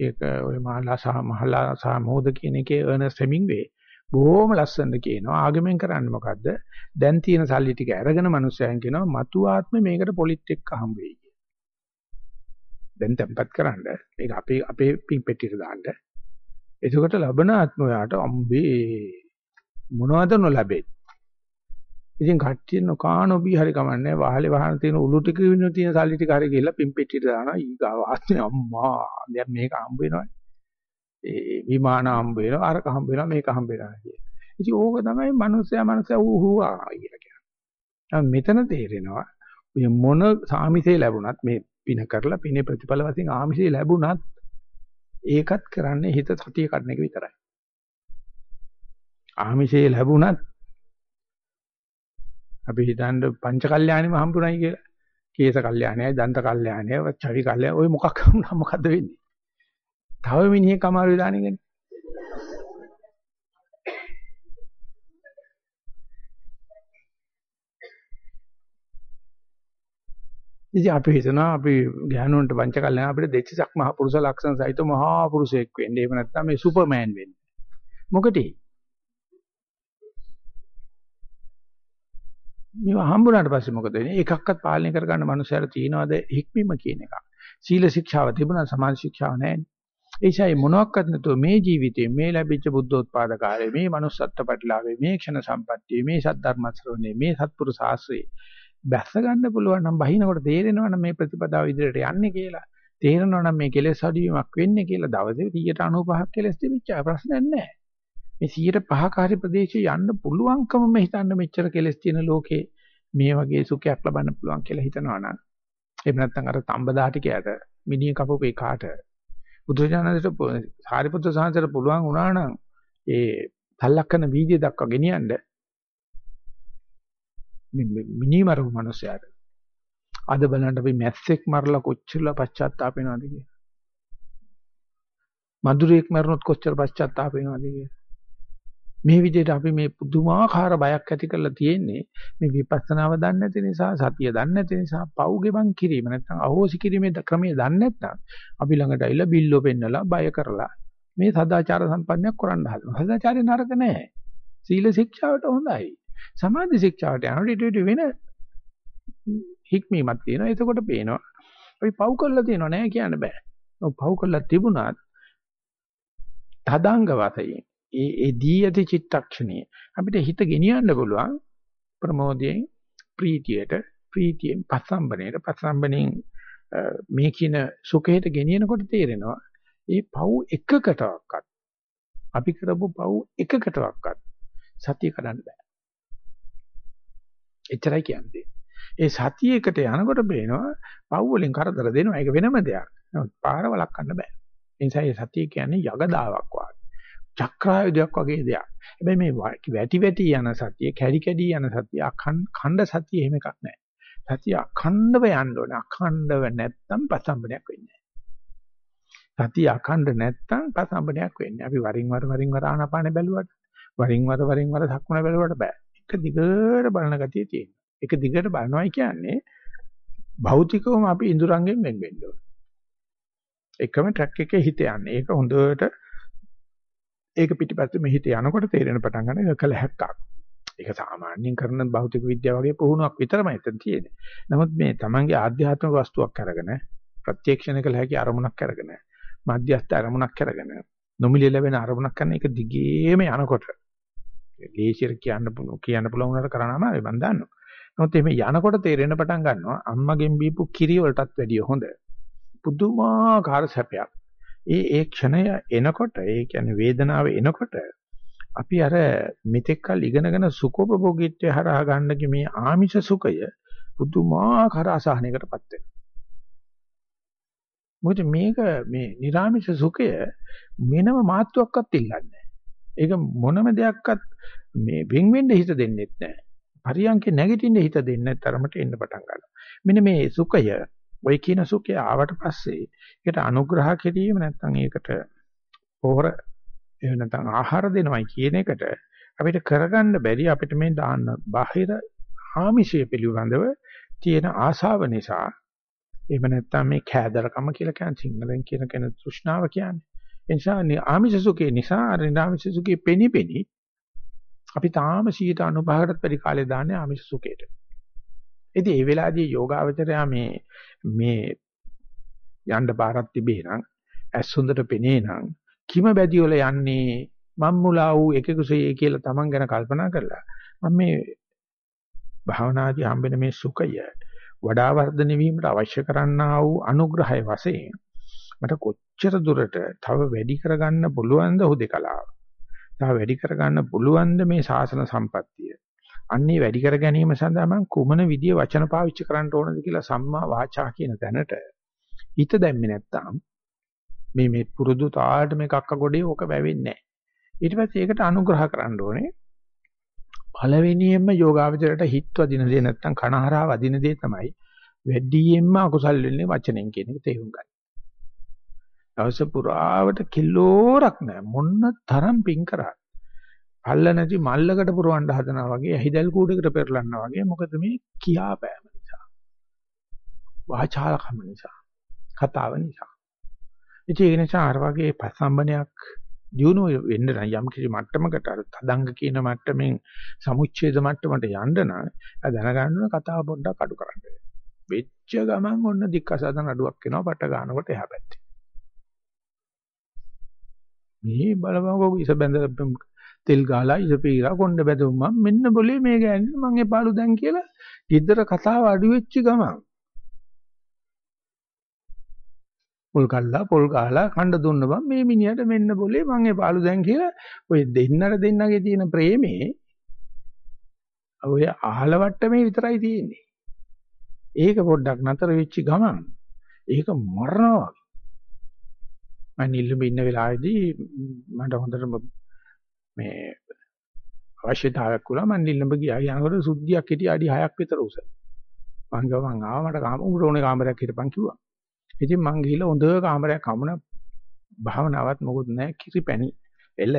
ඒක ඔය මහලා සහ මහලා සහ මොහොද කියන එකේ අර්නස් හෙමින්ගේ බොහොම ලස්සනට කියනවා. ආගමෙන් කරන්නේ මොකද්ද? දැන් තියෙන සල්ලි ටික අරගෙන මිනිස්සයන් කියනවා මතු ආත්මේ මේකට පොලිට් එක්ක හම් වෙයි. දැන් tempat කරන්න. මේක අපේ අපේ පින් පෙට්ටියට දාන්න. එතකොට ලබන ආත්ම ඔයාට අම්බේ මොනවද නොලැබෙන්නේ ඉතින් කට්ටිය නොකානොබී හරි කමන්නේ. වහලේ වහන තියෙන උළු ටික විනු තියෙන සල්ලි ටික හරි ගිහලා පින් පෙට්ටියට දානවා. ඊගාව ආත්මේ අම්මා දැන් මේක හම්බ වෙනවනේ. ඒ විමාන හම්බ වෙනවා අරක හම්බ වෙනවා මේක හම්බ වෙනවා කියන. ඉතින් ඕක තමයි මිනිස්සයා මිනිස්සයා ඌ හුවා කියලා කියන්නේ. මෙතන තේරෙනවා මේ මොන සාමිසේ ලැබුණත් මේ පින කරලා පිනේ ප්‍රතිඵල වශයෙන් ආමිසේ ලැබුණත් ඒකත් කරන්නේ හිත සතිය කඩන එක විතරයි. ආමිසේ ලැබුණත් අපි හිතන්නේ පංච කල්යාණිම හම්බුනායි කියලා. කේස කල්යාණයයි, දන්ත කල්යාණයයි, චවි කල්යාණය ඔය මොකක් හම්බුනා මොකද්ද වෙන්නේ? තව මිනිහෙක් අමාරු වෙලා නෙගනේ. ඉතින් අපි හිතනවා අපි ගෑනුන්ට වංච කල්ලා අපිට දෙච්චක් මහ පුරුෂ ලක්ෂණ සහිත මහා පුරුෂයෙක් වෙන්න. එහෙම නැත්නම් මේ සුපර්මෑන් වෙන්න. මොකටද? මේවා හම්බුනාට පස්සේ මොකද වෙන්නේ? එකක්වත් පාලනය කරගන්න මනුස්සයර තියනවාද හික්මීම කියන එක. සීල ශික්ෂාව තිබුණා සමාධි ශික්ෂාව නැහැ. ඒසයි මොනවත් නැතුව මේ ජීවිතේ මේ ලැබිච්ච බුද්ධෝත්පාද කාලේ මේ manussත්ත්ව ප්‍රතිලාභේ මේ ක්ෂණ සම්පත්තිය මේ සද්ධර්ම ශ්‍රවණේ මේ සත්පුරු සාස්ත්‍රේ බැස්ස ගන්න පුළුවන් නම් බහිනකොට තේරෙනවා නම් මේ ප්‍රතිපදාව ඉදිරියට යන්නේ කියලා. තේරෙනවා නම් මේ කෙලෙස් අඩුවීමක් වෙන්නේ කියලා දවසේ 195ක් කෙලෙස් තිබිච්ච. ප්‍රශ්නයක් නැහැ. මේ 105ක හරි ප්‍රදේශයේ යන්න පුළුවන්කමම හිතන්න මෙච්චර කෙලෙස් තියෙන ලෝකේ මේ වගේ සුඛයක් ලබන්න පුළුවන් කියලා හිතනවා නම්. එහෙම නැත්නම් අර තඹදාටිකයට මිනිහ කපපු එකාට බුදුජානකට සාරිපුත්‍ර සාංශයට පුළුවන් වුණා නම් ඒ තල්ලක්කන වීදිය දක්වා ගෙනියන්න මිනිමරු මිනිසයාට අද බලන්න අපි මැස්සෙක් මරලා කොච්චර පශ්චාත්තාප වෙනවද කියලා. මధుරයක් මරනොත් කොච්චර පශ්චාත්තාප වෙනවද කියලා. මේ විදිහට අපි මේ පුදුමාකාර බයක් ඇති කරලා තියෙන්නේ මේ විපස්සනාව දන්නේ නැති නිසා සතිය දන්නේ නැති නිසා පව් ගෙවන් කිරීම නැත්නම් අහෝසි කිරීමේ ක්‍රමයේ දන්නේ නැත්නම් අපි ළඟට ඇවිල්ලා බිල්ලෝ පෙන්නලා බය කරලා මේ සදාචාර සම්පන්නයක් කරන්න හදනවා. සදාචාරේ නරක නැහැ. සීල ශික්ෂාවට හොඳයි. සමාධි ශික්ෂාවට යනකොට ඊට වෙන හික්මීමක් තියෙනවා. එතකොට පේනවා අපි පව් කරලා තියෙනව නෑ කියන්න බෑ. පව් කරලා තිබුණත් තදාංග වශයෙන් ඒ ඒ දී ඇති චිත්තක්ෂණයේ අපිට හිත ගෙනියන්න පුළුවන් ප්‍රමෝදයෙන් ප්‍රීතියට ප්‍රීතියෙන් පස්සම්බණයට පස්සම්බණයෙන් මේ කියන සුඛයට ගෙනියනකොට තේරෙනවා ඒ පව් එකකටවත් අපි කරපු පව් එකකටවත් සතිය කඩන්න බෑ. එච්චරයි කියන්නේ. ඒ සතියේකට යනකොට බේනවා පව් වලින් කරදර දෙනවා. ඒක වෙනම දෙයක්. පාර වළක්වන්න බෑ. ඒ නිසා මේ සතිය කියන්නේ යගදාවක් වගේ. චක්‍රායුධයක් වගේ දෙයක්. හැබැයි මේ වැටි වැටි යන සතිය, කැඩි කැඩි යන සතිය, අඛණ්ඩ සතිය එහෙම එකක් නැහැ. සතිය අඛණ්ඩව යන්න ඕනේ. අඛණ්ඩව නැත්තම් පසම්බනයක් වෙන්නේ නැහැ. සතිය අඛණ්ඩ නැත්තම් පසම්බනයක් වෙන්නේ. අපි වරින් වර වරින් වර ආනාපානෙ බැලුවට, වරින් වර වරින් වර සක්මන බැලුවට බෑ. එක දිගට බලන ගතිය තියෙනවා. එක දිගට බලනවායි කියන්නේ භෞතිකවම අපි ඉඳුරංගෙන් වෙන් වෙන්න ඕනේ. එකම ට්‍රැක් එකේ හිත යන්නේ. ඒක හොඳට ඒක පිටිපස්සේ මෙහිත යනකොට තේරෙන පටන් ගන්න එක කළ හැක්කක්. ඒක සාමාන්‍යයෙන් කරන භෞතික විද්‍යාව වගේ පුහුණුවක් විතරමයි එතන තියෙන්නේ. නමුත් මේ Tamange ආධ්‍යාත්මික වස්තුවක් අරගෙන ප්‍රත්‍යක්ෂණ කළ හැකි අරමුණක් අරගෙන මධ්‍යස්ථ අරමුණක් අරගෙන නොමිලේ ලැබෙන අරමුණක් කරන එක දිගේම යනකොට ලේසියට කියන්න පුළුවන් කියන්න පුළුවන් උනට කරාම අපි මන් දන්නවා. නමුත් එimhe යනකොට තේරෙන්න පටන් ගන්නවා අම්මගෙන් බීපු කිරි වලටත් වැඩිය හොඳ. පුදුමාකාර සැපයක්. ඒ ඒ ක්ෂණය එනකොට ඒ කියන්නේ වේදනාව එනකොට අපි අර මෙතෙක්කල් ඉගෙනගෙන සුඛෝපභෝගීත්වය හරහා ගන්න මේ ආමිෂ සුඛය පුදුමාකාර අසහනයකටපත් වෙනවා. මොකද මේක මේ නිර්ආමිෂ සුඛය වෙනම මාත්‍රයක්වත් ඉල්ලන්නේ ඒක මොනම දෙයක්වත් මේ වෙන් වෙන්න හිත දෙන්නෙත් නැහැ. පරියන්කේ නැගිටින්න හිත දෙන්නේ තරමට එන්න පටන් ගන්නවා. මෙන්න මේ සුඛය ඔය කියන සුඛය ආවට පස්සේ ඒකට අනුග්‍රහ කිරීම නැත්නම් ඒකට පොහොර එහෙම නැත්නම් ආහාර දෙනවයි කියන එකට අපිට කරගන්න බැරි අපිට මේ දාන්න බාහිර ආමිෂය පිළිබඳව තියෙන ආශාව නිසා එහෙම නැත්නම් මේ කෑදරකම කියලා කියන්නේ සිංහලෙන් කියන කෙන තෘෂ්ණාව කියන්නේ. ඒ නිසා ආමිෂ සුඛේ නිසා අර නිරාමිෂ සුඛේ පෙනිපෙනි අපි තාම 95කටත් වැඩි කාලය දාන්නේ ආමිෂ සුඛේට. ඉතින් ඒ වෙලාවේදී යෝගාවචරයා මේ මේ යන්න බාරක් තිබේ නම් ඇස් හොඳට පෙනේ නම් කිම බැදි වල යන්නේ මම් මුලා වූ එකකුසේ කියලා Taman ගැන කල්පනා කරලා මම මේ භාවනාදී හම්බෙන මේ සුඛය වඩා වර්ධනය වීමට අවශ්‍ය කරන්නා වූ අනුග්‍රහය වශයෙන් මට කොච්චර දුරට තව වැඩි කරගන්න පුළුවන්ද හුදේකලාව. තව වැඩි කරගන්න පුළුවන්ද මේ ශාසන සම්පත්තිය. අන්නේ වැඩි කර ගැනීම සඳහා මම කුමන විදිය වචන පාවිච්චි කරන්න ඕනද කියලා සම්මා වාචා කියන තැනට හිත දැම්මේ නැත්තම් මේ මේ පුරුදු තාලට මේ කක්ක ගොඩේ ඕක වැවෙන්නේ නැහැ. ඊට පස්සේ ඒකට අනුග්‍රහ කරන්න ඕනේ. පළවෙනියෙන්ම යෝගාවචරයට හිත වදින දේ නැත්තම් කනහරා වදින දේ තමයි වැඩියෙන්ම අකුසල් වෙන්නේ වචනෙන් කියන එක තේරුම් ගන්න. දවස පුරාවට කිලෝරක් නැහැ මොන්න තරම් පිං කරා. අල්ල නැති මල්ලකට පුරවන්න හදනවා වගේ ඇහිදල් කූඩේකට පෙරලන්නා වගේ මොකද මේ කියාපෑම නිසා. වාචාලකම නිසා. කතාව නිසා. ඉතින් ඒ නිසා අර වගේ පසම්බනයක් දියුණු වෙන්න නම් යම් කිසි මට්ටමකට අර තදංග කියන මට්ටමින් සමුච්ඡේද මට්ටමට යන්න නම් දැනගන්න කතාව පොඩ්ඩක් අඩු කරන්න වෙච්ච ගමන් ඔන්න දික්කසදන අඩුවක් වෙනවා පට ගන්නකොට එහා පැත්තේ. මේ බලපංකෝ ඉස බැඳ තෙල් ගාලා ඉස පීරා කොණ්ඩ බැදුම් මම මෙන්න બોලේ මේ ගෑනේ මං එපාලු දැන් කියලා ගෙදර කතාව අඩු වෙච්ච ගමන් පොල් කල්ලා පොල් ගහලා කණ්ඩ දුන්න බං මේ මිනිහට මෙන්න બોලේ මං ඒ පාළු දැන් කියලා ඔය දෙන්නට දෙන්නගේ තියෙන ප්‍රේමේ ඔය අහල වට්ටමේ විතරයි තියෙන්නේ. ඒක පොඩ්ඩක් නතර වෙච්ච ගමන් ඒක මරනවා. මම නිල්ලුඹ ඉන්න වෙලාවේදී මට හොඳට මේ අවශ්‍යතාවයක් වුණා මම නිල්ලුඹ ගියා. යනකොට සුද්ධියක් හිටිය අඩි 6ක් විතර උස. මං ගව මං ආවා මට කාම උඩ ඕනේ කාමරයක් හිටපන් කිව්වා. ඉතින් මං ගිහිල්ලා හොඳ කාමරයක් හමුණ භාවනාවක් මොකුත් නැහැ කිරි පැණි එළ.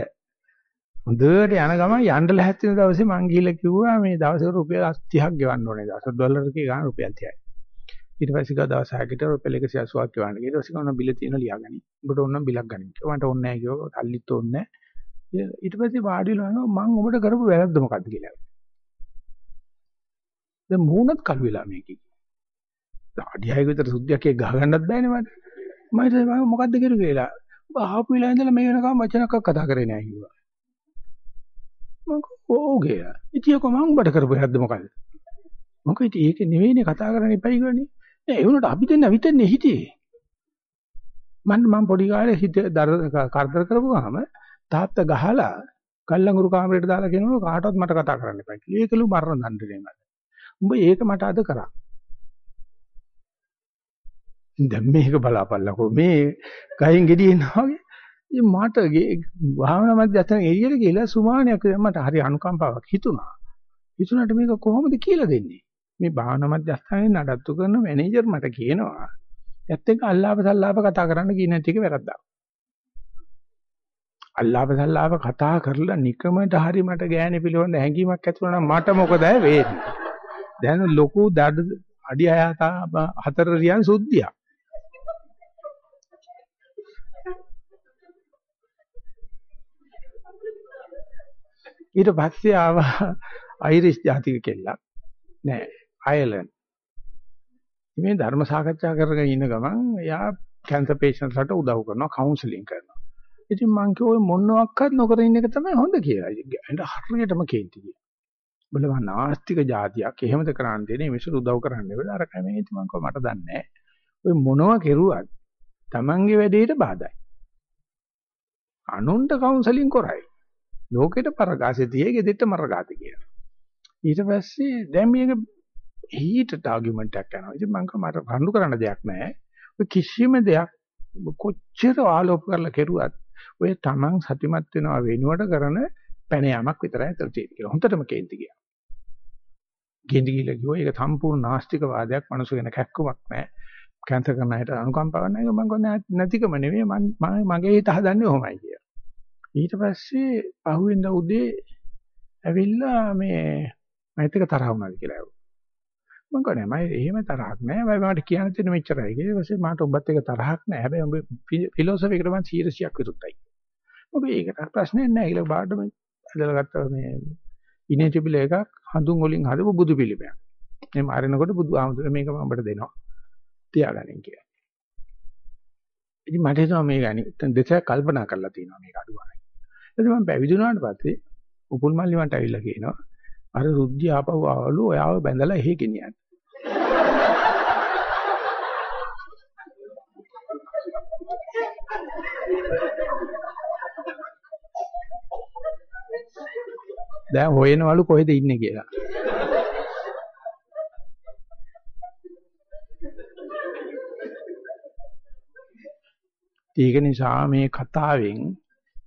හොඳට යන ගමන් යන්න ලැහැත් වෙන දවසේ මං ගිහිල්ලා කිව්වා මේ දවසට රුපියල් 30ක් ගෙවන්න ඕනේ. දවස් ඩොලර් එකේ ගන්න රුපියල් 30යි. ඊට පස්සේ ගා දවස් 6කට රුපියල් 180ක් ගෙවන්න. ඊට පස්සේ කවුන බිල තියෙන ලියාගනි. උඹට ඕන නම් බිලක් ගනින්. මට ඕනේ නැහැ කිව්වා. සල්ලිත් ඕනේ නැහැ. ඊට පස්සේ වාඩි වෙලා මං ඔබට කරපු වැරද්ද මොකද්ද කියලා. දැන් මූණත් කළු වෙලා මේකේ. අඩියක විතර සුද්ධියක් එක ගහ ගන්නත් බෑනේ මට. මම හිතුවා මොකද්ද කරුවේ කියලා. ආපු වෙලාව ඉඳලා මේ වෙනකම් වචනයක් කතා කරේ නෑ කිව්වා. මම ඕගේ. ඉතින් කො මම උඹට කරපු හැද්ද මොකද්ද? මොකද ඉතින් ඒක නෙවෙයිනේ කතා කරන්න එපයි කියන්නේ. නෑ ඒ වුණාට අපි දෙන්න විතරනේ හිටියේ. මම මම පොඩි කාලේ හිත කරදර කරපුවාම තාත්තා ගහලා කල්ලඟුරු කාමරේට දාලා කියනවා කාටවත් මට කතා කරන්න එපා කියලා. ඒකලු මරණ දඬුනේ මට. උඹ ඒක මට අද කරා. දැන් මේක බලාපල්ලකෝ මේ ගහින් ගෙඩියෙනවා වගේ ඉතින් මට භාවනා මධ්‍යස්ථාන එළියට ගිහලා සුමානයක් මට හරි අනුකම්පාවක් හිතුණා හිතුණාට මේක කොහොමද කියලා දෙන්නේ මේ භාවනා මධ්‍යස්ථානයේ නඩත්තු කරන මැනේජර් මට කියනවා ඇත්ත එක අල්ලාප සල්ලාප කතා කරන්න කියන ටික වැරද්දා අල්ලාප සල්ලාප කතා කරලා නිකමට හරි මට ගෑණි පිළිවෙන්න හැඟීමක් ඇති වුණා මට මොකද වෙන්නේ? දැන් ලොකු දඩ අඩි හතර රියන් සුද්ධිය. ඊට පස්සේ ආවා අයිරිස් ජාතික කෙල්ලක්. නෑ අයර්ලන්ඩ්. මේ ධර්ම සාකච්ඡා කරගෙන ඉන්න ගමන් එයා කැන්සර් patients ලට උදව් කරනවා කවුන්සලින් කරනවා. ඉතින් මං කිව්ව මොනවාක්වත් නොකර ඉන්න එක තමයි හොඳ කියලා. ඒකට හරියටම කේන්ති ගියා. බලව නාස්තික જાතියක් එහෙමද කරන්න දෙන්නේ මිනිස්සු උදව් කරන්න වෙලා අර කැමේ ඉතින් මං කිව්ව මට දන්නේ නැහැ. ඔය මොනවා කෙරුවත් Tamange වැඩේට බාධායි. අනුන්ට කවුන්සලින් කරයි. ලෝකෙට පරගාසෙ තියේ ගෙදෙට්ට මරගාති කියලා. ඊට පස්සේ දැන් මේක හීටට ආගියුමන්ට් එකක් යනවා. ඉතින් මම මට රණ්ඩු කරන්න දෙයක් නැහැ. ඔය කිසිම දෙයක් කොච්චර ආලෝක කරලා කෙරුවත් ඔය Taman සතිමත් වෙනවා වෙනුවට කරන පැන යාමක් විතරයි අතර තියෙන්නේ කියලා. හොඳටම කේන්ති ගියා. කේන්ති ගිහලා කිව්වා ඒක සම්පූර්ණ නාස්තික වාදයක් මනුස්ස වෙන කැක්කමක් නැහැ. කැන්සර් කරන අයට අනුකම්පාවක් නැහැ. මම කියන්නේ නැතිකම නෙවෙයි මම මගේ හිත හදන්නේ ඔහොමයි කියලා. ඊට පස්සේ පහුවෙන්ද උදේ ඇවිල්ලා මේ මයිත් එක තරහ වුණාද කියලා ඇහුවා. මම කියන්නේ මම එහෙම තරහක් නෑ. මම මට කියන්න තියෙන මෙච්චරයි. ඊට පස්සේ මට ඔබත් එක තරහක් නෑ. හැබැයි ඔබ ෆිලොසොෆි එකට මම 100ක් විරුද්ධයි. ඔබ ඒකට ප්‍රශ්නයක් නෑ කියලා බාඩ මේ ඇදලා ගත්ත මේ ඉනේ තිබිල එකක් හඳුන් වලින් හදපු බුදු පිළිමයක්. මේ මාරිනකොට බුදු ආමතුර මේක මම ඔබට දෙනවා. තියාගන්න කියලා. ඉතින් මට හිතෙනවා මේ ගැන දෙසක් කල්පනා කරලා තියෙනවා මේක අඩුවයි. ඊට මම පැවිදි වුණාට පස්සේ උපුල් මල්ලි මන්ට ඇවිල්ලා කියනවා අර රුද්ධි ආපහු ආවලු ඔයාව බැඳලා එහෙ ගෙනියන්න. දැන් හොයනවලු කොහෙද ඉන්නේ කියලා. ඒක නිසා මේ කතාවෙන්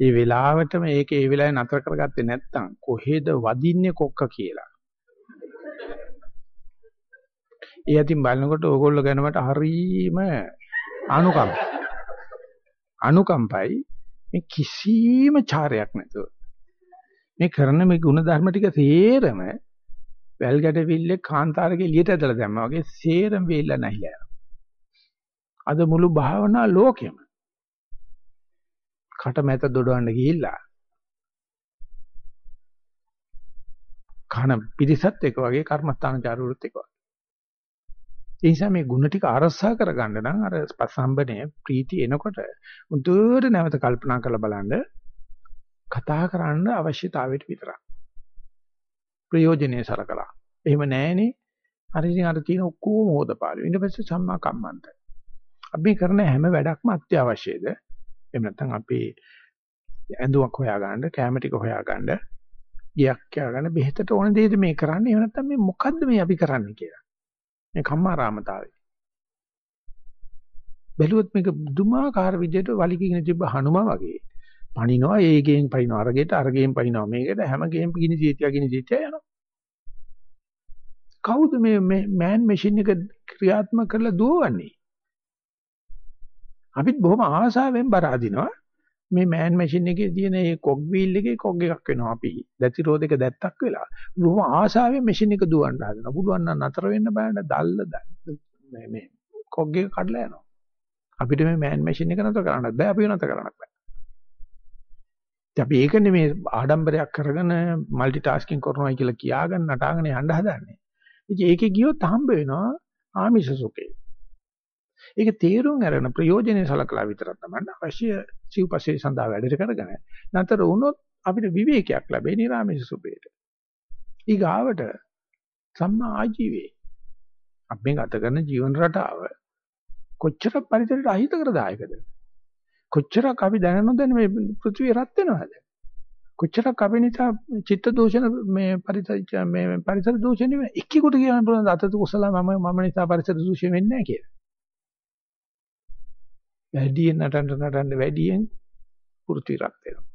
ඒ වෙලාවට මේක ඒ වෙලාවේ නතර කරගත්තේ නැත්නම් කොහෙද වදින්නේ කොක්ක කියලා. ඒ අතින් බලනකොට ඕගොල්ලෝ ගැන මට හරීම අනුකම්ප. අනුකම්පයි මේ කිසිම චාරයක් නැතුව. මේ කරන මේ ගුණ ධර්ම ටික සේරම වැල් ගැටවිල්ලේ කාන්තාරගේ එළියට ඇදලා දැම්මා වගේ සේරම වෙilla නැහිලා යනවා. අද මුළු භාවනා ලෝකෙම කට මැත දොඩවන්න ගිහිල්ලා කන පිරිසත් එක වගේ කර්මස්ථානචාරුරුත් එක වගේ. ඒ නිසා මේ ಗುಣ ටික අරසා කරගන්න නම් අර පසම්බනේ ප්‍රීති එනකොට උදුර නැවත කල්පනා කරලා බලන්න කතා කරන්න අවශ්‍යතාවයට විතරක්. ප්‍රයෝජනේ සලකලා. එහෙම නැහැනේ. අර ඉතින් අර තියෙන ඔක්කොම හොදපාලු. ඊට පස්සේ සම්මා කම්මන්ත. අපි කරන හැම වැඩක්ම අත්‍යවශ්‍යද? එහෙම නැත්නම් අපි ඇඳුමක් හොයාගන්න, කැම ටික හොයාගන්න, ගියක් හොයාගන්න බෙහෙතට ඕන දෙයද මේ කරන්නේ? එහෙම නැත්නම් මේ මොකද්ද මේ අපි කරන්නේ කියලා. මේ කම්මාරාමතාවය. බැලුවොත් මේක දුමාකාර විදිහට වලිගින තිබ්බ හනුමා වගේ. පණිනවා ඒ ගේම් පණිනවා අරගෙට අරගෙන් පණිනවා මේකට හැම ගේම් ගිනි ජීතිය ගිනි ජීතිය යනවා. කවුද මේ මෑන් මැෂින් එක ක්‍රියාත්මක කරලා දුවන්නේ? අපිත් බොහොම ආසාවෙන් බර අදිනවා. මේ මෑන් මැෂින් එකේ තියෙන මේ කොග් වීල් එකේ කොග් එකක් වෙනවා අපි. දැති රෝධක දැත්තක් වෙලා. බොහොම ආසාවෙන් මැෂින් එක දුවන්න හදනවා. පුළුවන් නම් නතර වෙන්න බෑන දැල්ල මේ මේ කොග් එක කඩලා යනවා. අපිට මේ මෑන් මැෂින් එක නතර කරන්නත් බෑ. අපි නතර කරන්නත් බෑ. අපි ඒකනේ මේ ආඩම්බරයක් කරගෙන মালටි ටාස්කින් කරනවා කියලා කියාගෙන නටාගෙන යන්න හදන්නේ. ඉතින් ඒකේ ගියොත් හම්බ වෙනවා ආමිෂ සුඛේ. ඒක තේරුම් අරගෙන ප්‍රයෝජනෙ සලකලා විතරක් තමයි අවශ්‍ය සිව්පස්සේ සඳහා වැඩට කරගෙන. නැතර වුණොත් අපිට විවේකයක් ලැබේ නිරාමේශ සුභේට. ඊගාවට සම්මා ආජීවේ අපි ගත කරන ජීවන රටාව කොච්චර පරිසරයට අහිතකරදායකද? කොච්චරක් අපි දැන නොදැන මේ පෘථිවිය රත් වෙනවද? කොච්චරක් අපි නිසා චිත්ත දූෂණ මේ පරිසර මේ පරිසර දූෂණ වෙන එක්කෙකුට කියන්න පුළුවන් අතත කුසල මම මම නිසා පරිසර දූෂණය වෙන්නේ නැහැ කියලා. වැඩියෙන් නටන්න නටන්න වැඩියෙන් පෘථිවි රත් වෙනවා.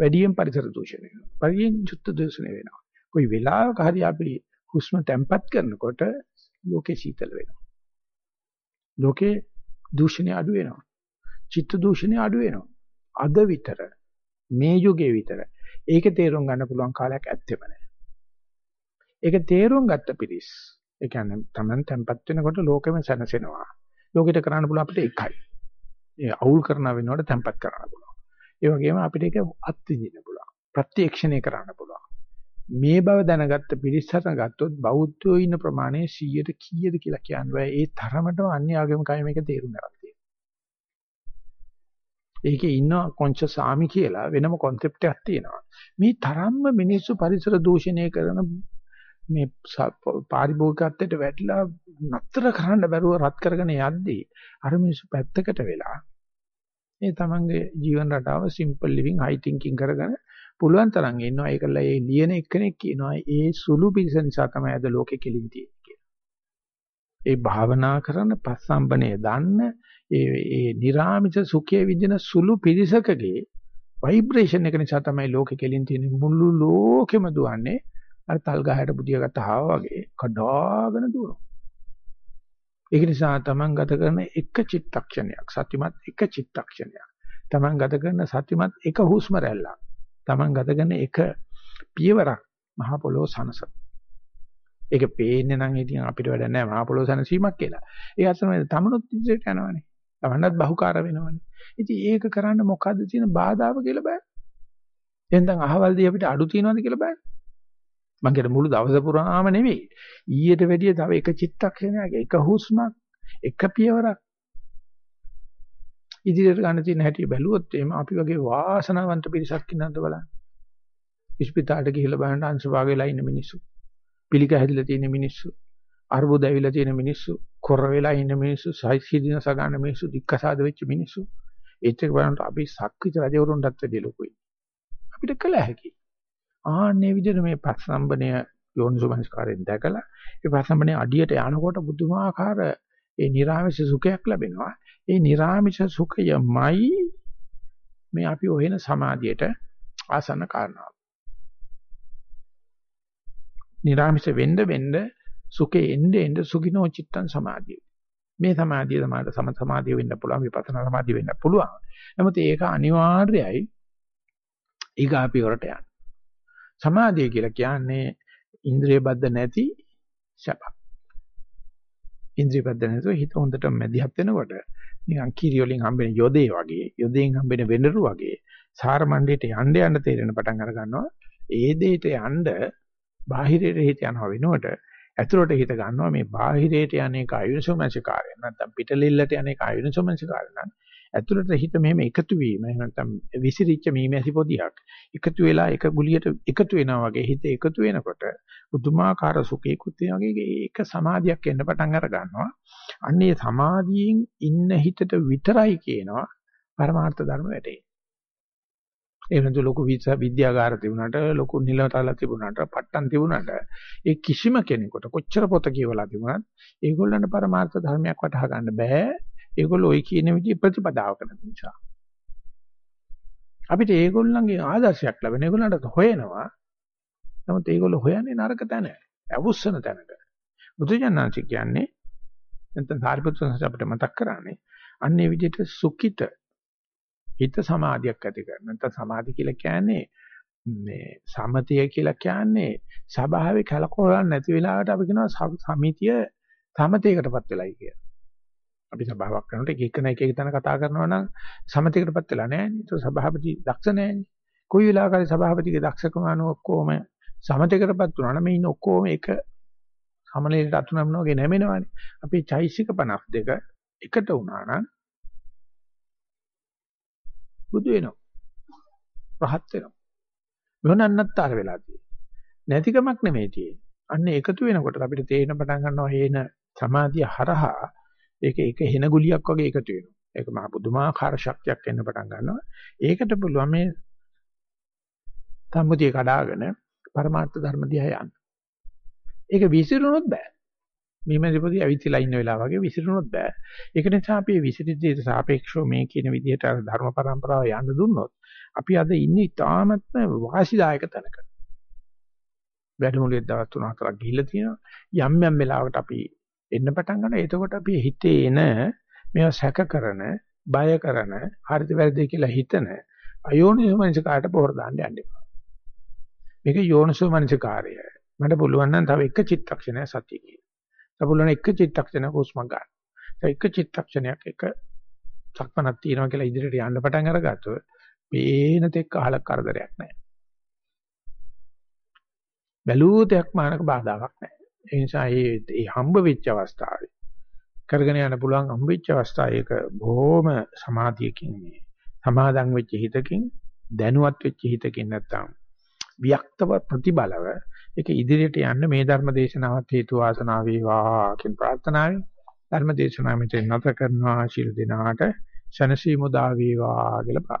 වැඩියෙන් පරිසර දූෂණය වෙනවා. වැඩියෙන් චිත්ත දූෂණය වෙනවා. કોઈ වෙලාවක හරි අපි හුස්ම තැම්පත් කරනකොට ලෝකේ සීතල වෙනවා. ලෝකේ දූෂණය අඩු වෙනවා. චිත්ත දූෂණය අඩු වෙනවා. අද විතර මේ යුගයේ විතර ඒක තේරුම් ගන්න පුළුවන් කාලයක් ඇත්තෙම නැහැ. ඒක තේරුම් ගත්ත පිරිස් ඒ කියන්නේ Taman tempat වෙනකොට ලෝකෙම සැනසෙනවා. ලෝකෙට කරන්න පුළුවන් අපිට එකයි. ඒ අවුල් කරන වෙනකොට tempat කරන්න පුළුවන්. ඒ වගේම අපිට ඒක අත්විඳින්න පුළුවන්. ප්‍රත්‍යක්ෂණය කරන්න පුළුවන්. මේ බව දැනගත්ත පිරිසට ගත්තොත් බෞද්ධයෝ ඉන්න ප්‍රමාණය 100ට කීයද කියලා කියන්න බෑ. ඒ තරමටම අන්‍ය ආගමිකයි මේක තේරුම් ගන්න තියෙනවා. ඒකේ ඉන්න කොන්ෂස් සාමි කියලා වෙනම concept එකක් තියෙනවා. මේ තරම්ම මිනිස්සු පරිසර දූෂණය කරන මේ පාරිභෝගිකත්වයට වැටිලා නතර කරන්න බැරුව රත් කරගෙන යද්දී අර මිනිස්සු පැත්තකට වෙලා මේ තමන්ගේ ජීවන රටාව simple living high thinking කරගෙන පුළුවන් තරම් ඉන්නවා ඒකලා ඒ ලියන එක්කෙනෙක් කියනවා ඒ සුළු පිළිස නිසා තමයි අද ලෝකෙ කෙලින් තියෙන්නේ කියලා. ඒ භාවනා කරන පස්සම්බනේ දන්න ඒ ඒ නිර්ාමිත සුඛයේ විඳින සුළු පිළිසකගේ ভাইබ්‍රේෂන් එක නිසා තමයි ලෝකෙ කෙලින් තියෙන්නේ මුළු ලෝකෙම දුවන්නේ අර තල් ගහයට බුදියා ගත්ත හාව වගේ කඩාගෙන දුවනවා. ඒක නිසා තමන් ගත කරන එක චිත්තක්ෂණයක් සත්‍යමත් එක චිත්තක්ෂණයක් තමන් ගත කරන සත්‍යමත් එක හුස්ම රැල්ලක් තමන් ගත කරන එක පියවරක් මහ පොළොව සනස. ඒක පේන්නේ නම් ඉතින් අපිට වැඩ නැහැ මහ පොළොව සනසීමක් කියලා. ඒ අතරමැද තමනුත් ඉදිරියට යනවනේ. තමන්නත් බහුකාර වෙනවනේ. ඉතින් ඒක කරන්න මොකද්ද තියෙන බාධාව කියලා බෑ. එහෙනම් අහවලදී අපිට අඩු තියනවද කියලා බෑ. මං කියන මුළු දවස පුරාම නෙවෙයි. ඊට වැඩිය තව එක චිත්තක්ෂණයක එක හුස්මක් එක පියවරක් ඉදිරියට ගන්න තියෙන හැටි බැලුවොත් එහෙම අපි වගේ වාසනාවන්ත පිරිසක් ඉන්නවද බලන්න. ඉස්පිතාලට ගිහිල්ලා බලන්න අංශභාග වෙලා ඉන්න මිනිස්සු. පිළික හැදිලා තියෙන මිනිස්සු. අර්බුද ඇවිල්ලා තියෙන මිනිස්සු. කොර වෙලා ඉන්න මිනිස්සු. සයිසිදිනස ගන්න මිනිස්සු. දික්කසාද වෙච්ච මිනිස්සු. ඒත් එක බලනකොට අපි සක්විත රජවරුන්ටත් වැඩිය ලොකුයි. අපිට කළ හැකියි. ආන්නේ විදිහට මේ පස්සම්බණය යෝනිසෝමනස්කාරයෙන් දැකලා ඒ පස්සම්බණය අඩියට යනකොට බුදුමාකාර ඒ නිර්ආමිෂ සුඛයක් ලැබෙනවා. ඒ නිර්ආමිෂ සුඛයමයි මේ අපි හොයන සමාධියට ආසන්න කාරණාව. නිර්ආමිෂ වෙන්න වෙන්න සුඛේ එන්න එන්න සුඛිනෝ චිත්තං සමාධිය. මේ සමාධිය තමයි සම සමාධිය වෙන්න පුළුවන් විපස්සනා සමාධිය වෙන්න පුළුවන්. නමුත් ඒක අනිවාර්යයි ඊගාපි වලට යන්න. සමාධිය කියලා කියන්නේ ඉන්ද්‍රිය බද්ධ නැති සැප. ඉන්ද්‍රිය බද්ධ නැතුව හිත හොඳට මැදිහත් වෙනකොට නිකන් කිරි වලින් හම්බෙන යොදේ වගේ යොදෙන් හම්බෙන වෙඬරු වගේ සාර මණ්ඩේට යන්න යන්න තේරෙන පටන් අර ගන්නවා. ඒ දෙයට යන්න බාහිරයට හිත යනවා වෙනකොට ඇතුළට හිත ගන්නවා මේ බාහිරයට යන්නේ කායුනසෝමනසිකාරය නැත්නම් පිටලෙල්ලට යන්නේ කායුනසෝමනසිකාරය නම් ඇතුළට හිත මෙහෙම එකතු වීම එහෙම නැත්නම් විසිරිච්ච මීමැසි පොදියක් එකතු වෙලා එක ගුලියට එකතු වෙනවා වගේ හිත එකතු වෙනකොට පුදුමාකාර සුඛේකුත් වගේ ඒක සමාධියක් එන්න පටන් අර ගන්නවා. අන්නේ සමාධියෙන් ඉන්න හිතට විතරයි කියනවා පරමාර්ථ ධර්ම වැටේ. ඒ වෙනතු ලොකු විද්‍යාගාර තිබුණාට ලොකු නිලතල තිබුණාට පට්ටම් තිබුණාට ඒ කිසිම කෙනෙකුට කොච්චර පොත කියවලා තිබුණත් ඒගොල්ලන්ට පරමාර්ථ ධර්මයක් වටහා ගන්න බෑ ඒගොල්ලෝ ওই කියන විදිහ ප්‍රතිපදාව කරන නිසා. අපිට ඒගොල්ලන්ගේ ආදර්ශයක් ලැබෙන ඒගොල්ලන්ට හොයනවා. නමුත් ඒගොල්ලෝ හොයන්නේ නරක තැන, අවුස්සන තැනක. බුදුජානනාංශ කියන්නේ නැත්නම් සාරිපුත්‍ර සංඝ අපිට මතක් කරන්නේ අන්නේ විදිහට සුඛිත හිත සමාධියක් ඇති කරන. නැත්නම් සමාධි කියලා කියන්නේ මේ සමතිය කියලා කියන්නේ ස්වභාවික කලකෝලක් නැති වෙලාවට අපි කියනවා සමිතිය සමතේකටපත් වෙලයි කියලා. අපි සභාවක් කරනකොට එක එක එක එක තැන කතා කරනවා නම් සමතේකටපත් වෙලා නැහැ නේ. ඒක සභාපති දක්ෂ නැහැ නේ. කොයි වෙලාවකරි සභාපතිගේ දක්ෂකම අනුව ඔක්කොම සමතේකටපත් වුණා නම් මේ ඉන්න ඔක්කොම එක සමලේට අතුනමනවා වගේ නැමෙනවානේ. අපේ චෛසික 52 එකට වුණා නම් බුදු වෙනවා. රහත් වෙනවා. මොනන්නත්තර වෙලා තියෙන්නේ. නැතිකමක් නෙමෙයි තියෙන්නේ. අන්න එකතු වෙනකොට අපිට තේරෙන පටන් ගන්නවා හේන සමාධිය හරහා ඒක ඒක හෙන ගුලියක් වගේ එකතු වෙනවා. ඒක මහ පුදුමාකාර ශක්තියක් එන්න පටන් ගන්නවා. ඒකට පුළුවන් මේ සම්මුතිය කඩාගෙන පරමාර්ථ ධර්ම දිහා යන්න. ඒක විසිරුණොත් බෑ. මේමදිපොදී ඇවිත්ලා ඉන්න වෙලාව වගේ විසිරුණොත් බෑ. ඒක නිසා අපි විසිරිද්දීට සාපේක්ෂව මේ කියන විදිහට ධර්ම પરම්පරාව යන්න දුන්නොත් අපි අද ඉන්නේ ඉතාමත්ම වාසිදායක තැනක. වැඩමුළුවේ දවස් 3-4ක් ගිහිල්ලා තියෙනවා. යම් යම් වෙලාවකට අපි එන්න පටන් ගන්නවා. එතකොට අපි හිතේ එන මේවා සැක කරන, බය කරන, හරිද වැරදිද කියලා හිතන අයෝනිසෝ මනසකාරට පොර දාන්න යන්න එපා. මේක යෝනිසෝ මනසකාරය. මට පුළුවන් නම් තව එක චිත්තක්ෂණයක් සතිය කියන. තව පුළුවන් එක චිත්තක්ෂණයක් හුස්ම ගන්න. තව එක චිත්තක්ෂණයක් එක සක්මනක් තියනවා කියලා ඉදිරියට යන්න පටන් අරගත්තොත් පේන තෙක් අහලක් කරදරයක් නැහැ. බැලූතයක් මානක බාධාවක් නැහැ. ඒ නිසා මේ මේ හම්බ වෙච්ච අවස්ථාවේ කරගෙන යන්න පුළුවන් හම්බ වෙච්ච අවස්ථාව ඒක බොහොම සමාධියකින් මේ සමාදන් වෙච්ච හිතකින් දැනුවත් වෙච්ච හිතකින් නැත්තම් වික්තව ප්‍රතිබලව ඒක ඉදිරියට යන්න මේ ධර්ම දේශනාවත් හේතු වාසනා වේවා කියන ප්‍රාර්ථනාවෙන් ධර්ම දේශනාව මෙතන නැත කරනවා. ශිරු දිනාට ශනසි මුදා වේවා කියලා